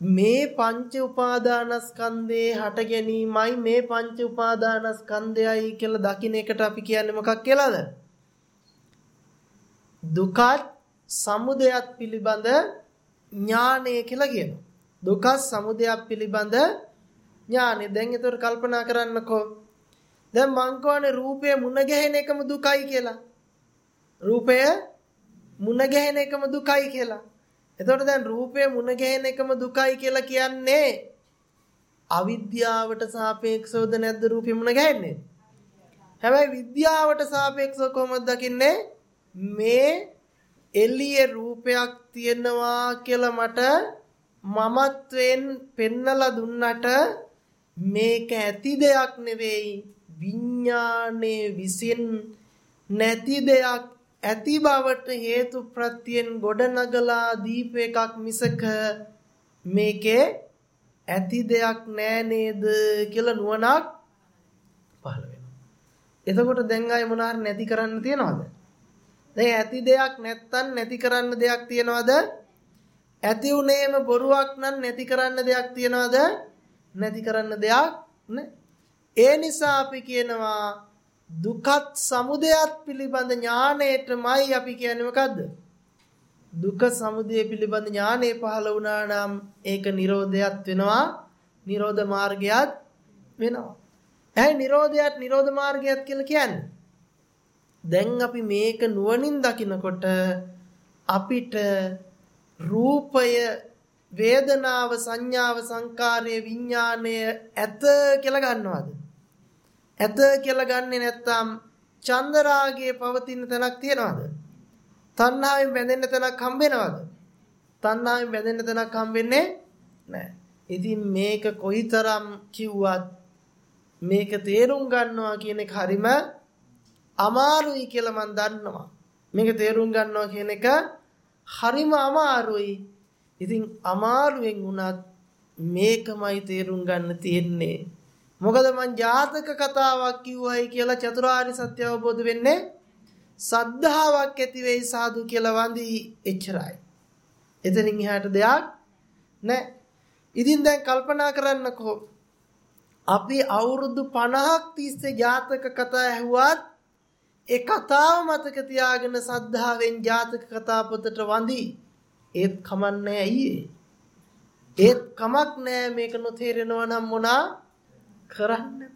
මේ පංච උපාදානස්කන්ධේ හට ගැනීමයි මේ පංච උපාදානස්කන්ධයයි කියලා දකින්න එකට අපි කියන්නේ මොකක් කියලාද? දුකත් සමුදයත් පිළිබඳ ඥානය කියලා කියනවා. දුක සමුදයක් පිළිබඳ ඥානෙ. දැන් ඒතර කල්පනා කරන්නකෝ. දැන් මං කෝනේ රූපය මුණ ගැහෙන එකම දුකයි කියලා. රූපය මුණ ගැහෙන එකම දුකයි කියලා. එතකොට දැන් රූපය මුණ ගැහෙන එකම දුකයි කියලා කියන්නේ අවිද්‍යාවට සාපේක්ෂවද නැද්ද රූපය මුණ ගැහෙන්නේ? හැබැයි විද්‍යාවට සාපේක්ෂව කොහොමද දකින්නේ? මේ එළියේ රූපයක් තියෙනවා කියලා මට මමත්වෙන් පෙන්නලා දුන්නට මේක ඇති දෙයක් නෙවෙයි විඥානයේ විසින් නැති දෙයක් ඇති බවට හේතු ප්‍රත්‍යයෙන් ගොඩනගලා දීප එකක් මිසක මේකේ ඇති දෙයක් නෑ නේද කියලා නුවණක් පහළ වෙනවා. එතකොට දැන් ආයේ මොනාර නැති කරන්න තියනවද? දැන් ඇති දෙයක් නැත්තම් නැති කරන්න දෙයක් තියනවද? ඇති උනේම බොරුවක් නම් නැති කරන්න දෙයක් තියනවද? නැති කරන්න දෙයක් නැහැ. ඒ නිසා අපි කියනවා දුකත් සමුදයත් පිළිබඳ ඥාණයටමයි අපි කියන්නේ මොකද්ද? දුක සමුදය පිළිබඳ ඥානෙ පහළ වුණා නම් ඒක නිරෝධයත් වෙනවා නිරෝධ මාර්ගයත් වෙනවා. ඇයි නිරෝධයත් නිරෝධ මාර්ගයත් කියලා කියන්නේ? දැන් අපි මේක නුවණින් දකිනකොට අපිට රූපය වේදනාව සංඥාව සංකාරය විඥාණය ඇත කියලා ගන්නවද? ඇත කියලා ගන්නෙ නැත්තම් චන්දරාගයේ පවතින තැනක් තියනවද? තණ්හාවෙන් බැඳෙන්න තැනක් හම්බ වෙනවද? තණ්හාවෙන් බැඳෙන්න තැනක් හම්බ වෙන්නේ නැහැ. ඉතින් මේක කොයිතරම් කිව්වත් මේක තේරුම් ගන්නවා කියන එක හරිම අමාරුයි කියලා මම දන්නවා. මේක තේරුම් ගන්නවා කියන එක හරිම අමාරුයි. ඉතින් අමාරුවෙන් වුණත් මේකමයි තේරුම් ගන්න තියෙන්නේ. මොකද මං ජාතක කතාවක් කිව්වයි කියලා චතුරාර්ය සත්‍ය අවබෝධ වෙන්නේ සද්ධාාවක් ඇති වෙයි සාදු කියලා වඳි එච්චරයි. එතනින් එහාට දෙයක් නැහැ. ඉතින් දැන් කල්පනා කරන්නකෝ අපි අවුරුදු 50ක් තිස්සේ ජාතක කතා ඇහුවත් ඒ කතාව මතක තියාගෙන සද්ධාවෙන් ජාතක කතා පොතට වඳි. ඒත් කමන්නේ ඇයි ඒත් කමක් නෑ මේක නොතේරෙනවා නම් මොනා කරන්න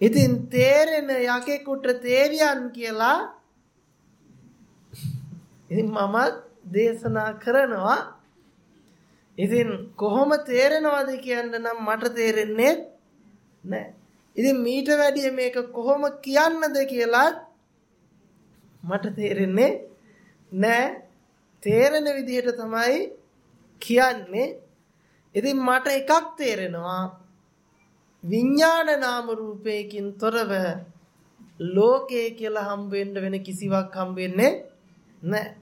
ඉතින් තේරෙන යකෙකුට තේරියන් කියලා ඉතින් මම දේශනා කරනවා. ඉතින් කොහොම තේරෙනවද කියන්න නම් මට තේරෙන්නේ නැහැ. ඉතින් මීට වැඩිය මේක කොහොම කියන්නද කියලා මට තේරෙන්නේ නැහැ. තේරෙන විදිහට තමයි කියන්නේ. ඉතින් මට එකක් තේරෙනවා විඥාන නාම රූපයකින් තොරව ලෝකය කියලා හම්බ වෙන්න වෙන කිසිවක් හම්බ වෙන්නේ නැහැ.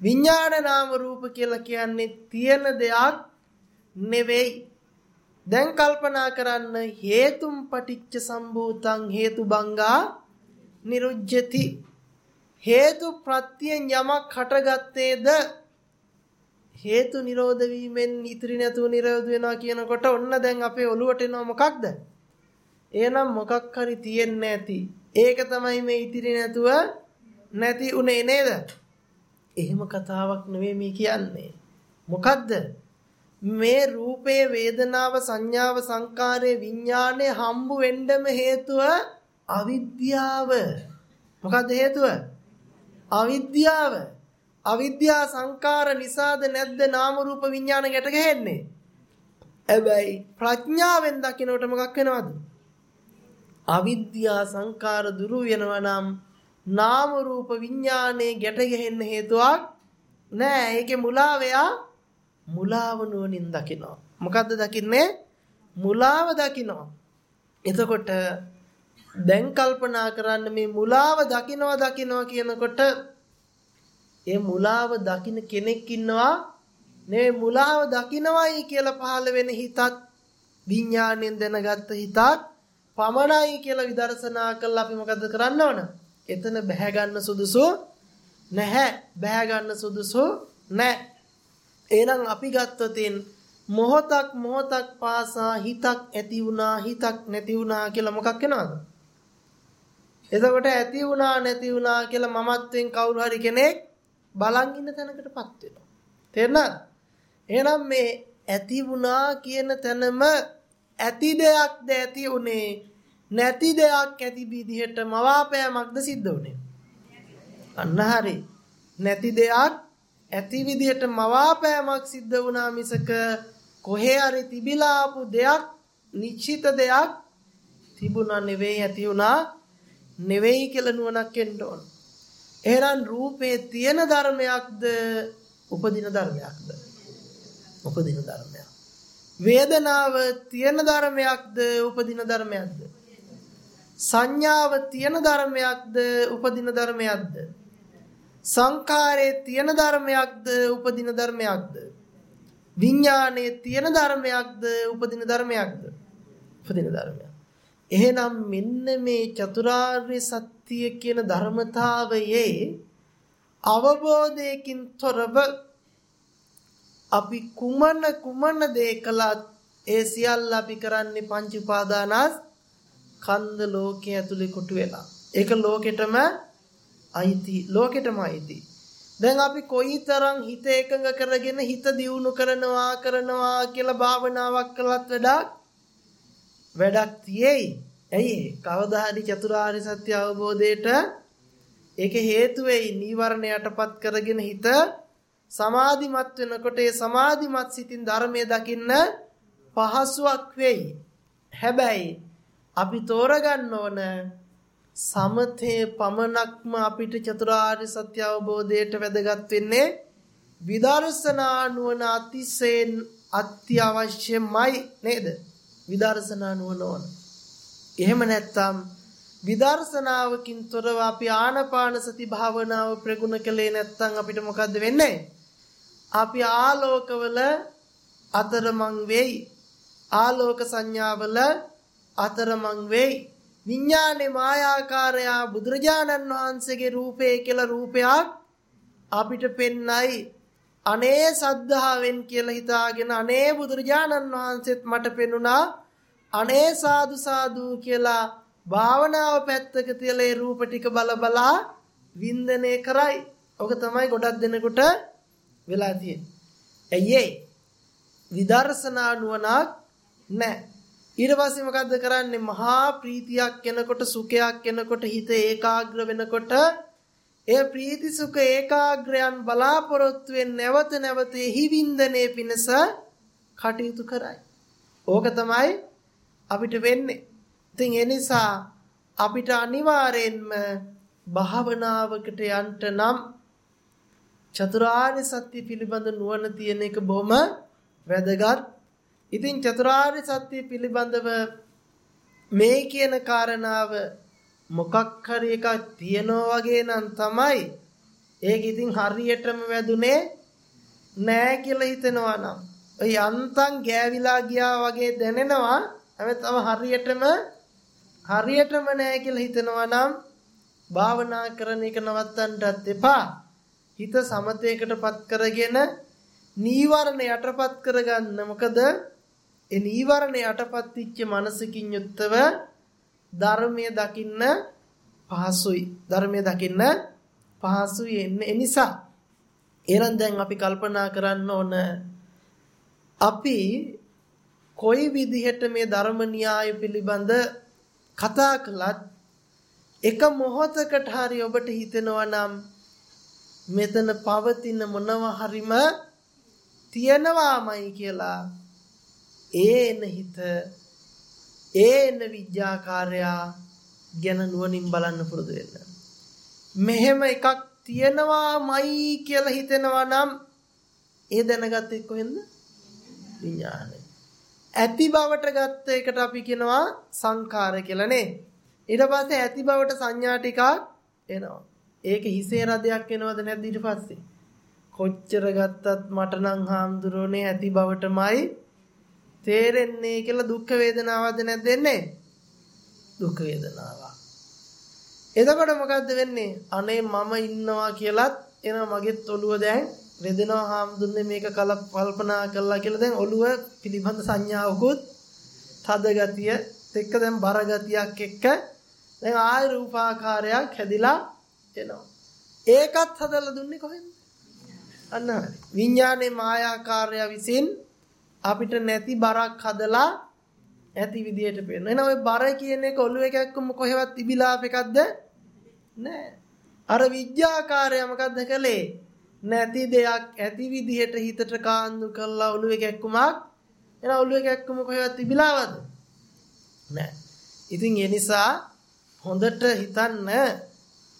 විඥාන නාම රූප කියලා කියන්නේ තියෙන දෙයක් නෙවෙයි. දැන් කල්පනා කරන්න හේතුම් පටිච්ච සම්භූතං හේතුබංගා නිරුජ්ජති. හේතු ප්‍රත්‍යයෙන් යමක් හටගත්තේද හේතු නිරෝධ වීමෙන් ඉතිරි නැතුව නිරෝධ වෙනවා කියනකොට ඔන්න දැන් අපේ ඔළුවට එනවා මොකක්ද? එහෙනම් මොකක් හරි තියෙන්නේ නැති. ඒක තමයි මේ ඉතිරි නැතුව නැති උනේ නේද? එහෙම කතාවක් නෙවෙයි මේ කියන්නේ. මොකද්ද? මේ රූපේ වේදනාව සංඥාව සංකාරයේ විඥානේ හම්බ වෙන්නම හේතුව අවිද්‍යාව. මොකද්ද හේතුව? අවිද්‍යාව. අවිද්‍යා සංකාර නිසාද නැද්ද නාම රූප විඥාන ගැට ගැහෙන්නේ? හැබැයි ප්‍රඥාවෙන් දකිනකොට මොකක් වෙනවද? අවිද්‍යා සංකාර දුරු වෙනවා නම් නාම රූප විඥානේ ගැට ගැහෙන්න හේතුවක් නෑ. ඒකේ මුලාවයා මුලාව නුවණින් දකිනවා. මොකද්ද දකින්නේ? මුලාව දකිනවා. එතකොට දැන් කල්පනා කරන්න මේ මුලාව දකිනවා දකිනවා කියනකොට ඒ මුලාව දකින්න කෙනෙක් ඉන්නවා නේ මුලාව දකින්නවයි කියලා පහළ වෙන හිතත් විඥාණයෙන් දැනගත්ත හිතත් පමණයි කියලා විදර්ශනා කළා අපි මොකද කරන්න ඕන? එතන බැහැ ගන්න සුදුසු නැහැ. බැහැ ගන්න සුදුසු නැහැ. එහෙනම් අපි ගත්තොතින් මොහොතක් මොහොතක් පාසා හිතක් ඇති වුණා හිතක් නැති වුණා කියලා මොකක් වෙනවද? එතකොට ඇති වුණා නැති වුණා කියලා මමත්වෙන් කවුරු හරි කෙනෙක් බලන් ඉන්න තැනකටපත් වෙනවා. තේරෙනවද? එහෙනම් මේ ඇති වුණා කියන තැනම ඇති දෙයක්ද ඇති උනේ නැති දෙයක් ඇති විදිහට මවාපෑමක්ද සිද්ධ වුනේ. අන්න හරි. නැති දෙයක් ඇති විදිහට මවාපෑමක් සිද්ධ වුණා මිසක කොහේ හරි තිබිලා ආපු දෙයක් නිශ්චිත දෙයක් තිබුණා නෙවෙයි ඇති වුණා නෙවෙයි කියලා නුවණක් එන්න ඕන. එහෙනම් රූපේ තියෙන ධර්මයක්ද උපදින ධර්මයක්ද? උපදින ධර්මයක්. වේදනාව තියෙන ධර්මයක්ද උපදින ධර්මයක්ද? සංඥාව තියෙන ධර්මයක්ද උපදින ධර්මයක්ද? සංඛාරයේ තියෙන ධර්මයක්ද උපදින ධර්මයක්ද? විඥානයේ තියෙන ධර්මයක්ද උපදින ධර්මයක්ද? උපදින ධර්මයක්. එහෙනම් මෙන්න මේ චතුරාර්ය සත්‍ය කියන ධර්මතාවයේ අවබෝධයකින් තොරව අපි කුමන කුමන දේ කළත් ඒ සියල්ල අපි කරන්නේ පංච උපාදානස් කන්ද ලෝකයේ ඇතුලේ කොටු වෙලා. ඒක ලෝකෙටම අයිති ලෝකෙටම අයිති. දැන් අපි කොයිතරම් හිත එකඟ කරගෙන හිත දියුණු කරනවා කරනවා කියලා භාවනාවක් කළත් වැඩක් වැඩක් තියෙයි. ඇයි කවදා හරි චතුරාර්ය සත්‍ය අවබෝධයට ඒක හේතු වෙයි නීවරණ යටපත් කරගෙන හිත සමාධිමත් වෙනකොට ඒ සමාධිමත් සිතින් ධර්මයේ දකින්න පහසුවක් වෙයි. හැබැයි අපි තෝරගන්න ඕන සමතේ පමණක්ම අපිට චතුරාර්ය සත්‍ය අවබෝධයට වැදගත් වෙන්නේ විදර්ශනා නුවණ අතිශයින් අත්‍යවශ්‍යමයි නේද? විදර්ශනා නුවණ ඕන. එහෙම නැත්නම් විදර්ශනාවකින් තොරව අපි ආනපාන සති භාවනාව ප්‍රගුණ කළේ නැත්නම් අපිට මොකද්ද වෙන්නේ? අපි ආලෝකවල අතරමං වෙයි. ආලෝක සංඥාවල අතරමං වෙයි. විඥානේ මායාකාරයා බුදුරජාණන් වහන්සේගේ රූපේ කියලා රූපයක් අපිට පෙන්නයි අනේ සද්ධාවෙන් කියලා හිතාගෙන අනේ බුදුරජාණන් වහන්සේත් මට පෙනුණා අනේ සාදු සාදු කියලා භාවනාව පැත්තක තියලා ඒ රූප ටික බල බලා වින්දනය කරයි. ඔක තමයි ගොඩක් දෙනෙකුට වෙලා තියෙන්නේ. ඇයි විදර්ශනා නුවණක් නැහැ. ඊට පස්සේ මොකද්ද කරන්නේ? මහා ප්‍රීතියක් එනකොට සුඛයක් එනකොට හිත ඒකාග්‍ර වෙනකොට ඒ ප්‍රීති සුඛ ඒකාග්‍රයන් බලාපොරොත්තු වෙන නැවත නැවත එහි වින්දනයේ පිණස කටයුතු කරයි. ඕක තමයි අපිට වෙන්නේ. ඉතින් ඒ නිසා අපිට අනිවාර්යෙන්ම භාවනාවකට යන්න නම් චතුරාර්ය සත්‍ය පිළිබඳ නුවණ තියෙන එක බොහොම වැදගත්. ඉතින් චතුරාර්ය සත්‍ය පිළිබඳව මේ කියන කාරණාව මොකක් හරි එකක් තියනවා වගේ නම් තමයි ඒක ඉතින් හරියටම වැදුනේ නෑ කියලා හිතෙනවා නම් ඔය යන්තම් ගෑවිලා ගියා වගේ දැනෙනවා. හැබැයි තව හරියටම හරියටම නෑ කියලා හිතනවා නම් භාවනා කරන එක නවත්තන්නත් එපා. හිත සමතේකටපත් කරගෙන නීවරණ යටපත් කරගන්න. මොකද ඒ නීවරණ යටපත් වෙච්ච මනසකින් යුක්තව ධර්මයේ දකින්න පහසුයි. ධර්මයේ දකින්න පහසුයි එන්නේ නිසා. එහෙනම් දැන් අපි කල්පනා කරන්න ඕන අපි කොයි විදිහට මේ ධර්ම න්‍යාය පිළිබඳ කතා කළත් එක මොහොතකට හරි ඔබට හිතෙනවා නම් මෙතන පවතින මොනවා හරිම තියනවාමයි කියලා ඒන හිත ඒන විඥාකාරයා ගැන නුවණින් බලන්න පුරුදු වෙන්න. මෙහෙම එකක් තියනවාමයි කියලා හිතෙනවා නම් ඒ දැනගත්තේ කොහෙන්ද? විඥානය. ඇති බවට ගත්ත එකට අපි කියනවා සංඛාර කියලා නේ. ඊට පස්සේ ඇති බවට සංඥා ටිකක් එනවා. ඒක හිසේ රදයක් එනවද නැද්ද ඊට පස්සේ? කොච්චර ගත්තත් මට නම් හාමුදුරනේ ඇති බවටමයි තේරෙන්නේ කියලා දුක් වේදනාවක්ද නැද්ද එන්නේ? දුක් වේදනාවක්. එතකොට මොකද්ද වෙන්නේ? අනේ මම ඉන්නවා කියලත් එනවා මගෙත් ඔළුව දැන් රෙදෙනවා හාමුදුරනේ මේක කල්පනා කළා කියලා දැන් ඔළුව පිළිබඳ සංඥාවකුත් තද ගතිය එක්ක දැන් බර ගතියක් එක්ක දැන් ආය රූපාකාරයක් හැදිලා එනවා. ඒකත් හදලා දුන්නේ කොහෙන්ද? අන්න හරි. විඥානේ මායාකාරය විසින් අපිට නැති බරක් හදලා ඇති විදියට පේන. එහෙනම් ওই බර කියන එක ඔළුව එකක්ම කොහෙවත් තිබිලා එකක්ද? නෑ. අර විද්‍යාකාරය මොකද්ද කළේ? නැති දෙයක් ඇති විදිහට හිතට කාන්දු කළා ඔළුවේ කැක්කුමක් එන ඔළුවේ කැක්කුම කොහෙවත් තිබිලාවද නෑ ඉතින් ඒ නිසා හොඳට හිතන්න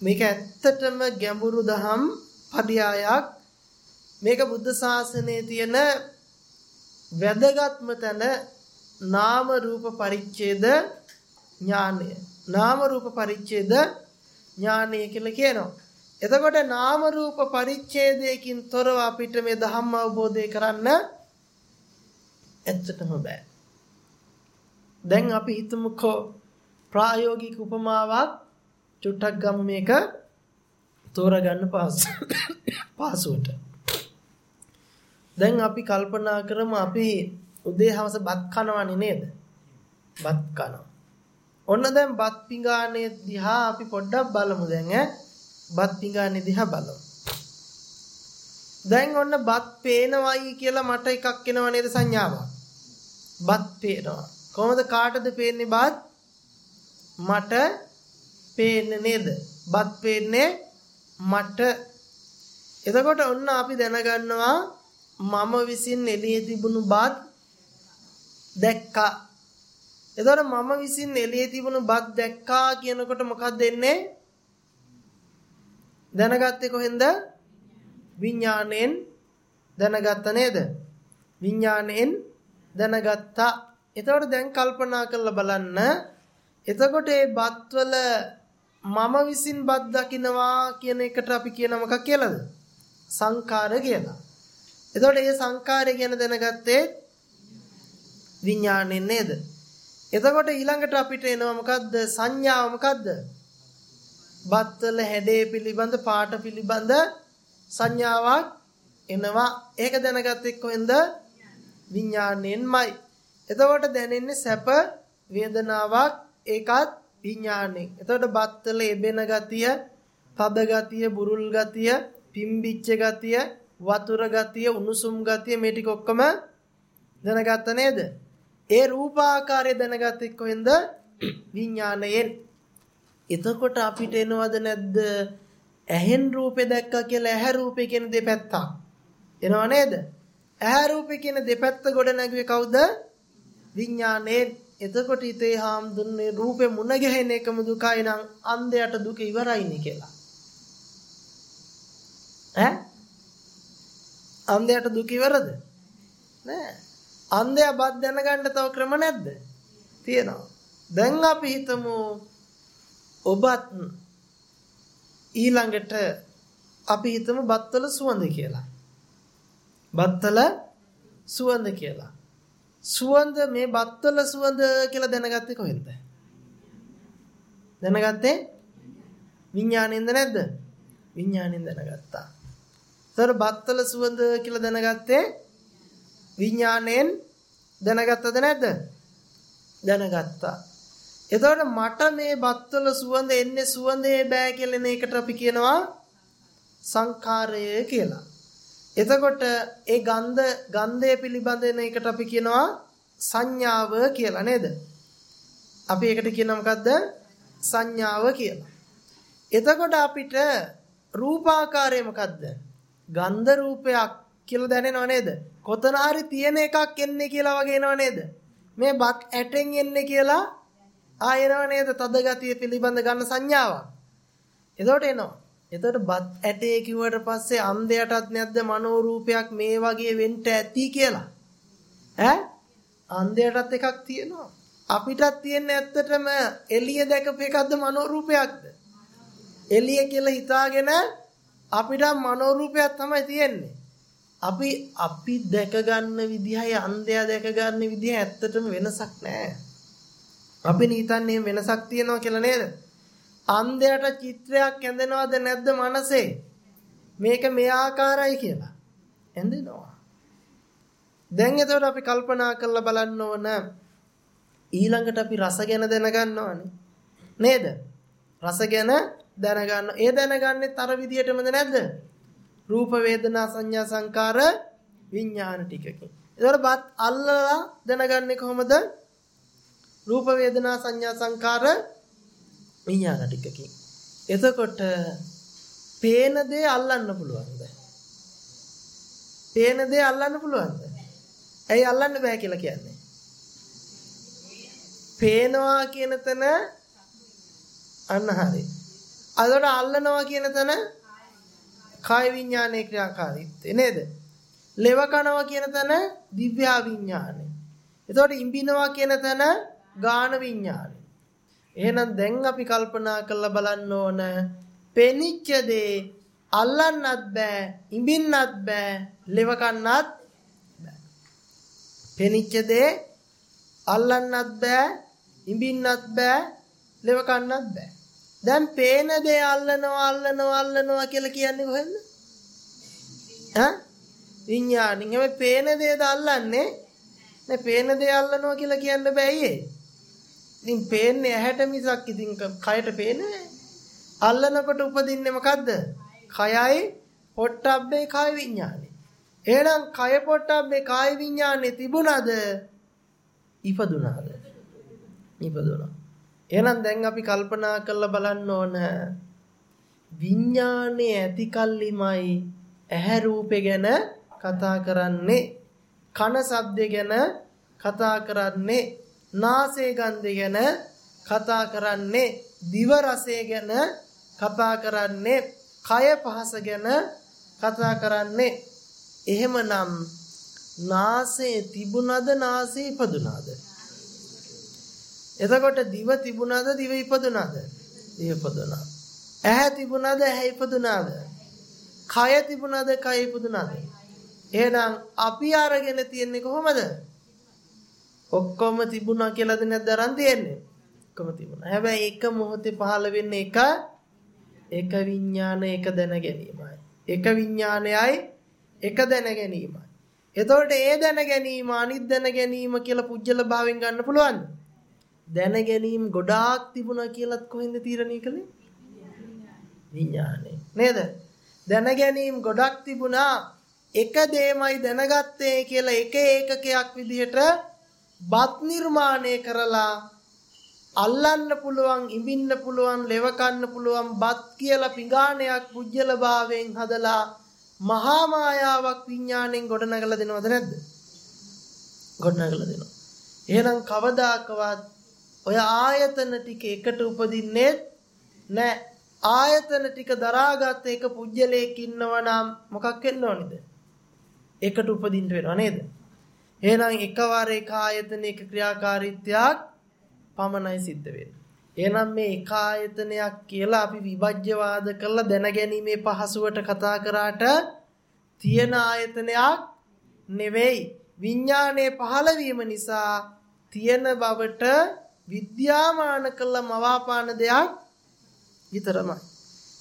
මේක ඇත්තටම ගැඹුරු දහම් පඩියායක් මේක බුද්ධ ශාසනයේ තියෙන වැදගත්ම තැන නාම රූප පරිච්ඡේද ඥානය නාම රූප පරිච්ඡේද ඥානය කියලා කියනවා එතකොට නාම රූප පරිච්ඡේදයකින් තොරව අපිට මේ ධම්ම අවබෝධය කරන්න ඇත්තටම බෑ. දැන් අපි හිතමුකෝ ප්‍රායෝගික උපමාවක් චුට්ටක් ගමු මේක තෝරගන්න පාසුවට. දැන් අපි කල්පනා කරමු අපි උදේ හවස බත් කනවනේ නේද? බත් කනවා. ඔන්න දැන් බත් පිඟානේ දිහා අපි පොඩ්ඩක් බලමු දැන් ඈ බත් පිඟානේ දිහා බලමු. දැන් ඔන්න බත් පේනවයි කියලා මට එකක් එනව නේද සංඥාවක්. බත් පේනවා. කොහොමද කාටද පේන්නේ බත්? මට පේන්නේ නේද? බත් පේන්නේ මට. එතකොට ඔන්න අපි දැනගන්නවා මම විසින් එළියේ තිබුණු බත් දැක්කා. එතකොට මම විසින් එළියේ තිබුණු බත් දැක්කා කියනකොට මොකක්ද එන්නේ? දැනගත්තේ කොහෙන්ද? විඥාණයෙන් දැනගත්ත නේද? විඥාණයෙන් දැනගත්තා. එතකොට දැන් කල්පනා කරලා බලන්න. එතකොට මේ බත්වල මම විසින් බත් දකින්නවා කියන එකට අපි කියන මොකක් කියලාද? සංකාර කියලා. එතකොට මේ සංකාරය ගැන දැනගත්තේ විඥාණයෙන් නේද? එතකොට ඊළඟට අපිට එනවා මොකද්ද? සංඥාව මොකද්ද? බත්වල හැඩේ පිළිබඳ පාට පිළිබඳ සංඥාවක් එනවා. ඒක දැනගත්තෙක් කොහෙන්ද? විඥාණයෙන්මයි. එතකොට දැනෙන්නේ සැප වේදනාවක් ඒකත් විඥාණයෙන්. එතකොට බත්වල එබෙන ගතිය, තද ගතිය, බුරුල් ගතිය, පිම්බිච්ච ගතිය, වතුර ගතිය, උණුසුම් ගතිය මේ ටික ඔක්කොම දැනගත්ත නේද? ඒ රූපාකාරය දැනගත්තෙක් කොහෙන්ද? විඥාණයෙන්. එතකොට අපිට එනවද නැද්ද? ඇහෙන් රූපේ දැක්කා කියලා ඇහැ රූපේ කියන දෙපැත්තක්. එනව නේද? ඇහැ රූපේ කියන දෙපැත්ත ගොඩ නැගුවේ කවුද? විඥානේ එතකොට හිතේ හාමුදුරනේ රූපේ මුණ ගැහෙන එකම දුකයි නම් අන්ධයට දුක ඉවරයිනේ කියලා. ඈ? අන්ධයට දුක ඉවරද නෑ අන්ධයා බත් දැනගන්න තව ක්‍රම නැද්ද තියෙනවා දැන් අපි හිතමු ඔබත් ඊළඟට අපි හිතමු බත්වල සුවඳ කියලා. බත්වල සුවඳ කියලා. සුවඳ මේ බත්වල සුවඳ කියලා දැනගත්තේ කොහෙන්ද? දැනගත්තේ විඥාණයෙන්ද නැද්ද? විඥාණයෙන් දැනගත්තා. තර බත්වල සුවඳ කියලා දැනගත්තේ විඥාණයෙන් දැනගත්තද නැද්ද? දැනගත්තා. එතකොට මට මේ බත්වල සුවඳ එන්නේ සුවඳේ බෑ කියලා එකට අපි කියනවා සංඛාරය කියලා. එතකොට ඒ ගන්ධ ගන්ධය පිළිබඳන එකට අපි කියනවා සංඥාව කියලා නේද? අපි ඒකට කියනවා මොකද්ද? සංඥාව කියලා. එතකොට අපිට රූපාකාරය මොකද්ද? ගන්ධ රූපයක් කියලා දැනෙනව නේද? කොතන හරි තියෙන එකක් එන්නේ කියලා වගේ එනව නේද? මේ බත් ඇටෙන් එන්නේ කියලා ආයෙනව නේද? තද ගතිය පිළිබඳ ගන්න සංඥාවක්. එතකොට එනවා. එතකොට බත් ඇටේ කිව්වට පස්සේ අන්ධයටත් නැද්ද මනෝ රූපයක් මේ වගේ වෙන්න ඇති කියලා? ඈ? අන්ධයටත් එකක් තියෙනවා. අපිටත් තියෙන්නේ ඇත්තටම එළිය දැකපු එකක්ද මනෝ රූපයක්ද? එළිය කියලා හිතාගෙන අපිට මනෝ රූපයක් තමයි තියෙන්නේ. අපි අපි දැක ගන්න විදිහයි අන්ධයා දැක ගන්න විදිහ ඇත්තටම වෙනසක් නැහැ. අපි හිතන්නේ වෙනසක් තියෙනවා කියලා නේද? අන්ධයට චිත්‍රයක් ඇඳෙනවද නැද්ද මනසේ? මේක මේ ආකාරයි කියලා. ඇඳෙනවා. දැන් එතකොට අපි කල්පනා කරලා බලන්න ඕන ඊළඟට අපි රස ගැන දැනගන්න ඕනේ. නේද? රස ගැන දැනගන්න. ඒ දැනගන්නෙත් අර විදියටමද නැද්ද? රූප වේදනා සංඥා සංකාර විඥාන ටිකකින්. එතකොට බත් අල්ලලා දැනගන්නේ කොහොමද? රූප වේදනා සංඥා සංකාර විඥාන ටිකකින්. එතකොට පේන දේ අල්ලන්න පුළුවන්ද? පේන දේ අල්ලන්න පුළුවන්ද? ඇයි අල්ලන්න බෑ කියලා කියන්නේ? පේනවා කියන තැන අන්න හරි. අදට අල්ලනවා කියන තැන කාය විඥානයේ ක්‍රියාකාරීත්වය නේද? ලෙව කනවා කියන තැන දිව්‍යා විඥානය. එතකොට ඉඹිනවා කියන තැන ගාන විඥානය. එහෙනම් දැන් අපි කල්පනා කරලා බලන්න ඕන පෙනිච්ච දේ අල්ලන්නත් බෑ, ඉඹින්නත් බෑ, ලෙව කන්නත් බෑ. පෙනිච්ච දේ අල්ලන්නත් බෑ, ඉඹින්නත් බෑ, ලෙව කන්නත් බෑ. දැන් පේන දේ අල්ලනවා අල්ලනවා අල්ලනවා කියලා කියන්නේ කොහෙන්ද? ඈ? විඥාණින්. හැබැයි පේන දේද අල්ලන්නේ? නේ පේන දේ අල්ලනවා කියලා කියන්න බෑ ඉතින් පේන්නේ ඇහැට මිසක් ඉතින් කයට පේන්නේ අල්ලනකොට උපදින්නේ මොකද්ද? කයයි පොට්ටබ්බේ කාය විඥානේ. එහෙනම් කය පොට්ටබ්බේ කාය විඥානේ තිබුණද? ඉපදුනාද? ඉපදුනා. එහෙනම් දැන් අපි කල්පනා කරලා බලන්න ඕන. විඥානේ ඇති කල්ලිමයි ඇහැ රූපේ ගැන කතා කරන්නේ. කන ශබ්දේ ගැන කතා කරන්නේ. නාසය ගන්ධය ගැන කතා කරන්නේ. දිව රසය ගැන කතා කරන්නේ. කය පහස ගැන කතා කරන්නේ. එහෙමනම් නාසය තිබුණද නාසය ඉපදුනාද එතකොට දිව තිබුණාද දිව ඉපදුනාද? දිව ඉපදුනා. ඇහැ තිබුණාද ඇහැ ඉපදුනාද? කය තිබුණාද කය ඉපදුනාද? එහෙනම් අපි අරගෙන තියන්නේ කොහොමද? ඔක්කොම තිබුණා කියලාද නැද්ද අරන් තියන්නේ? ඔක්කොම තිබුණා. හැබැයි එක මොහොතේ පහළ වෙන්නේ එක එක විඥාන එක දැන ගැනීමයි. එක විඥානයයි එක දැන ගැනීමයි. එතකොට ඒ දැන ගැනීම අනිත් දැන ගැනීම කියලා පුජ්‍යල භාවයෙන් ගන්න පුළුවන්ද? දැන ගැනීම ගොඩාක් තිබුණා කියලත් කොහෙන්ද තීරණය කළේ? විඥානේ. නේද? දැන ගැනීම ගොඩක් තිබුණා එක දෙයමයි දැනගත්තේ කියලා එක ඒකකයක් විදිහට බත් නිර්මාණය කරලා අල්ලන්න පුළුවන් ඉඹින්න පුළුවන් ලෙව කන්න පුළුවන් බත් කියලා පිඟානයක් පුජ්‍යල භාවයෙන් හදලා මහා මායාවක් විඥාණයෙන් ගොඩනගලා දෙනවද නැද්ද? ගොඩනගලා දෙනවා. එහෙනම් කවදාකවත් ඔය ආයතන ටික එකට උපදින්නේ නැහැ. ආයතන ටික දරාගත් එක පුජ්‍යලයක් ඉන්නවා නම් මොකක් වෙන්න ඕනේද? එකට උපදින්න වෙනව නේද? එහෙනම් එකවර එක ආයතනයක ක්‍රියාකාරීත්වයක් පමණයි සිද්ධ වෙන්නේ. එහෙනම් මේ එක ආයතනයක් කියලා අපි විභජ්‍යවාද කරලා දැනගැනීමේ පහසුවට කතා කරාට තියෙන ආයතනයක් නෙවෙයි. විඥානයේ පහළ වීම නිසා තියෙන බවට විද්‍යාමාන කළ මවාපාන දෙයක් විතරමයි.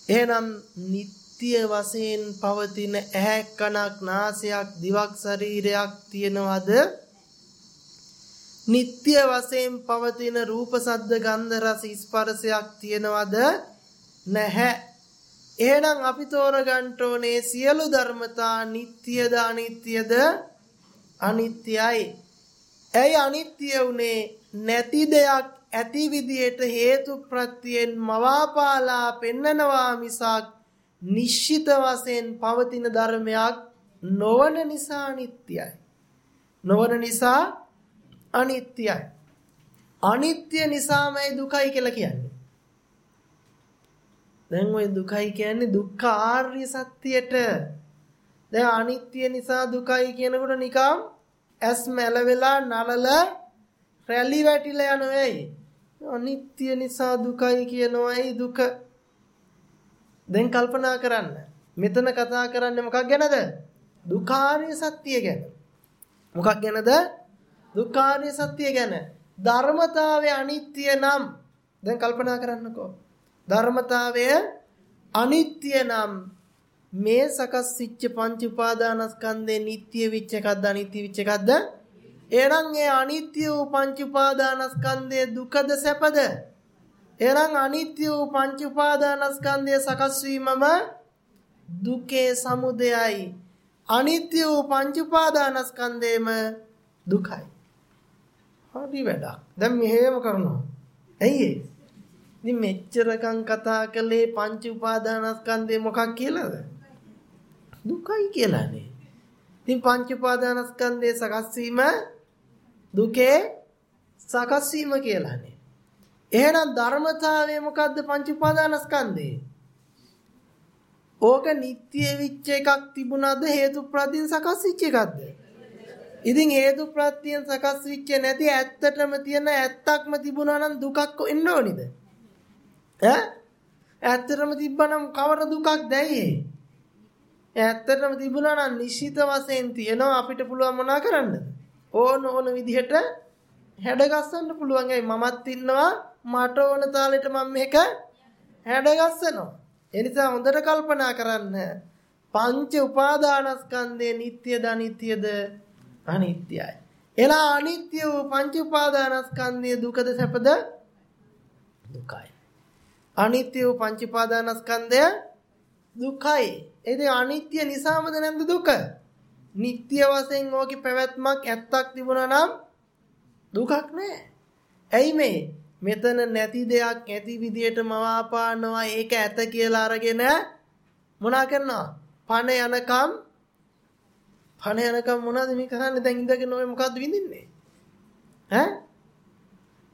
එහෙනම් නিত্য වශයෙන් පවතින ඇහැක් කනක් නාසයක් දිවක් ශරීරයක් තියනවද? නিত্য වශයෙන් පවතින රූප සද්ද ගන්ධ රස ස්පර්ශයක් තියනවද? නැහැ. එහෙනම් අපි තෝරගන්න ඕනේ සියලු ධර්මතා නিত্যද අනිත්‍යද? අනිත්‍යයි. ඇයි අනිත්‍ය උනේ? නැති දෙයක් ඇති විදියට හේතු ප්‍රත්‍යයෙන් මවාපාලා පෙන්නනවා මිසක් නිශ්චිත වශයෙන් පවතින ධර්මයක් නොවන නිසා අනිත්‍යයි. නොවන නිසා අනිත්‍යයි. අනිත්‍ය නිසාමයි දුකයි කියලා කියන්නේ. දැන් ওই දුකයි කියන්නේ දුක්ඛ ආර්ය සත්‍යයට. දැන් අනිත්‍ය නිසා දුකයි කියනකොට නිකම් ඇස් මැල වෙලා නලල රැලි වැටිලා යන වෙයි. අනිත්‍ය නිසා දුකයි කියනවායි දුක. දැන් කල්පනා කරන්න. මෙතන කතා කරන්නේ මොකක් ගැනද? දුකාර්ය සත්‍ය ගැන. මොකක් ගැනද? දුක්ඛාරිය සත්‍ය ගැන. ධර්මතාවය අනිත්‍ය නම් දැන් කල්පනා කරන්නකෝ. ධර්මතාවය අනිත්‍ය නම් මේ සකස් සිච්ච පංච උපාදානස්කන්ධේ නිට්ටය විච්ච එකක්ද අනිත්‍ය විච්ච එකක්ද? එහෙනම් ඒ අනිත්‍ය වූ පංච උපාදානස්කන්ධයේ දුකද සැපද? එහෙනම් අනිත්‍ය වූ පංච උපාදානස්කන්ධයේ සකස් වීමම දුකේ සමුදයයි. අනිත්‍ය වූ පංච උපාදානස්කන්ධේම දුකයි. හරි වැඩක්. දැන් මෙහෙම කරනවා. ඇයි ඒ? ඉතින් මෙච්චරකම් කතා කළේ පංච උපාදානස්කන්ධේ මොකක් කියලාද? දුකයි කියලානේ. ඉතින් පංච උපාදානස්කන්ධයේ සකස් වීම දුකේ සකස් වීම කියලානේ. එහෙනම් ධර්මතාවය මොකද්ද පංච උපාදානස්කන්ධේ? ඕක නිට්ටය විච්ච එකක් තිබුණාද හේතු ප්‍රත්‍යයෙන් සකස් වෙච්ච එකක්ද? ඉතින් හේතු ප්‍රත්‍යයෙන් සකස් වෙච්ච නැති ඇත්තටම තියෙන ඇත්තක්ම තිබුණා නම් දුකක් එන්න ඕනිද? ඈ? ඇත්තටම තිබ්බනම් කවර දුකක් දැයි ඇත්තටම තිබුණා නම් නිශ්චිත වශයෙන් තියෙනවා අපිට පුළුවන් මොනා කරන්නද? ඕන ඕන විදිහට හැඩගස්සන්න පුළුවන්. ඒ මමත් ඉන්නවා මට ඕන තාලෙට මම මේක හැඩගස්සනවා. ඒ නිසා හොඳට කල්පනා කරන්න. පංච උපාදානස්කන්ධය නිට්ටයද අනිත්‍යද? අනිත්‍යයි. එලා අනිත්‍ය වූ පංච උපාදානස්කන්ධය දුකද සැපද? දුකයි. අනිත්‍ය වූ පංච උපාදානස්කන්ධය දුකයි. ඒ අනිත්‍ය නිසාමද නැන්ද දුක? නිට්ටය වශයෙන් ඕකේ පැවැත්මක් ඇත්තක් තිබුණා නම් දුකක් නැහැ. ඇයි මේ? මෙතන නැති දෙයක් ඇති විදියට මවාපානවා ඒක ඇත කියලා අරගෙන මොනා කරනවා? පණ යනකම් පණ යනකම් මොනවද මේ කරන්නේ දැන් ඉඳගෙන ඔය මොකද්ද විඳින්නේ ඈ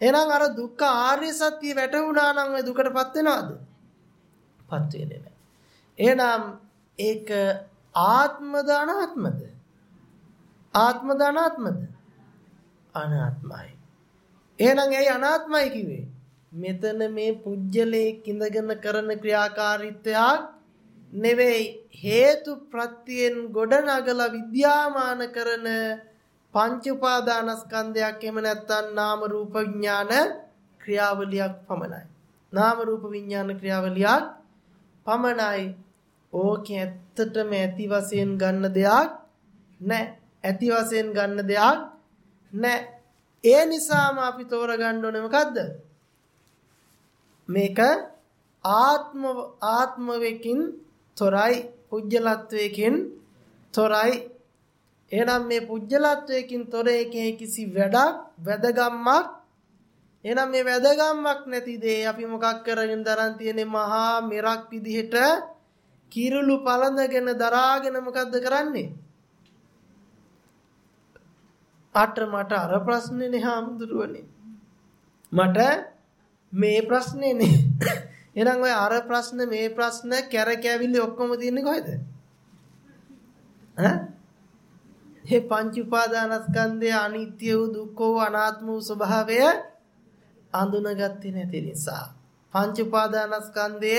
එහෙනම් අර දුක්ඛ ආර්ය සත්‍ය වැටුණා නම් ඔය දුකටපත් වෙනවද පත් වෙන්නේ නැහැ එහෙනම් ඒක ආත්මද අනාත්මද ආත්මද අනාත්මද අනාත්මයි එහෙනම් ඇයි අනාත්මයි කිව්වේ මෙතන මේ පුජ්‍යලේ ඉඳගෙන කරන ක්‍රියාකාරීත්වයක් නෙවෙයි හේතු ප්‍රත්‍යයෙන් ගොඩනගලා විද්‍යාමාන කරන පංච උපාදානස්කන්ධයක් එහෙම නැත්නම් නාම රූප විඥාන ක්‍රියාවලියක් පමණයි. නාම රූප විඥාන ක්‍රියාවලියක් පමණයි. ඕකේ ඇත්තටම ඇති වශයෙන් ගන්න දෙයක් නැහැ. ඇති වශයෙන් ගන්න දෙයක් නැහැ. ඒ නිසාම අපි තෝරගන්න ඕනේ මොකද්ද? මේක ආත්ම ආත්මවකින් තොරයි පුජ්‍යලත්වයකින් තොරයි එහෙනම් මේ පුජ්‍යලත්වයකින් තොර එකේ කිසි වැඩක් වැදගම්මක් එහෙනම් මේ වැදගම්මක් නැති දේ අපි මොකක් කරගෙන දරන් තියෙන්නේ මහා මෙරක් විදිහට කිරුළු පළඳගෙන දරාගෙන මොකද්ද කරන්නේ අට මට අර ප්‍රශ්නේනේ හාමුදුරුවනේ මට මේ ප්‍රශ්නේනේ එහෙනම් ඔය අර ප්‍රශ්න මේ ප්‍රශ්න කැරකැවිලි ඔක්කොම තියෙන්නේ කොහෙද? ඈ? මේ පංච උපාදානස්කන්ධය අනිත්‍ය වූ දුක්ඛ වූ අනාත්ම වූ ස්වභාවය අඳුනගත්තේ නැති නිසා පංච උපාදානස්කන්ධය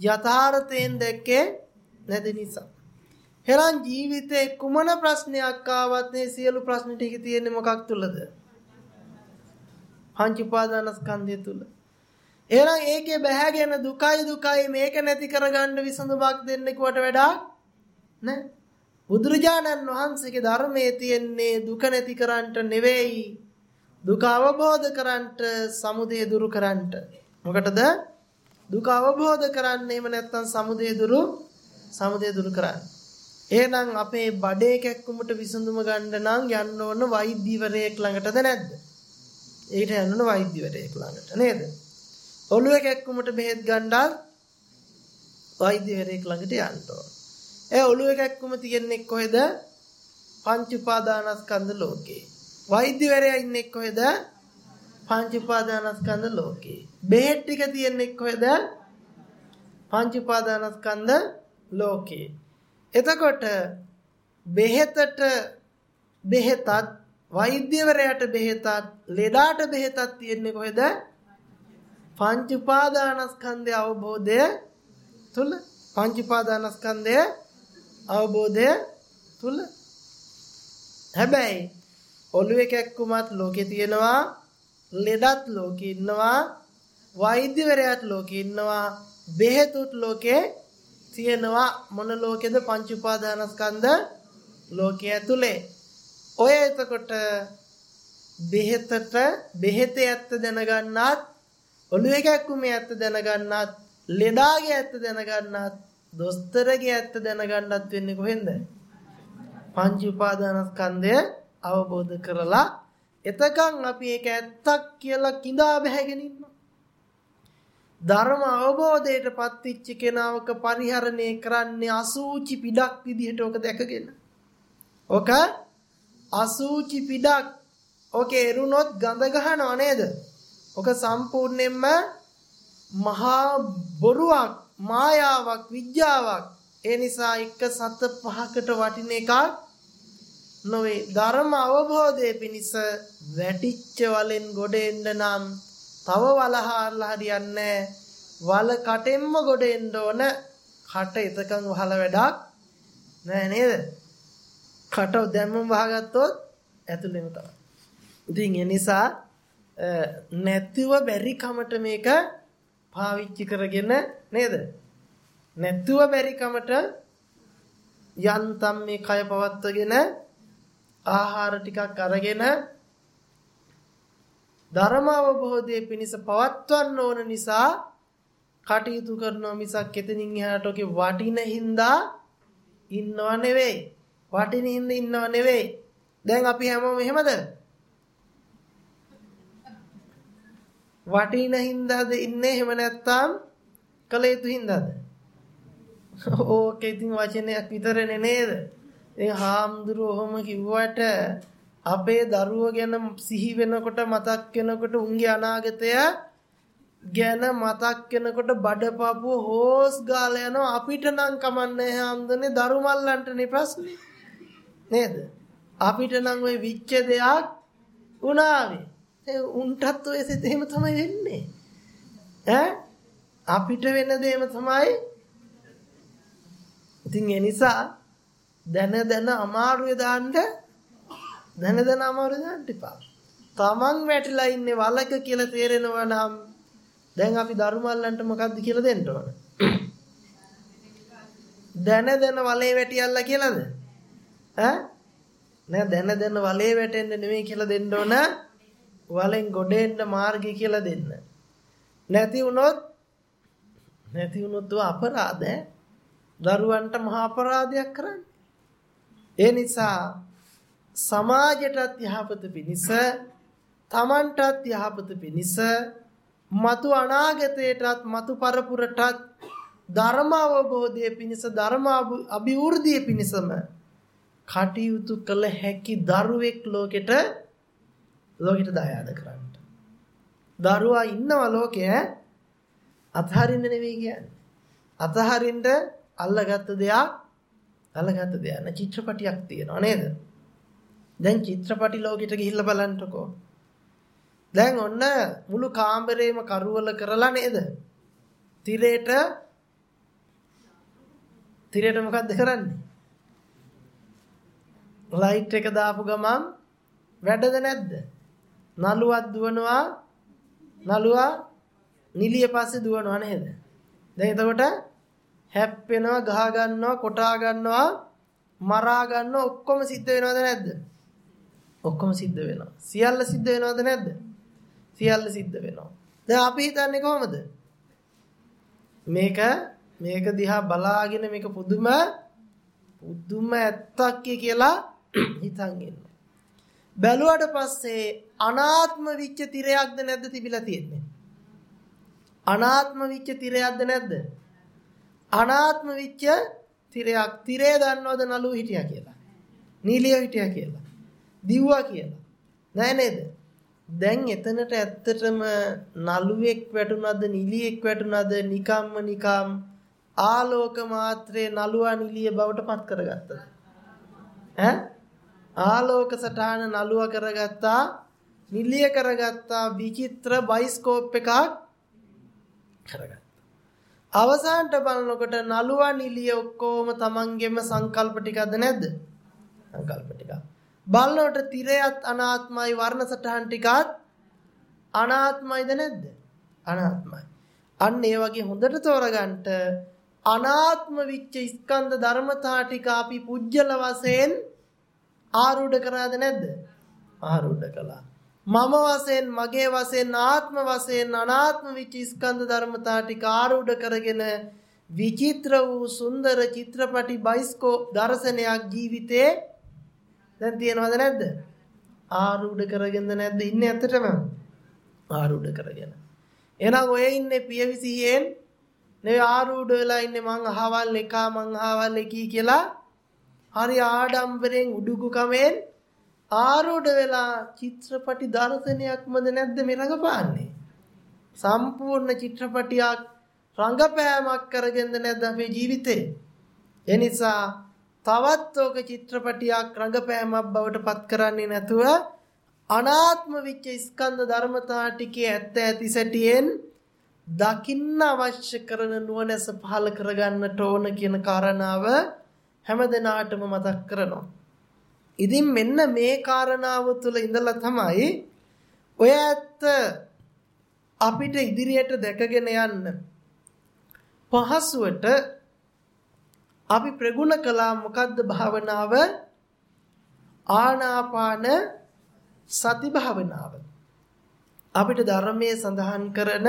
යථාර්ථයෙන් දැක්කේ නැති නිසා එහෙනම් ජීවිතේ කුමන ප්‍රශ්නයක් ආවත් මේ සියලු ප්‍රශ්න ටික තියෙන්නේ මොකක් තුලද? පංච උපාදානස්කන්ධය තුල. එහෙනම් ඒකේ බැහැගෙන දුකයි දුකයි මේක නැති කරගන්න විසඳුමක් දෙන්න කිව්වට වැඩක් නෑ. බුදුරජාණන් වහන්සේගේ ධර්මයේ තියෙන්නේ දුක නැති කරන්නට නෙවෙයි දුක අවබෝධ කරන්නට සමුදය දුරු කරන්නට. මොකටද? දුක අවබෝධ කරන්න එහෙම නැත්නම් සමුදය දුරු සමුදය දුරු කරන්න. එහෙනම් අපේ බඩේ කැක්කුමට විසඳුම ගන්න නම් යන්න ඕන වෛද්‍යවරයෙක් ළඟටද නැද්ද? ඒකට යන්න ඕන වෛද්‍යවරයෙක් ළඟට නේද? ඔළුවේ කැක්කුමට බෙහෙත් ගන්නත් වෛද්‍යවරයෙක් ළඟට යන්න ඕන. ඒ ඔළුවේ කැක්කුම තියන්නේ කොහෙද? පංච උපාදානස්කන්ධ ලෝකේ. වෛද්‍යවරයා ඉන්නේ කොහෙද? පංච උපාදානස්කන්ධ ලෝකේ. බෙහෙත් ටික තියන්නේ කොහෙද? පංච උපාදානස්කන්ධ ලෝකේ. එතකොට බෙහෙතට බෙහෙතත් වෛද්‍යවරයාට බෙහෙතත් ලෙඩාට බෙහෙතත් තියෙන්නේ කොහෙද? පංච උපාදානස්කන්ධය අවබෝධය තුල පංච උපාදානස්කන්ධය අවබෝධය තුල හැබැයි ඔළුවේ කැක්කුමත් ලෝකේ තියෙනවා ලෙඩත් ලෝකේ ඉන්නවා වෛද්‍යවරයාත් ලෝකේ ඉන්නවා බෙහෙතුත් ලෝකේ තියෙනවා මොන ලෝකෙද පංච උපාදානස්කන්ධ? ලෝකයේ ඇතුලේ. ඔය එතකොට බෙහෙතට බෙහෙතේ ඇත්ත දැනගන්නත් ඔළුවේ කැක්කුමේ ඇත්ත දැනගන්නත් ලෙඩාගේ ඇත්ත දැනගන්නත් දොස්තරගේ ඇත්ත දැනගන්නත් වෙන්නේ කොහෙන්ද? පංච උපාදානස්කන්ධය අවබෝධ කරලා එතකන් අපි ඒක ඇත්තක් කියලා කිඳා බහැගෙන ඉන්නවා. ධර්ම අවබෝධයට පත්විච්ච කෙනාවක පරිහරණය කරන්නේ අසූචි පිටක් විදිහට ඔක දැකගෙන. ඔක අසූචි පිටක් ඔකේ එරුණොත් ගඳ ගහනව නේද? ඔක සම්පූර්ණයෙන්ම මහා බොරුවක්, මායාවක්, විද්‍යාවක්. ඒ නිසා එක සත පහකට වටින එකක් නොවේ. ධර්ම අවබෝධයේ පිණිස වැටිච්ච වලෙන් ගොඩ එන්න නම් තව වලහාරලා හරියන්නේ වල කටෙන්ම ගොඩ එන්න ඕන. කට එතකන් වහලා වැඩක් නෑ නේද? කට දැම්මම වහගත්තොත් ඇතුළෙම තමයි. ඉතින් ඒ නිසා නැතිව බැරි කමට මේක පාවිච්චි කරගෙන නේද? නැතුව බැරි කමට යන්තම් මේ කය පවත්වගෙන ආහාර ටිකක් අරගෙන ධර්ම අවබෝධයේ පිණිස පවත්වන්න ඕන නිසා කටයුතු කරනවා මිසක් එතනින් එහාට ඔකේ වටින හින්දා ඉන්නව නෙවෙයි. වටින හින්දා ඉන්නව නෙවෙයි. දැන් අපි හැමෝම එහෙමද? වටින හින්දාද ඉන්නේ එහෙම නැත්නම් කල යුතු හින්දාද? ඕකේ ඉතින් වචනයක් විතරනේ නේද? ඉතින් හාමුදුරුවෝ ඔහොම කිව්වට අපේ දරුවෝ ගැන සිහි වෙනකොට මතක් වෙනකොට උන්ගේ අනාගතය ගැන මතක් වෙනකොට බඩපපුව හොස් ගාලා යනවා. අපිට නම් කමන්නේ හැම්දනේ. දරු මල්ලන්ටනේ ප්‍රශ්නේ. නේද? අපිට නම් ওই විච්ච දෙයක් උනාවේ. ඒ උන්ටත් ඔය සිත එහෙම තමයි වෙන්නේ. ඈ? අපිට වෙන දේම තමයි. ඉතින් ඒ නිසා දැන දැන අමාරුවේ දාන්න දැන දැන අමාරු දාන්න එපා. තමන් වැටිලා ඉන්නේ වලක කියලා තේරෙනවා නම් දැන් අපි ධර්මල්ලන්ට මොකද්ද කියලා දෙන්න ඕන. දැන දැන වලේ වැටියල්ලා කියලාද? ඈ නෑ දැන දැන වලේ වැටෙන්න නෙමෙයි කියලා දෙන්න ඕන. වලෙන් ගොඩෙන්න මාර්ගය කියලා දෙන්න. නැති වුණොත් නැති වුණොත් අපරාධ දරුවන්ට මහා අපරාධයක් කරන්නේ. ඒ නිසා සමාජයටත් යහපත පිණිස තමන්ටත් යහපත පිණිස මතු අනාගතයටත් මතු පරපුරටත් ධර්ම අවබෝධය පිණිස ධර්ම අභිවෘද්ධිය පිණිසම කටයුතු කළ හැකි දරුවෙක් ලෝකෙට ලෝකෙට දායාද කරන්න. දරුවා ඉන්නවා ලෝකයේ අතහරින්න නෙවෙයි කියන්නේ. අතහරින්න අල්ලගත්ත දෙයක් අල්ලගත්ත දෙයක් න චිත්‍රපටියක් තියෙනවා නේද? දැන් චිත්‍රපටි ලෝකෙට ගිහිල්ලා බලන්නකෝ. දැන් ඔන්න මුළු කාමරේම කරවල කරලා නේද? තිරේට තිරේට මොකද්ද කරන්නේ? ලයිට් එක දාපු ගමන් වැඩද නැද්ද? නළුවක් දුවනවා නළුවා නිලිය පස්සේ දුවනවා නේද? දැන් එතකොට හැප්පෙනවා, ගහ ගන්නවා, කොටා ගන්නවා, මරා ගන්නවා ඔක්කොම සිද්ධ වෙනවද නැද්ද? ඔක්කොම සිද්ධ වෙනවා. සියල්ල සිද්ධ වෙනවද නැද්ද? සියල්ල සිද්ධ වෙනවා. දැන් අපි හිතන්නේ කොහමද? මේක මේක දිහා බලාගෙන මේක පුදුම පුදුම ඇත්තක් කියලා හිතන් ඉන්නවා. බැලුවට පස්සේ අනාත්ම විච්ච තිරයක්ද නැද්ද තිබිලා තියෙන්නේ? අනාත්ම විච්ච තිරයක්ද නැද්ද? අනාත්ම විච්ච තිරයක්. තිරය දන්නවද නළුව හිටියා කියලා? නීලිය හිටියා කියලා. දිව්වා කියලා. නෑ නේද? දැන් එතනට ඇත්තටම නළුවෙක් වැටුණාද නිලියෙක් වැටුණාද නිකම්ම නිකම් ආලෝක මාත්‍රේ නළුවා නිලිය බවට පත් කරගත්තද ඈ? ආලෝක සටහන නළුවා කරගත්තා නිලිය කරගත්තා විචිත්‍ර බයිස්කෝප් එකක් කරගත්තා. අවසානට බලනකොට නළුවා නිලිය ඔක්කොම තමන්ගෙම සංකල්ප ටිකක්ද නැද්ද? සංකල්ප ටිකක්. බලනකොට තිරයත් අනාත්මයි වර්ණ සටහන් ටිකත් අනාත්මයිද නැද්ද? අනාත්මයි. අන්න ඒ වගේ හොඳට තෝරගන්න අනාත්ම විච්ච ස්කන්ධ ධර්මතා ටික අපි පුජ්‍යල වශයෙන් ආරූඪ කරාද නැද්ද? ආරූඪ කළා. මම වශයෙන් මගේ වශයෙන් ආත්ම වශයෙන් අනාත්ම විච්ච ස්කන්ධ ධර්මතා ටික ආරූඪ කරගෙන විචිත්‍ර වූ සුන්දර චිත්‍රපටි බයිස්කෝප් දර්ශනයක් ජීවිතේ දැන් තියනවද නැද්ද? ආරූඪ කරගෙනද නැද්ද ඉන්නේ ඇත්තටම? ආරූඪ කරගෙන. එහෙනම් ඔය ඉන්නේ පියවිසියෙන් නෙවෙයි ආරූඪ වෙලා ඉන්නේ මං අහවල් එකා මං අහවල් එකී කියලා හරි ආඩම්බරෙන් උඩුකු කමෙන් ආරූඪ වෙලා චිත්‍රපටි දර්ශනයක්මද නැද්ද මේ රඟපාන්නේ? සම්පූර්ණ චිත්‍රපටියක් රංගපෑමක් කරගෙනද නැද්ද අපේ ජීවිතේ? එනිසා තවත් ඕක චිත්‍රපටියක් රඟපෑමක් බවට පත් කරන්නේ නැතුව අනාත්ම විච්ච ස්කන්ධ ධර්මතා ටිකේ ඇත්ත ඇති සැටියෙන් දකින්න අවශ්‍ය කරන නුවණැස පහල කරගන්නට ඕන කියන කාරණාව හැමදෙනාටම මතක් කරනවා. ඉතින් මෙන්න මේ කාරණාව තුළ ඉඳලා තමයි ඔය ඇත්ත අපිට ඉදිරියට දැකගෙන යන්න පහසුවට අපි ප්‍රගුණ කළා මොකද්ද භාවනාව? ආනාපාන සති භාවනාව. අපිට ධර්මයේ සඳහන් කරන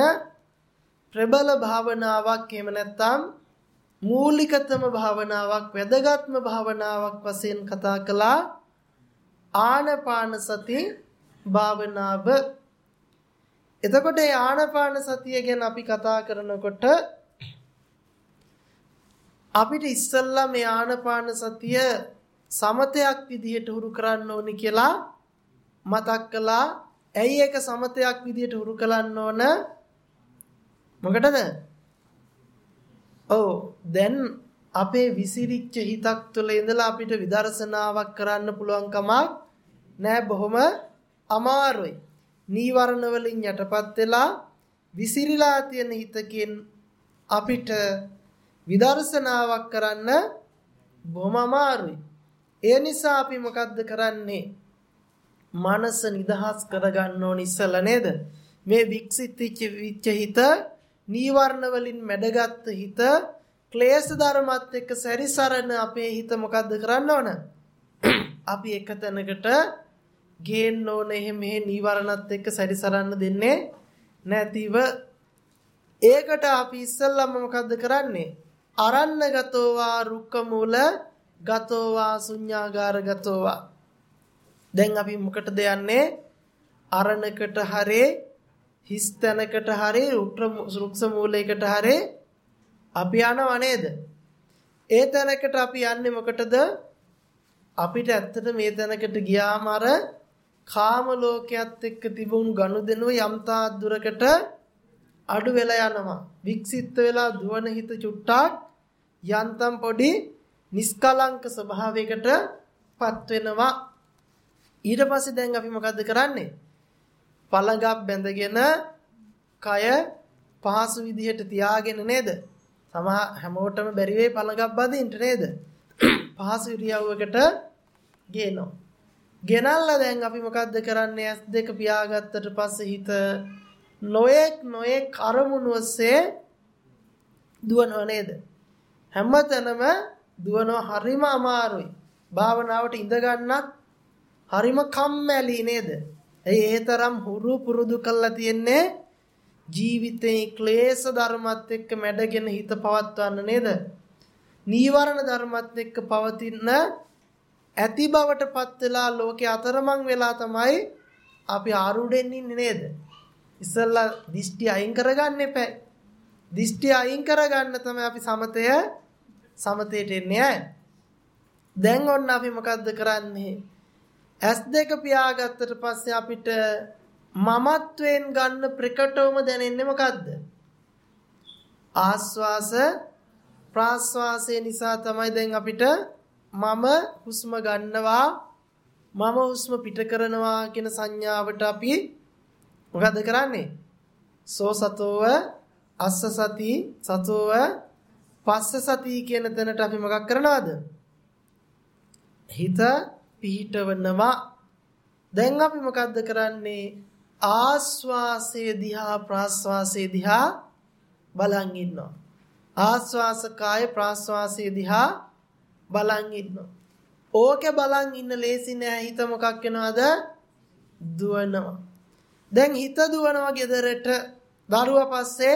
ප්‍රබල භාවනාවක් එහෙම නැත්නම් මූලිකතම භාවනාවක් වැදගත්ම භාවනාවක් වශයෙන් කතා කළා ආනපාන සති භාවනාව එතකොට මේ ආනපාන සතිය ගැන අපි කතා කරනකොට අපිට ඉස්සල්ලා මේ ආනපාන සතිය සමතයක් විදිහට හුරු කරන්න ඕනි කියලා මතක් කළා. ඇයි ඒක සමතයක් විදිහට හුරු කරන්න ඕන? මොකටද? ඔව් දැන් අපේ විසිරිච්ච හිතක් තුළ ඉඳලා අපිට විදර්ශනාවක් කරන්න පුළුවන් කමක් නෑ බොහොම අමාරුයි. නීවරණ වලින් යටපත් වෙලා විසිරීලා තියෙන හිතකින් අපිට විදර්ශනාවක් කරන්න බොහොම අමාරුයි. ඒ නිසා අපි මොකද්ද කරන්නේ? මනස නිදහස් කරගන්න ඕන ඉස්සලා නේද? මේ වික්සිත විච්ච හිත, නීවරණ වලින් මැඩගත් හිත, ක්ලේශ ධර්මات එක්ක සැරිසරන අපේ හිත මොකද්ද කරන්න ඕන? අපි එක තැනකට ගේන්න ඕන එහෙම මෙහෙ නීවරණත් එක්ක සැරිසරන්න දෙන්නේ නැතිව ඒකට අපි ඉස්සල්ලාම මොකද්ද කරන්නේ? අරන්න ගතෝවා රුක්ක මූල ගතෝවා ශුඤ්ඤාගාර ගතෝවා දැන් අපි මොකටද යන්නේ? අරණකට හරේ හිස් තැනකට හරේ රුක්ෂ මූලයකට හරේ අපි යනවා නේද? ඒ තැනකට අපි යන්නේ මොකටද? අපිට ඇත්තට මේ තැනකට ගියාම අර කාම ලෝකයක් එක්ක තිබුණු ගනුදෙනුව යම්තා දුරකට අඩු වෙලා යනවා. වික්සිත වෙලා දුවන හිත චුට්ටක් යන්තම් පොඩි නිස්කලංක ස්වභාවයකට පත් වෙනවා ඊට පස්සේ දැන් අපි මොකද්ද කරන්නේ පළඟක් බැඳගෙන කය පහසු විදිහට තියාගෙන නේද සමහ හැමෝටම බැරි වෙයි පළඟක් බඳින්න නේද පහසු ඉරියව්වකට ගේනවා. ගෙනල්ලා දැන් අපි මොකද්ද කරන්නේ? ඇස් දෙක පියාගත්තට පස්සේ හිත නොයෙක් නොයෙක් අරමුණු ඔස්සේ දුවනව නේද? හැමතැනම දුවනවා හරිම අමාරුයි. භාවනාවට ඉඳ ගන්නත් හරිම කම්මැලි නේද? ඇයි ඒතරම් හුරු පුරුදු කරලා තියෙන්නේ ජීවිතේ ක්ලේශ ධර්මත් එක්ක මැඩගෙන හිත පවත්වන්න නේද? නීවරණ ධර්මත් එක්ක පවතින ඇති බවට පත් වෙලා ලෝකේ අතරමං වෙලා තමයි අපි ආරුඩෙන් ඉන්නේ නේද? ඉස්සල්ලා දිෂ්ටි අයින් කරගන්න එපා. දිෂ්ටි අයින් කරගන්න තමයි අපි සමතය සමතේට එන්නේ දැන් ඔන්න අපි මොකද්ද කරන්නේ? S2 පියාගත්තට පස්සේ අපිට මමත්වෙන් ගන්න ප්‍රකටවම දැනෙන්නේ මොකද්ද? ආස්වාස ප්‍රාස්වාසය නිසා තමයි දැන් අපිට මම හුස්ම ගන්නවා මම හුස්ම පිට කරනවා කියන සංඥාවට අපි මොකද කරන්නේ? සෝ සතෝව අස්ස සති සතෝව පස්ස සති කියන තැනට අපි මොකක් කරනවද? හිත පිහිටවනවා. දැන් අපි මොකද්ද කරන්නේ? ආස්වාසයේ දිහා ප්‍රාස්වාසයේ දිහා බලන් ඉන්නවා. ආස්වාස කාය ප්‍රාස්වාසයේ දිහා බලන් ඉන්නවා. ඕකේ බලන් ඉන්න ලේසි නෑ හිත මොකක් වෙනවද? දුවනවා. දැන් හිත දුවනවා ගෙදරට දරුවා පස්සේ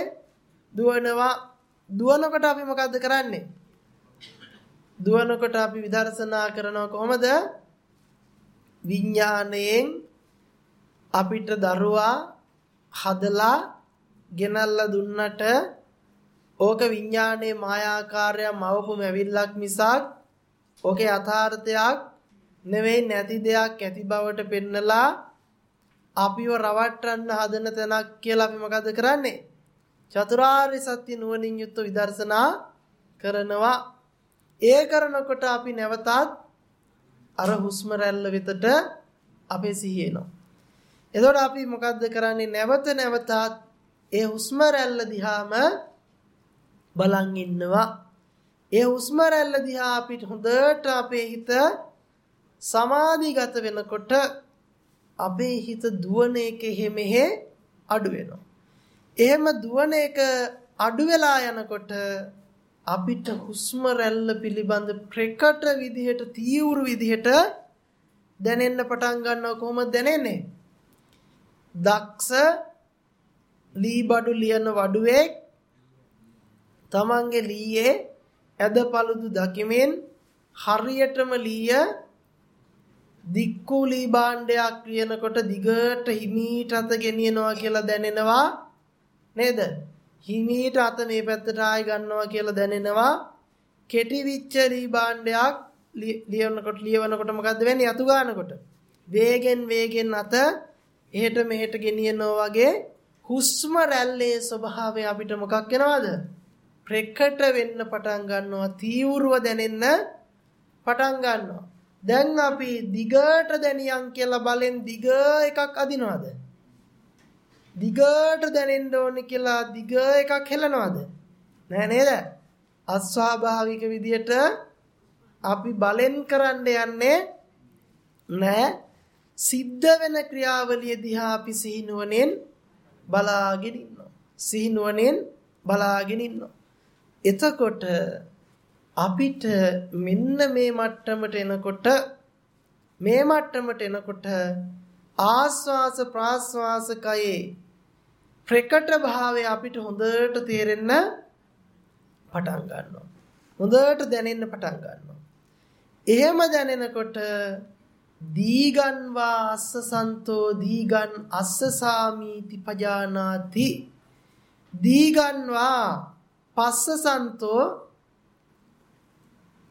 දුවනවා දුවනකොට අපි මොකද්ද කරන්නේ? දුවනකොට අපි විදර්ශනා කරනවා කොහොමද? විඥාණයෙන් අපිට දරුවා හදලා ගෙනල්ලා දුන්නට ඕක විඥානයේ මායාකාරයක් මවපු මැවිල්ලක් මිසක් ඕකේ යථාර්ථයක් නෙවෙයි නැති දෙයක් ඇති බවට පෙන්නලා අපිව රවට්ටන්න හදන තැනක් කියලා අපි මොකද කරන්නේ? චතුරාර්ය සත්‍ය නුවණින් යුක්ත විදර්ශනා කරනවා. ඒ කරනකොට අපි නැවතත් අර හුස්ම රැල්ල වෙතට අපේ සිහිය එනවා. එතකොට අපි මොකද්ද කරන්නේ? නැවත නැවතත් ඒ හුස්ම රැල්ල දිහාම බලන් ඉන්නවා. ඒ හුස්ම රැල්ල දිහා අපිට හොඳට අපේ හිත සමාධිගත වෙනකොට අපේ හිත දුවන එක මෙහෙ අඩු වෙනවා. එහෙම දුවන එක අඩු වෙලා යනකොට අපිට හුස්ම රැල්ල පිළිබඳ ප්‍රකට විදිහට තීව්‍ර විදිහට දැනෙන්න පටන් ගන්නවා කොහොමද දැනෙන්නේ? දක්ෂ ලී බඩු ලියන වඩුවේ තමන්ගේ ලීයේ ඇද පළුදු දකිමින් හරියටම ලීය දික්කුලී භාණ්ඩයක් ලියනකොට දිගට හිමීට අත ගෙනියනවා කියලා දැනෙනවා නේද? හිමීට අත මේ පැත්තට ආයි ගන්නවා කියලා දැනෙනවා. කෙටි විච්චරි භාණ්ඩයක් ලියනකොට ලියවනකොට මොකද්ද වෙන්නේ? අතු ගන්නකොට. වේගෙන් වේගෙන් අත එහෙට මෙහෙට ගෙනියනවා වගේ හුස්ම රැල්ලේ ස්වභාවය අපිට මොකක් වෙනවද? ප්‍රකට වෙන්න පටන් ගන්නවා. තීව්‍රව දැනෙන්න පටන් ගන්නවා. දැන් අපි දිගට දැනියන් කියලා බලෙන් දිග එකක් අදිනවද? දිගට දැනෙන්න ඕනේ කියලා දිග එකක් හෙලනවද? නෑ නේද? අස්වාභාවික විදියට අපි බලෙන් කරන්න යන්නේ නෑ. සිද්ධ වෙන ක්‍රියාවලිය දිහා අපි සිහිනුවණෙන් බලාගෙන ඉන්නවා. සිහිනුවණෙන් බලාගෙන ඉන්නවා. එතකොට අපිට මෙන්න මේ මට්ටමට එනකොට මේ මට්ටමට එනකොට ආස්වාස ප්‍රාස්වාස කයේ ප්‍රකට භාවය අපිට හොඳට තේරෙන්න පටන් ගන්නවා. හොඳට දැනෙන්න පටන් ගන්නවා. එහෙම දැනෙනකොට දීගන්වා අස්ස සන්තෝ දීගන් අස්ස සාමීති පජානාති දීගන්වා පස්ස සන්තෝ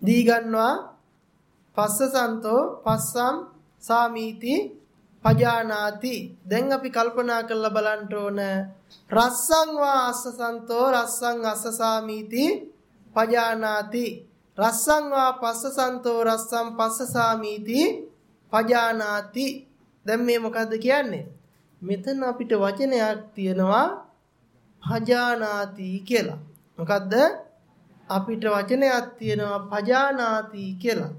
දීගන්වා පස්ස සන්තෝ පස්සම් සාමීති පජානාති. දැන් අපි කල්පනා කරලා බලන්න ඕන. රස්සං වා අස්සසන්තෝ රස්සං අස්සසාමීති පජානාති. රස්සං වා පස්සසන්තෝ රස්සං පස්සසාමීති පජානාති. දැන් මේ මොකද්ද කියන්නේ? මෙතන අපිට වචනයක් තියෙනවා පජානාති කියලා. මොකද්ද? අපිට වචනයක් තියෙනවා පජානාති කියලා.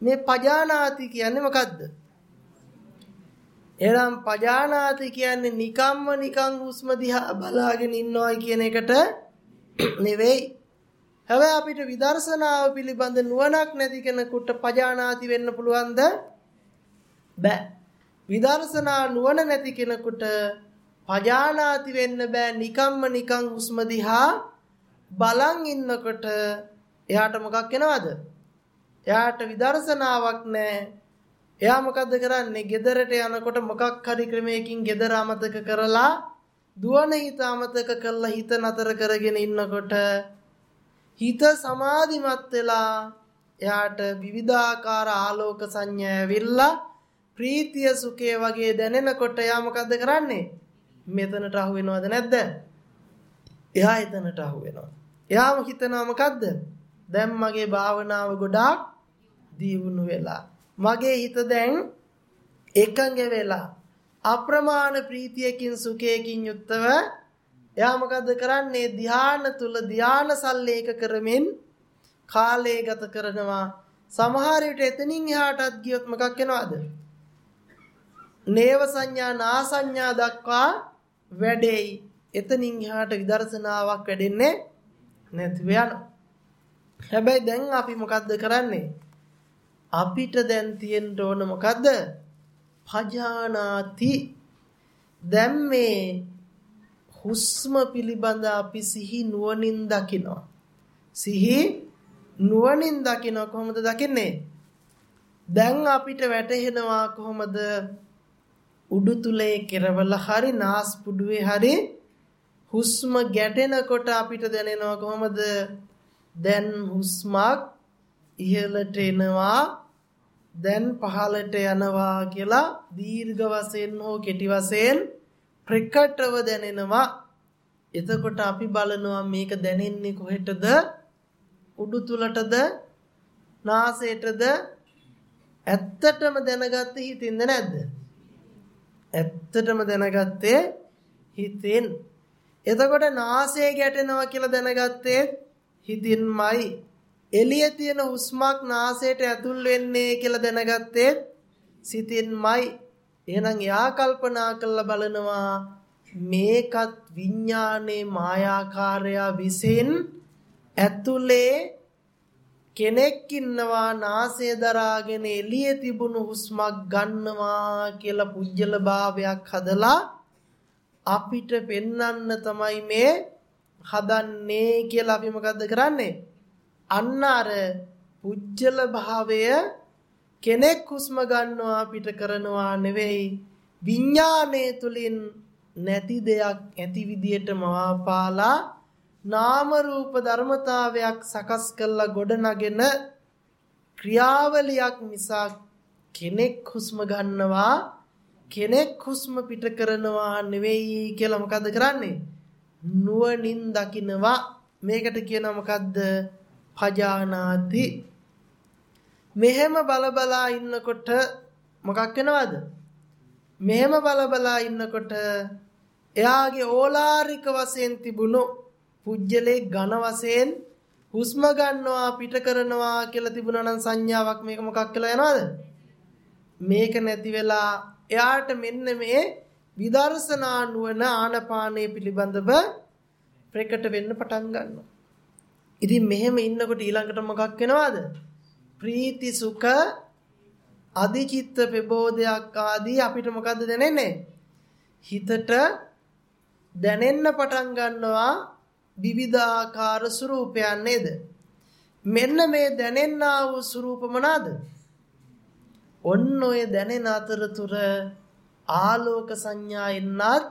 මේ පජානාති කියන්නේ මොකද්ද? එනම් පජානාති කියන්නේ නිකම්ම නිකං හුස්ම දිහා බලාගෙන ඉන්නවයි කියන එකට නෙවෙයි. හැබැයි අපිට විදර්ශනාව පිළිබඳ නුවණක් නැති කෙනෙකුට පජානාති වෙන්න පුළුවන්ද? බෑ. විදර්ශනා නුවණ නැති කෙනෙකුට පජානාති වෙන්න බෑ නිකම්ම නිකං හුස්ම දිහා බලන් ඉන්නකොට එයාට මොකක් වෙනවද? එයාට විදර්ශනාවක් නැහැ. එයා මොකද්ද කරන්නේ? ගෙදරට යනකොට මොකක් හරි ක්‍රමයකින් ගෙදර අමතක කරලා දුවන හිත අමතක කරලා හිත නතර කරගෙන ඉන්නකොට හිත සමාධිමත් වෙලා එයාට විවිධාකාර ආලෝක සංඥා ඇවිල්ලා ප්‍රීතිය සුඛය වගේ දැනෙනකොට එයා මොකද්ද කරන්නේ? මෙතනට අහු වෙනවද නැද්ද? එයා එතනට අහු වෙනවා. එයාම හිතනවා මොකද්ද? දැන් මගේ භාවනාව ගොඩාක් දියුණු වෙලා. මගේ හිත දැන් එකඟ වෙලා අප්‍රමාණ ප්‍රීතියකින් සුඛයකින් යුක්තව එයා මොකද්ද කරන්නේ? ධ්‍යාන තුල ධ්‍යාන සල්ලේක කරමින් කාලය ගත කරනවා. සමහර විට එතනින් එහාටත් ගියොත් මොකක් වෙනවද? නේව සංඥා නා සංඥා දක්වා වැඩෙයි. එතනින් එහාට විදර්ශනාවක් වැඩෙන්නේ නැතිව යනවා. හැබැයි දැන් අපි මොකද්ද කරන්නේ? අපිට දැන් තියෙන්න ඕන මොකද්ද? පජානාති. දැන් මේ හුස්ම පිළිබඳ අපි සිහි නුවණින් දකිනවා. සිහි නුවණින් දකිනවා කොහොමද දකින්නේ? දැන් අපිට වැටහෙනවා කොහොමද උඩුතුලේ කෙරවල හරි නාස්පුඩුවේ හරි හුස්ම ගැටෙනකොට අපිට දැනෙනවා කොහොමද දැන් හුස්මක් ඉහළට එනවා දැන් පහළට යනවා කියලා දීර්ඝ වශයෙන් හෝ කෙටි වශයෙන් ප්‍රකටව දැනෙනවා. එතකොට අපි බලනවා මේක දැනෙන්නේ කොහෙටද? උඩුතුලටද නාසයටද? ඇත්තටම දැනගත්ත හිතින්ද නැද්ද? ඇත්තටම දැනගත්තේ හිතෙන්. එතකොට නාසය ගැටෙනවා කියලා දැනගත්තේ හිතින්මයි. එළිය තියෙන හුස්මක් නාසයට ඇතුල් වෙන්නේ කියලා දැනගත්තේ සිතින්මයි. එහෙනම් යා කල්පනා කරලා බලනවා මේකත් විඥානයේ මායාකාරයා විසින් ඇතුලේ කෙනෙක් ඉන්නවා නාසය දරාගෙන එළියේ තිබුණු හුස්මක් ගන්නවා කියලා පුජ්‍යල භාවයක් හදලා අපිට පෙන්වන්න තමයි මේ හදන්නේ කියලා අපි මොකද්ද කරන්නේ අන්න අර පුජ්‍යල භාවය කෙනෙක් හුස්ම ගන්නවා පිට කරනවා නෙවෙයි විඥානයේ තුලින් නැති දෙයක් ඇති විදියට මවාපාලා නාම රූප ධර්මතාවයක් සකස් කරලා ගොඩනගෙන ක්‍රියාවලියක් නිසා කෙනෙක් හුස්ම ගන්නවා කෙනෙක් හුස්ම පිට කරනවා නෙවෙයි කියලා මොකද්ද කරන්නේ? නුවණින් දකිනවා. මේකට කියනවා මොකද්ද? පජානාති මෙහෙම බලබලා ඉන්නකොට මොකක් වෙනවද මෙහෙම බලබලා ඉන්නකොට එයාගේ ඕලාරික වශයෙන් තිබුණු පුජ්‍යලේ ඝන වශයෙන් හුස්ම ගන්නවා පිට කරනවා කියලා තිබුණා නම් සංඥාවක් මේක මොකක් කියලා යනවද? මේක නැති වෙලා එයාට මෙන්න මේ විදර්ශනා නුවණ ආනපානයේ පිළිබඳව ප්‍රකට වෙන්න පටන් ගන්නවා. ඉතින් මෙහෙම ඉන්නකොට ඊළඟට මොකක් වෙනවද? ප්‍රීති සුඛ අධිචිත්ත ප්‍රබෝධයක් ආදී අපිට මොකද්ද දැනෙන්නේ? හිතට දැනෙන්න පටන් ගන්නවා විවිධාකාර ස්වરૂපයන් නේද? මෙන්න මේ දැනෙන්නා වූ ස්වરૂප මොනවාද? ඔන්න ඔය දැනෙන අතරතුර ආලෝක සංඥා එන්නත්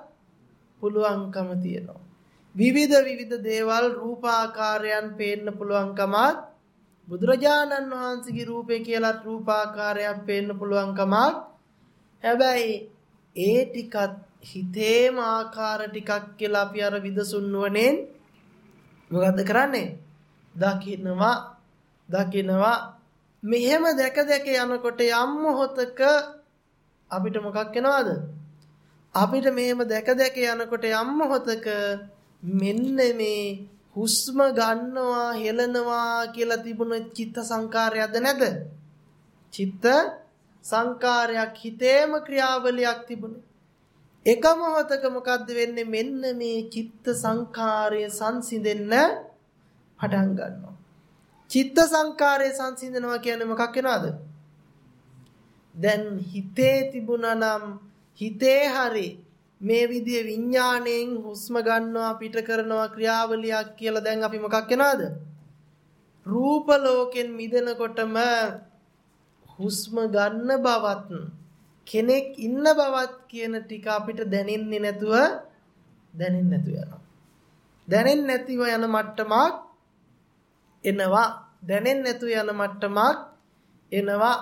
පුළුවන්කම තියෙනවා. විවිධ විවිධ දේවල් රූපාකාරයන් පේන්න පුළුවන්කමත් බුදුරජාණන් වහන්සේගේ රූපේ කියලා රූපාකාරයක් පේන්න පුළුවන්කමක් හැබැයි ඒ ටිකත් හිතේම ආකාර ටිකක් කියලා අපි අර විදසුන් නුවණෙන් මොකද්ද කරන්නේ? දකින්නවා දකින්නවා මෙහෙම දැක දැක යනකොට යම් මොහොතක අපිට මොකක් වෙනවද? අපිට මෙහෙම දැක දැක යනකොට යම් මොහොතක මෙන්න මේ හුස්ම ගන්නවා හෙලනවා කියලා තිබුණ චිත්ත සංකාරයක්ද නැද? චිත්ත සංකාරයක් හිතේම ක්‍රියාවලියක් තිබුණේ. එක මොහොතක මොකද්ද වෙන්නේ මෙන්න මේ චිත්ත සංකාරය සංසිඳෙන්න පටන් ගන්නවා. චිත්ත සංකාරය සංසිඳනවා කියන්නේ මොකක් වෙනවද? දැන් හිතේ තිබුණා නම් හිතේ හරි මේ විදිය විඥාණයෙන් හුස්ම ගන්නවා පිට කරනවා ක්‍රියාවලියක් කියලා දැන් අපි මොකක් වෙනවද? රූප ලෝකෙන් මිදෙනකොටම හුස්ම ගන්න බවත් කෙනෙක් ඉන්න බවත් කියන ටික අපිට දැනෙන්නේ නැතුව දැනෙන්නේ නැතුව යනවා. දැනෙන්නේ නැතිව යන මට්ටමක් එනවා. දැනෙන්නේ නැතුව යන මට්ටමක් එනවා.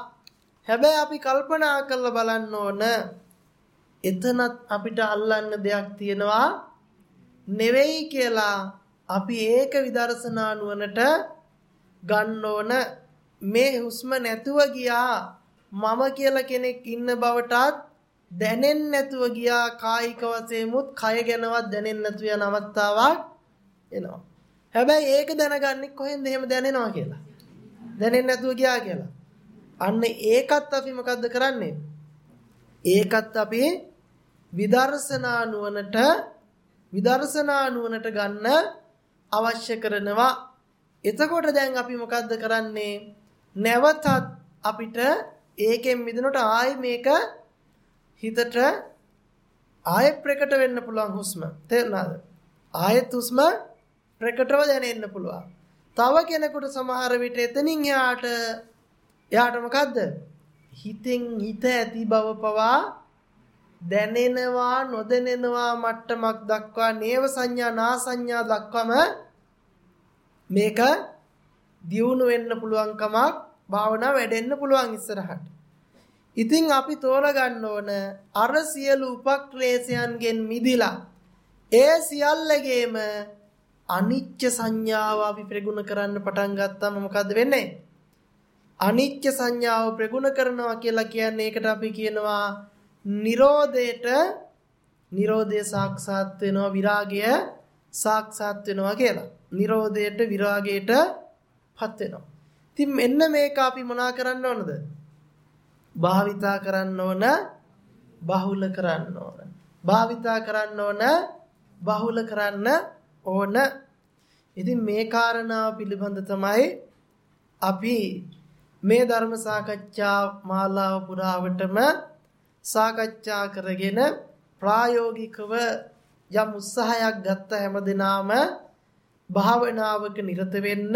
හැබැයි අපි කල්පනා කරලා බලන්න ඕන එතනත් අපිට අල්ලන්න දෙයක් තියෙනවා නෙවෙයි කියලා අපි ඒක විදර්ශනා නුවණට ගන්න ඕන මේ හුස්ම නැතුව ගියා මම කියලා කෙනෙක් ඉන්න බවටත් දැනෙන්නේ නැතුව ගියා කායික වශයෙන්මුත් කය ගැනවත් දැනෙන්නේ නැතු යන අවස්ථාවක් එනවා. හැබැයි ඒක දැනගන්නේ කොහෙන්ද එහෙම දැනෙනවා කියලා. දැනෙන්නේ නැතුව ගියා කියලා. අන්න ඒකත් අපි මොකද්ද කරන්නේ? ඒකත් අපි විදර්ශනා නුවණට විදර්ශනා නුවණට ගන්න අවශ්‍ය කරනවා. එතකොට දැන් අපි මොකද්ද කරන්නේ? නැවතත් අපිට ඒකෙන් මිදෙනට ආයි මේක හිතට ආයෙ ප්‍රකට වෙන්න පුළුවන් හුස්ම. තේරුණාද? ආයෙත් හුස්ම ප්‍රකටව දැනෙන්න පුළුවන්. තව කෙනෙකුට සමහර විට එතනින් එහාට එයාට මොකද්ද? හිතෙන් හිත ඇති බව පවා දැනෙනවා නොදැනෙනවා මට්ටමක් දක්වා නේව සංඥා නා සංඥා දක්වම මේක දියුණු වෙන්න පුළුවන්කමක් භාවනා වැඩෙන්න පුළුවන් ඉස්සරහට. ඉතින් අපි තෝරගන්න ඕන අර සියලු උපක්ලේශයන්ගෙන් මිදිලා ඒ සියල්ලගේම අනිච්ච සංඥාව අපි ප්‍රගුණ කරන්න පටන් ගත්තාම මොකද වෙන්නේ? අනිච්ච සංඥාව ප්‍රගුණ කරනවා කියලා කියන්නේ ඒකට අපි කියනවා නිරෝධයට නිරෝධය සාක්ෂාත් වෙනවා විරාගය සාක්ෂාත් වෙනවා කියලා. නිරෝධයට විරාගයට පත් වෙනවා. ඉතින් මෙන්න මේක අපි මොනා කරන්න ඕනද? භාවිතා කරන්න ඕන, බහුල කරන්න ඕන. භාවිතා කරන්න ඕන, බහුල කරන්න ඕන. ඉතින් මේ කාරණාව පිළිබඳ තමයි අපි මේ ධර්ම සාකච්ඡා මාලාව පුරාවටම සාකච්ඡා කරගෙන ප්‍රායෝගිකව යම් උත්සාහයක් ගත්ත හැමදෙනාම භාවනාවක නිරත වෙන්න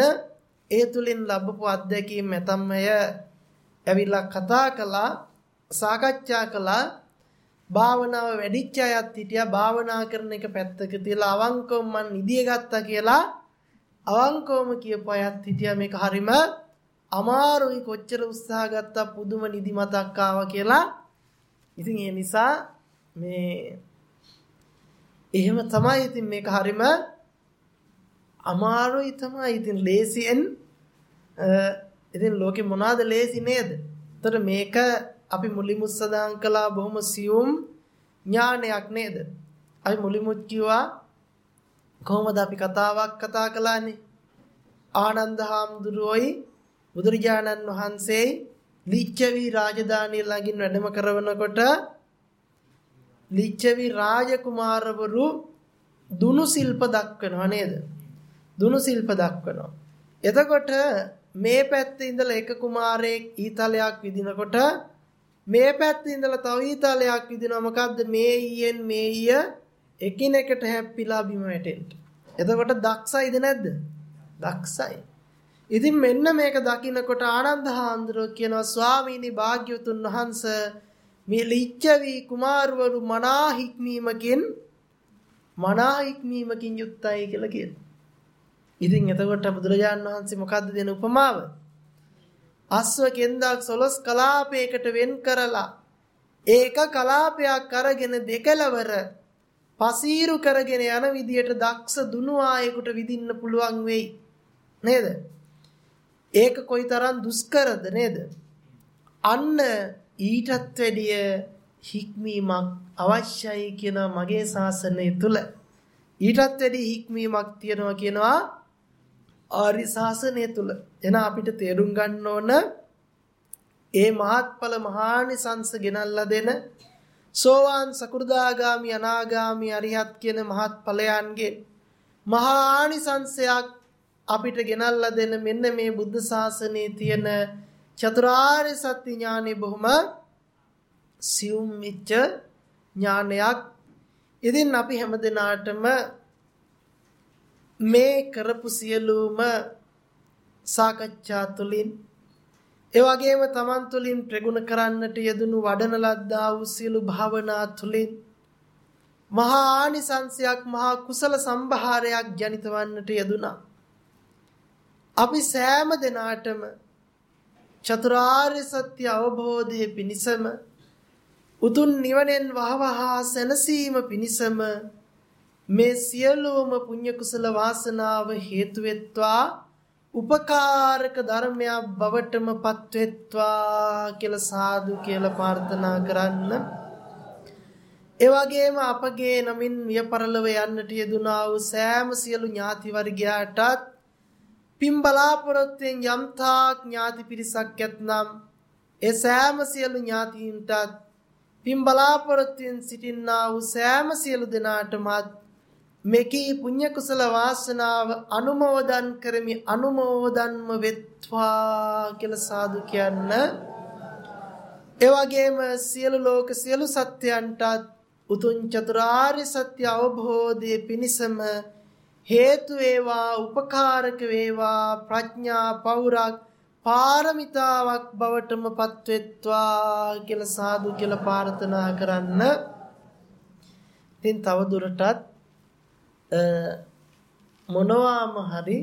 ඒ තුලින් ලැබපු අත්දැකීම් මතම්මය ඇවිල්ලා කතා කළා සාකච්ඡා කළා. භාවනාව වැඩිච්ච අයත් හිටියා භාවනා කරන එක පැත්තක තියලා අවංකවම මන් නිදිය ගත්තා කියලා අවංකවම කියපු අයත් හිටියා. මේක හරිම අමාරුයි. කොච්චර උත්සාහ ගත්තා පුදුම නිදිමතක් ආවා කියලා ඉතින් ඒ නිසා මේ එහෙම තමයි ඉතින් මේක හරිම අමාරුයි තමයි. ඉතින් ලේසියෙන් ඉතින් ලෝකෙ මොනවාද ලේසි නේද? එතකොට මේක අපි මුලිමුත් සදාන් කළා බොහොම සියුම් ඥානයක් නේද? අපි මුලිමුත් කිව්වා කොහොමද අපි කතාවක් කතා කළානේ? ආනන්ද හාමුදුරුවෝයි බුදුරජාණන් වහන්සේයි ලිච්ඡවි රාජධානිය ළඟින් වැඩම කරවනකොට ලිච්ඡවි රාජකුමාරවරු දුනු ශිල්ප දක්වනවා නේද? දුනු ශිල්ප දක්වනවා. එතකොට මේ පැත්තේ ඉඳලා එක කුමාරයෙක් ඊතලයක් විදිනකොට මේ පැත්තේ ඉඳලා තව ඊතලයක් විදිනවා මොකද්ද මේ ඊයෙන් මේ ඊය එකිනෙකට හැප්පිලා බිම වැටෙන්න. එතකොට දක්ෂයිද නැද්ද? දක්ෂයි. ඉතින් මෙන්න මේක දකින්නකොට ආනන්ද හාමුදුරුවෝ කියනවා ස්වාමීනි භාග්‍යවතුන් වහන්සේ මේ ලිච්ඡවි කුමාරවරු මනා හික්මීමකින් මනා හික්මීමකින් යුක්තයි කියලා කියනවා. ඉතින් එතකොට බුදුරජාන් වහන්සේ මොකද්ද දෙන උපමාව? අස්ව කෙන්දක් සොලොස් කලාපයකට වෙන් කරලා ඒක කලාපයක් අරගෙන දෙකලවර පසීරු කරගෙන යන විදියට දක්ෂ දුනු ආයෙකුට විදින්න පුළුවන් වෙයි නේද? ඒක කොයිතරම් දුෂ්කරද නේද? අන්න ඊටත් වැඩිය හික්මීමක් අවශ්‍යයි කියන මගේ ශාසනය තුල ඊටත් වැඩි හික්මීමක් තියනවා කියනවා ආරි ශාසනය තුල එන අපිට තේරුම් ගන්න ඕන ඒ මහත්ඵල මහානිසංස ගෙනල්ලා දෙන සෝවාන් සකු르දාගාමි අනාගාමි අරිහත් කියන මහත්ඵලයන්ගේ මහානිසංසයක් අපිට ගෙනල්ලා දෙන මෙන්න මේ බුද්ධ ශාසනයේ තියෙන චතුරාර්ය සත්‍ය ඥානෙ බොහොම සියුම් මිච්ච ඥානයක්. ඉතින් අපි හැමදෙනාටම මේ කරපු සියලුම සාකච්ඡා තුළින් ඒ වගේම තමන් තුළින් ප්‍රගුණ කරන්නට යෙදුණු වඩන ලද්දා වූ සියලු භාවනා තුළින් මහා ආනිසංසයක් මහා කුසල සම්භාරයක් ජනිත වන්නට යෙදුණා. අපි සෑම දිනාටම චතුරාර්ය සත්‍ය අවබෝධයේ පිණිසම උතුම් නිවනෙන් වහවහා සැනසීම පිණිසම මේ සියලුම පුණ්‍ය කුසල වාසනාව හේතු වෙත්වා උපකාරක ධර්මයක් බවටම පත්වෙත්වා කියලා සාදු කියලා ප්‍රාර්ථනා කරන්න. ඒ වගේම අපගේ නමින් මිය පරලොව යන්නට යෙදුනා වූ සෑම සියලු ඥාති වර්ගයාටත් පින් බලාපොරොත්තුෙන් යම්තාක් ඥාති පිරිසක් ඇතනම් ඒ සෑම සියලු ඥාතීන්ටත් පින් බලාපොරොත්තුෙන් සිටින්නා වූ සෑම සියලු දෙනාටමත් මෙකී පුණ්‍ය කුසල වාසනාව අනුමෝදන් කරමි අනුමෝදන්ම වෙත්වා කියලා සාදු කියන්න. ඒ වගේම සියලු ලෝක සියලු සත්‍යයන්ටත් උතුම් චතුරාර්ය සත්‍ය අවබෝධයේ පිණසම හේතු වේවා උපකාරක වේවා ප්‍රඥා පෞරක් පාරමිතාවක් බවටම පත්වෙත්වා කියලා සාදු කියලා ප්‍රාර්ථනා කරන්න. ඉතින් තව දුරටත් මොනවාම හරි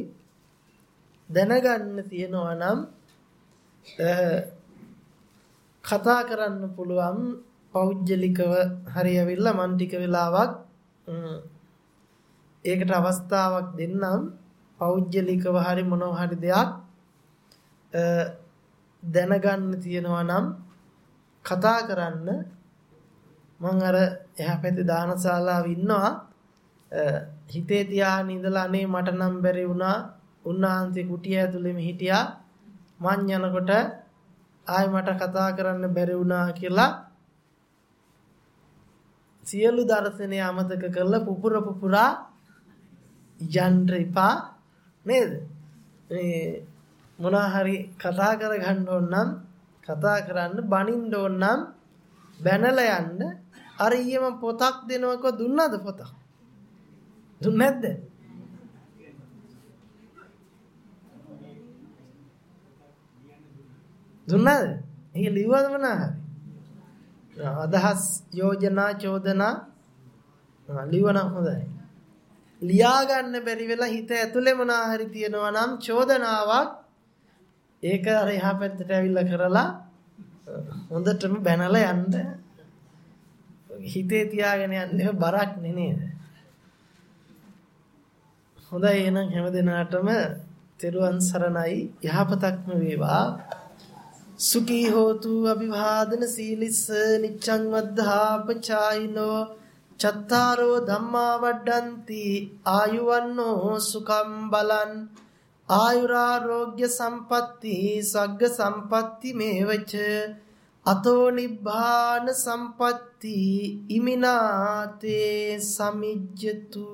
දැනගන්න තියෙනවා නම් කතා කරන්න පුළුවන් පෞද්ගලිකව හරි ඇවිල්ලා මන් ටික වෙලාවක් ඒකට අවස්ථාවක් දෙන්නම්. පෞද්ගලිකව හරි මොනවා හරි දෙයක් දැනගන්න තියෙනවා නම් කතා කරන්න. මම අර එහා පැත්තේ දානශාලාව ඉන්නවා. හිතේ තියාගෙන ඉඳලා අනේ මට නම් බැරි වුණා. උන්වහන්සේ කුටිය ඇතුළෙම හිටියා. මං යනකොට ආයි මට කතා කරන්න බැරි වුණා කියලා සියලු දර්ශනය අමතක කරලා පුපුර පුපුරා යන්න එපා. නේද? මේ මොනවා හරි කතා කරගන්න ඕන නම් කතා කරන්න බනින්න ඕන නම් බැනලා යන්න අර ඊයේම පොතක් දෙනවකෝ දුන්නද පොතක්? දුන්නේ නැද්ද දුන්නාද? ඒක ලිව්වද මොනවා හරි? අදහස් යෝජනා චෝදනා ලිවනම් හොඳයි. ලියා ගන්න බැරි වෙලා හිත ඇතුලේ මොනවා හරි තියෙනවා නම් චෝදනාවක් ඒක අර එහා පැත්තට ඇවිල්ලා කරලා හොඳටම බැනලා යන්න. හිතේ තියාගෙන යන්නේ බරක් නෙනේද හොඳයි එහෙනම් හැම දිනාටම තෙරුවන් සරණයි. යහපතක්ම වේවා. සුඛී හෝතු අභිවාදන සීලිස්ස නිච්ඡං වද්ධාපචායිනෝ චත්තාරෝ ධම්මා වඩ්ඩಂತಿ ආයුවන්නෝ සුඛම් බලන් ආයුරාෝග්‍ය සම්පatti සග්ග සම්පatti මේවච අතෝ නිබ්බාන සම්පatti ඉමිනාතේ සමිජ්ජතු